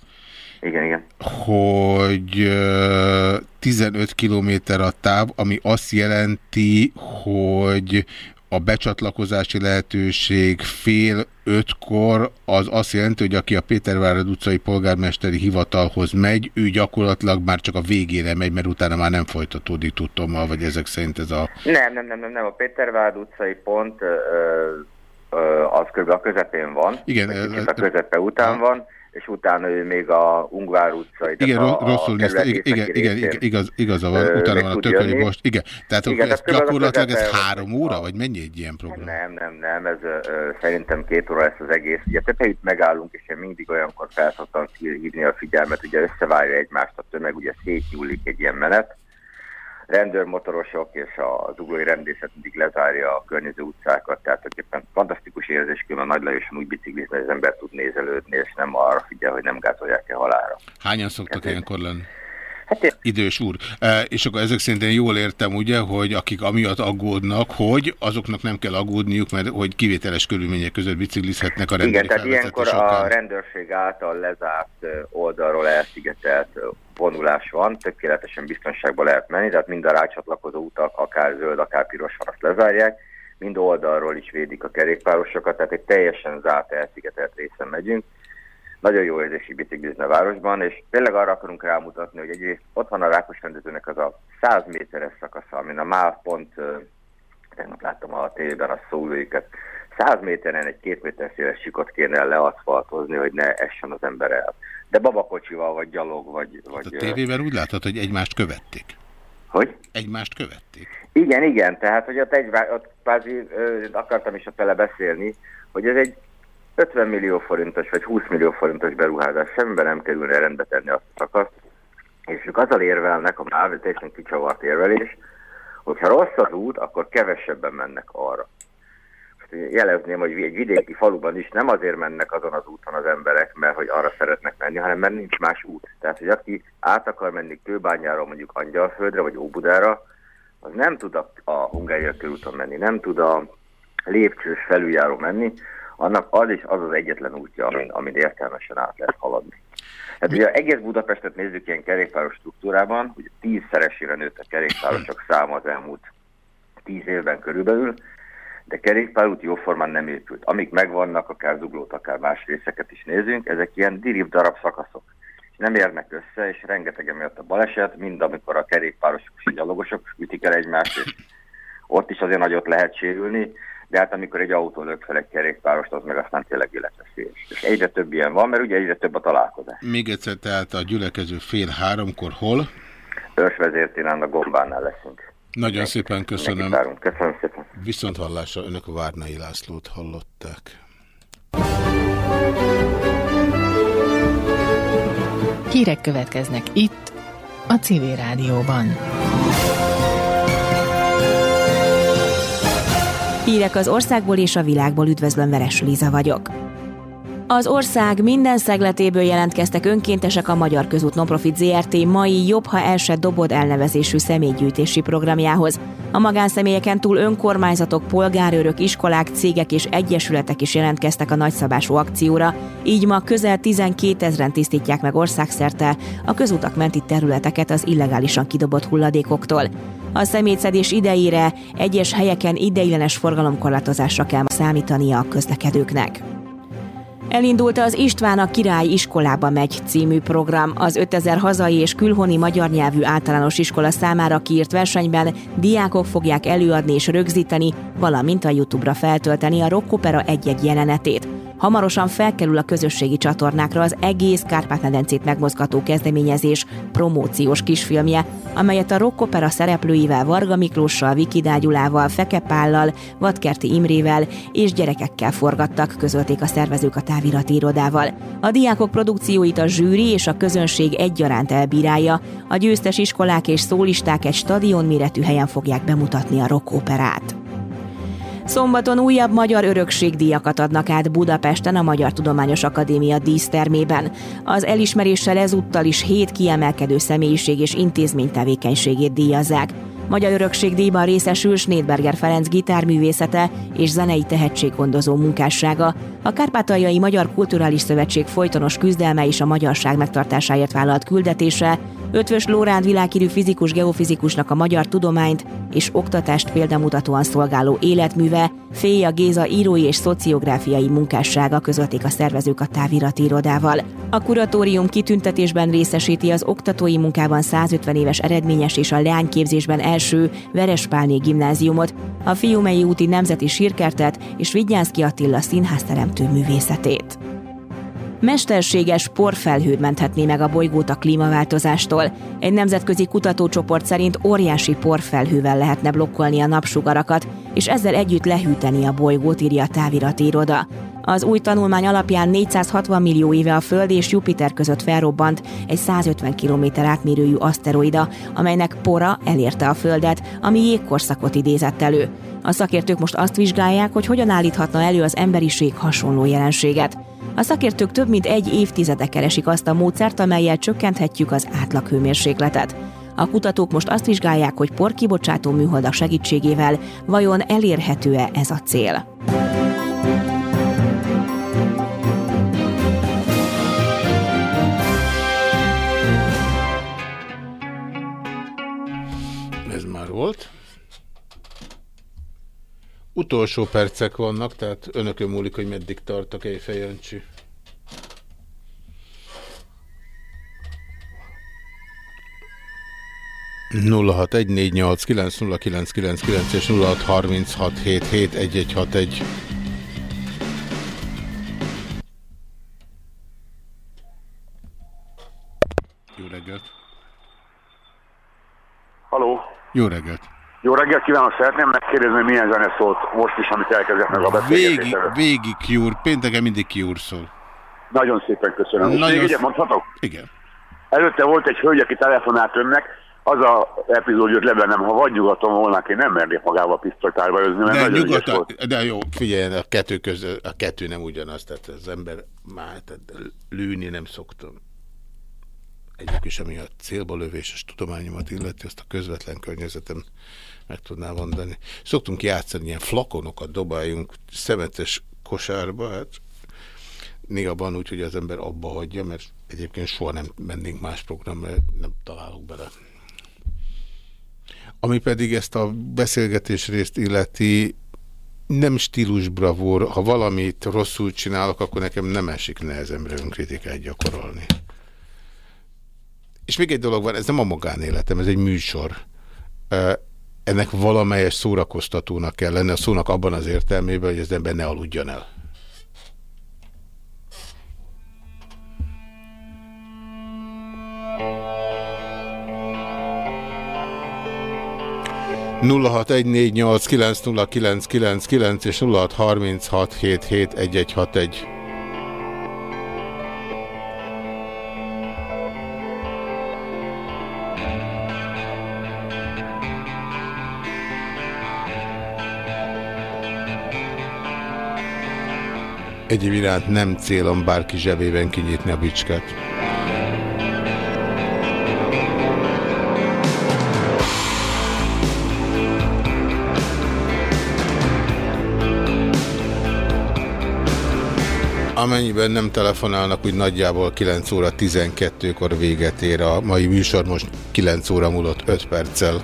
Igen, igen. hogy ö, 15 kilométer a táv, ami azt jelenti, hogy a becsatlakozási lehetőség fél ötkor, az azt jelenti, hogy aki a Pétervárad utcai polgármesteri hivatalhoz megy, ő gyakorlatilag már csak a végére megy, mert utána már nem folytatódik tudtommal, vagy ezek szerint ez a... Nem, nem, nem, nem, nem. A Pétervád utcai pont ö, ö, az kb. a közepén van. Igen, ö, a közepe után van, és utána ő még a Ungvár utcai. Igen, a, rosszul nézte, igen, igen, igen, igaz, igaza van, ö, utána van a tököli most. Igen, tehát Igen, ez gyakorlatilag ez három óra, vagy mennyi egy ilyen program? Nem, nem, nem, ez ö, szerintem két óra lesz az egész. Ugye helyütt megállunk, és én mindig olyankor fel szoktam hívni a figyelmet, ugye összevárja egymást a tömeg, ugye szétnyúlik egy ilyen menet. Rendőrmotorosok és a zuglói rendészet mindig lezárja a környező utcákat, tehát tulajdonképpen fantasztikus érzés, külön a Nagy Lajoson úgy biciklizni, hogy az ember tud nézelődni, és nem arra figyel, hogy nem gázolják el halára. Hányan szoktak ilyenkor lenni? Hát Idős úr. E, és akkor ezek szerint én jól értem, ugye, hogy akik amiatt aggódnak, hogy azoknak nem kell aggódniuk, mert hogy kivételes körülmények között biciklizhetnek a Igen, rendőri tehát ilyenkor a rendőrség által lezárt oldalról elszigetelt vonulás van, tökéletesen biztonságban lehet menni, tehát mind a rácsatlakozó utak, akár zöld, akár piros van, azt lezárják, mind oldalról is védik a kerékpárosokat, tehát egy teljesen zárt, elszigetelt részen megyünk. Nagyon jó érzési biciklizni a városban, és tényleg arra akarunk rámutatni, hogy egyrészt ott van a Rákos rendezőnek az a 100 méteres szakasza, amin a MÁV pont, tegnap láttam a tévében a szólóikat, 100 méteren egy két méter széles sikot kéne leaszfaltozni, hogy ne essen az ember el. De babakocsival, vagy gyalog, vagy... vagy A tévében úgy látod, hogy egymást követték. Hogy? Egymást követték. Igen, igen, tehát hogy ott, egy, ott kvázi akartam is a tele beszélni, hogy ez egy 50 millió forintos vagy 20 millió forintos beruházás, semmiben nem kerülne rendbe tenni azt a szakaszt, és ők azzal érvelnek, a már teljesen kicsavart érvelés, hogyha rossz az út, akkor kevesebben mennek arra. Most jelezném, hogy egy vidéki faluban is nem azért mennek azon az úton az emberek, mert hogy arra szeretnek menni, hanem mert nincs más út. Tehát, hogy aki át akar menni Kőbányáról mondjuk Angyalföldre vagy Óbudára, az nem tud a, a Hungária körúton menni, nem tud a lépcsős felüljáró menni, annak az is az az egyetlen útja, amin, amin értelmesen át lehet haladni. Tehát ugye egész Budapestet nézzük ilyen kerékpáros struktúrában, hogy tízszeresére nőtt a kerékpárosok száma az elmúlt tíz évben körülbelül, de kerékpárút jóformán nem épült. Amik megvannak, akár zuglót, akár más részeket is nézünk, ezek ilyen dirib darab szakaszok. És nem érnek össze, és rengeteg emiatt a baleset, mind amikor a kerékpárosok és a gyalogosok ütik el egymást, és ott is azért nagyot lehet sérülni, de hát amikor egy autó lök fel egy kerékpárost, az meg aztán tényleg életveszélyes. És egyre több ilyen van, mert ugye egyre több a találkozás. Még egyszer, tehát a gyülekező fél háromkor hol? Őrsvezértinán a gombánál leszünk. Nagyon szépen köszönöm. Várunk. Köszönöm szépen. Viszont hallásra önök a Várnai Lászlót hallották. Hírek következnek itt, a Civil Rádióban. Hírek az országból és a világból üdvözlöm, Veres Liza vagyok. Az ország minden szegletéből jelentkeztek önkéntesek a Magyar Közút Nonprofit ZRT mai Jobb, ha el se dobod elnevezésű személygyűjtési programjához. A magánszemélyeken túl önkormányzatok, polgárőrök, iskolák, cégek és egyesületek is jelentkeztek a nagyszabású akcióra, így ma közel 12 ezeren tisztítják meg országszerte a közutak menti területeket az illegálisan kidobott hulladékoktól. A szemétszedés idejére egyes helyeken ideiglenes forgalomkorlátozásra kell számítania a közlekedőknek. Elindult az István a Király iskolába megy című program. Az 5000 hazai és külhoni magyar nyelvű általános iskola számára kiírt versenyben diákok fogják előadni és rögzíteni, valamint a YouTube-ra feltölteni a rockopera egy-egy jelenetét. Hamarosan felkerül a közösségi csatornákra az egész Kárpát-medencét megmozgató kezdeményezés promóciós kisfilmje, amelyet a rockopera szereplőivel Varga Miklóssal, Viki Dágyulával, Feke Pállal, Vadkerti Imrével és gyerekekkel forgattak, közölték a szervezők a távirati irodával. A diákok produkcióit a zsűri és a közönség egyaránt elbírálja. A győztes iskolák és szólisták egy stadion méretű helyen fogják bemutatni a rockoperát. Szombaton újabb magyar örökségdíjakat adnak át Budapesten a Magyar Tudományos Akadémia dísztermében. Az elismeréssel ezúttal is hét kiemelkedő személyiség és intézmény tevékenységét díjazzák. Magyar Örökségdíjban részesül Snédberger Ferenc gitárművészete és zenei tehetséggondozó munkássága, a Kárpátaljai Magyar Kulturális Szövetség folytonos küzdelme és a magyarság megtartásáért vállalt küldetése, Ötvös Lóránd világhírű fizikus geofizikusnak a magyar tudományt és oktatást példamutatóan szolgáló életműve, Féja Géza írói és szociográfiai munkássága közölték a szervezők a távirati irodával. A kuratórium kitüntetésben részesíti az oktatói munkában 150 éves eredményes és a leányképzésben első Verespálné gimnáziumot, a Fiumei úti Nemzeti Sírkertet és Vigyánszki Attila színházteremtő művészetét mesterséges porfelhő menthetné meg a bolygót a klímaváltozástól. Egy nemzetközi kutatócsoport szerint óriási porfelhővel lehetne blokkolni a napsugarakat, és ezzel együtt lehűteni a bolygót, írja a távirati iroda. Az új tanulmány alapján 460 millió éve a Föld és Jupiter között felrobbant egy 150 km átmérőjű aszteroida, amelynek pora elérte a Földet, ami jégkorszakot idézett elő. A szakértők most azt vizsgálják, hogy hogyan állíthatna elő az emberiség hasonló jelenséget. A szakértők több mint egy évtizede keresik azt a módszert, amelyel csökkenthetjük az átlaghőmérsékletet. A kutatók most azt vizsgálják, hogy porkibocsátó műholdak segítségével vajon elérhető-e ez a cél. Ez már volt. Utolsó percek vannak, tehát önökön múlik, hogy meddig tart a Kejfej Jancsi. nulla egy és nulla egy egy egy. Jó reggelt! Haló! Jó reggelt! Jó reggelt kívánok! Szeretném megkérdezni, hogy milyen zene szólt most is, amit elkezdett meg a Végig, beszélgetésre. végig kiúr, pénteken mindig kiúr szól. Nagyon szépen köszönöm. Nagyon még egyet mondhatok? Igen. Előtte volt egy hölgy, aki telefonált önnek, az a epizód jött le bennem, ha vagy nyugaton volna, én nem mernék magával pisztolytárba özni, mert De, nagyon nyugodtan, volt. de jó, figyelj, a kettő, közö, a kettő nem ugyanaz, tehát az ember már tehát lőni nem szoktam. Egyik is, ami a célba lövéses tudományomat illeti, azt a közvetlen környezetem meg tudná mondani. Szoktunk játszani, ilyen flakonokat dobáljunk szemetes kosárba, hát néha van úgy, hogy az ember abba hagyja, mert egyébként soha nem mennénk más programra, nem találok bele. Ami pedig ezt a beszélgetés részt illeti, nem stílus bravúr, ha valamit rosszul csinálok, akkor nekem nem esik nehezemre önkritikát gyakorolni. És még egy dolog van, ez nem a magánéletem, ez egy műsor. Ennek valamelyes szórakoztatónak kell lenni, a szónak abban az értelmében, hogy az ember ne aludjon el. nulla egy négy nyolc kilenc nulla kilenc kilenc kilenc és nulla hat harminc hat hét hét egy egy hat egy. Egyéb iránt nem célom bárki zsebében kinyitni a bicskát. Amennyiben nem telefonálnak, úgy nagyjából 9 óra 12-kor véget ér a mai műsor, most 9 óra múlott 5 perccel.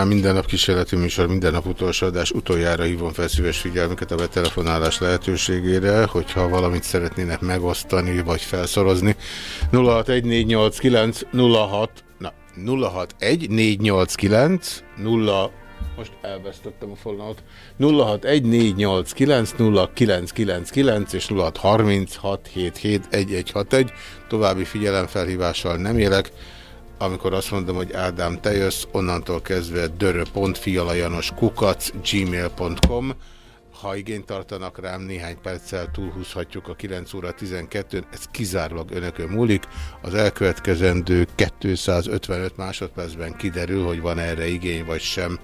Folyamán minden nap kísérleti műsor, minden nap utolsó adás. Utoljára hívom fel szíves figyelmüket a betelefonálás lehetőségére, hogyha valamit szeretnének megosztani vagy felszorozni. 061489 06 na, 061489 0 most elvesztettem a fonalat. 061489 0999 és 0636771161. További figyelemfelhívással nem élek. Amikor azt mondom, hogy Ádám, te jössz, onnantól kezdve dörö.fialajanos kukac gmail.com ha igényt tartanak rám, néhány perccel túlhúzhatjuk a 9 óra 12-n, ez kizárólag önökön múlik. Az elkövetkezendő 255 másodpercben kiderül, hogy van erre igény vagy sem.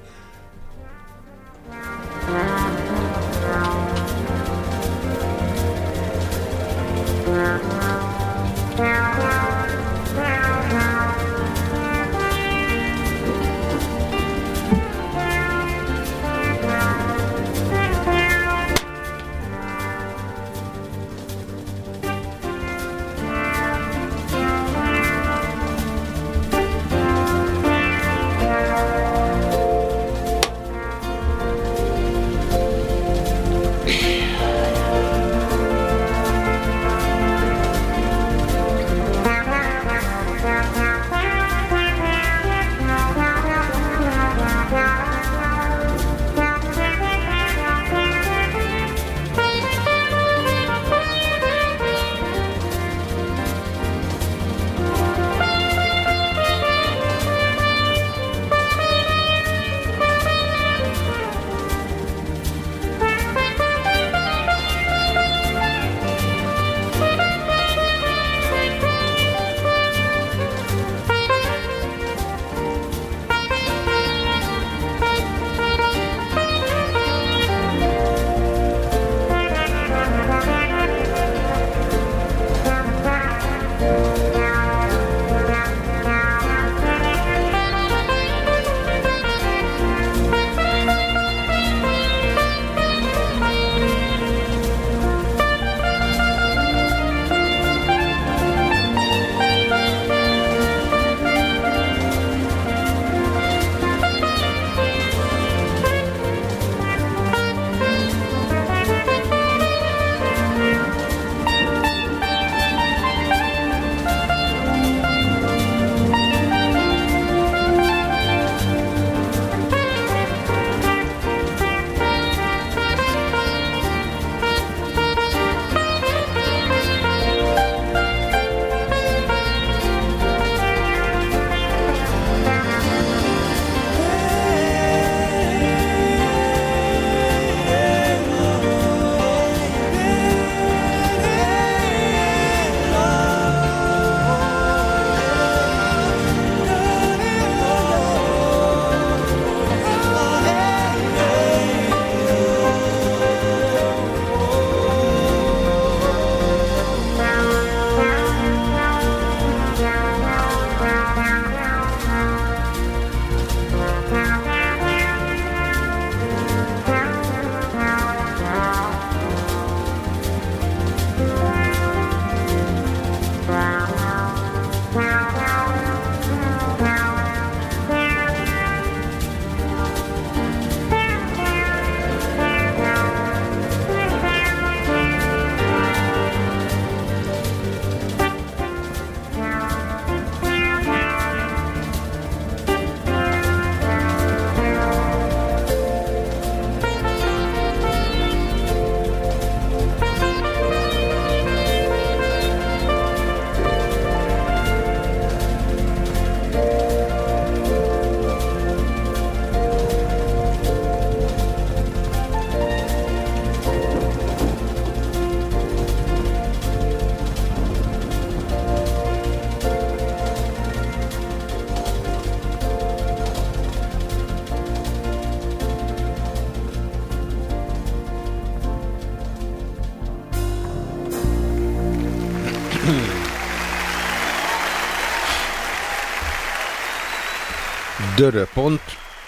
Dörö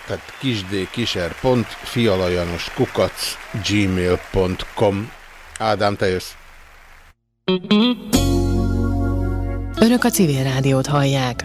tehát kisd kiser pont, fialajanos kukac, gmail.com. Ádám, te jössz. Önök a civil rádiót hallják.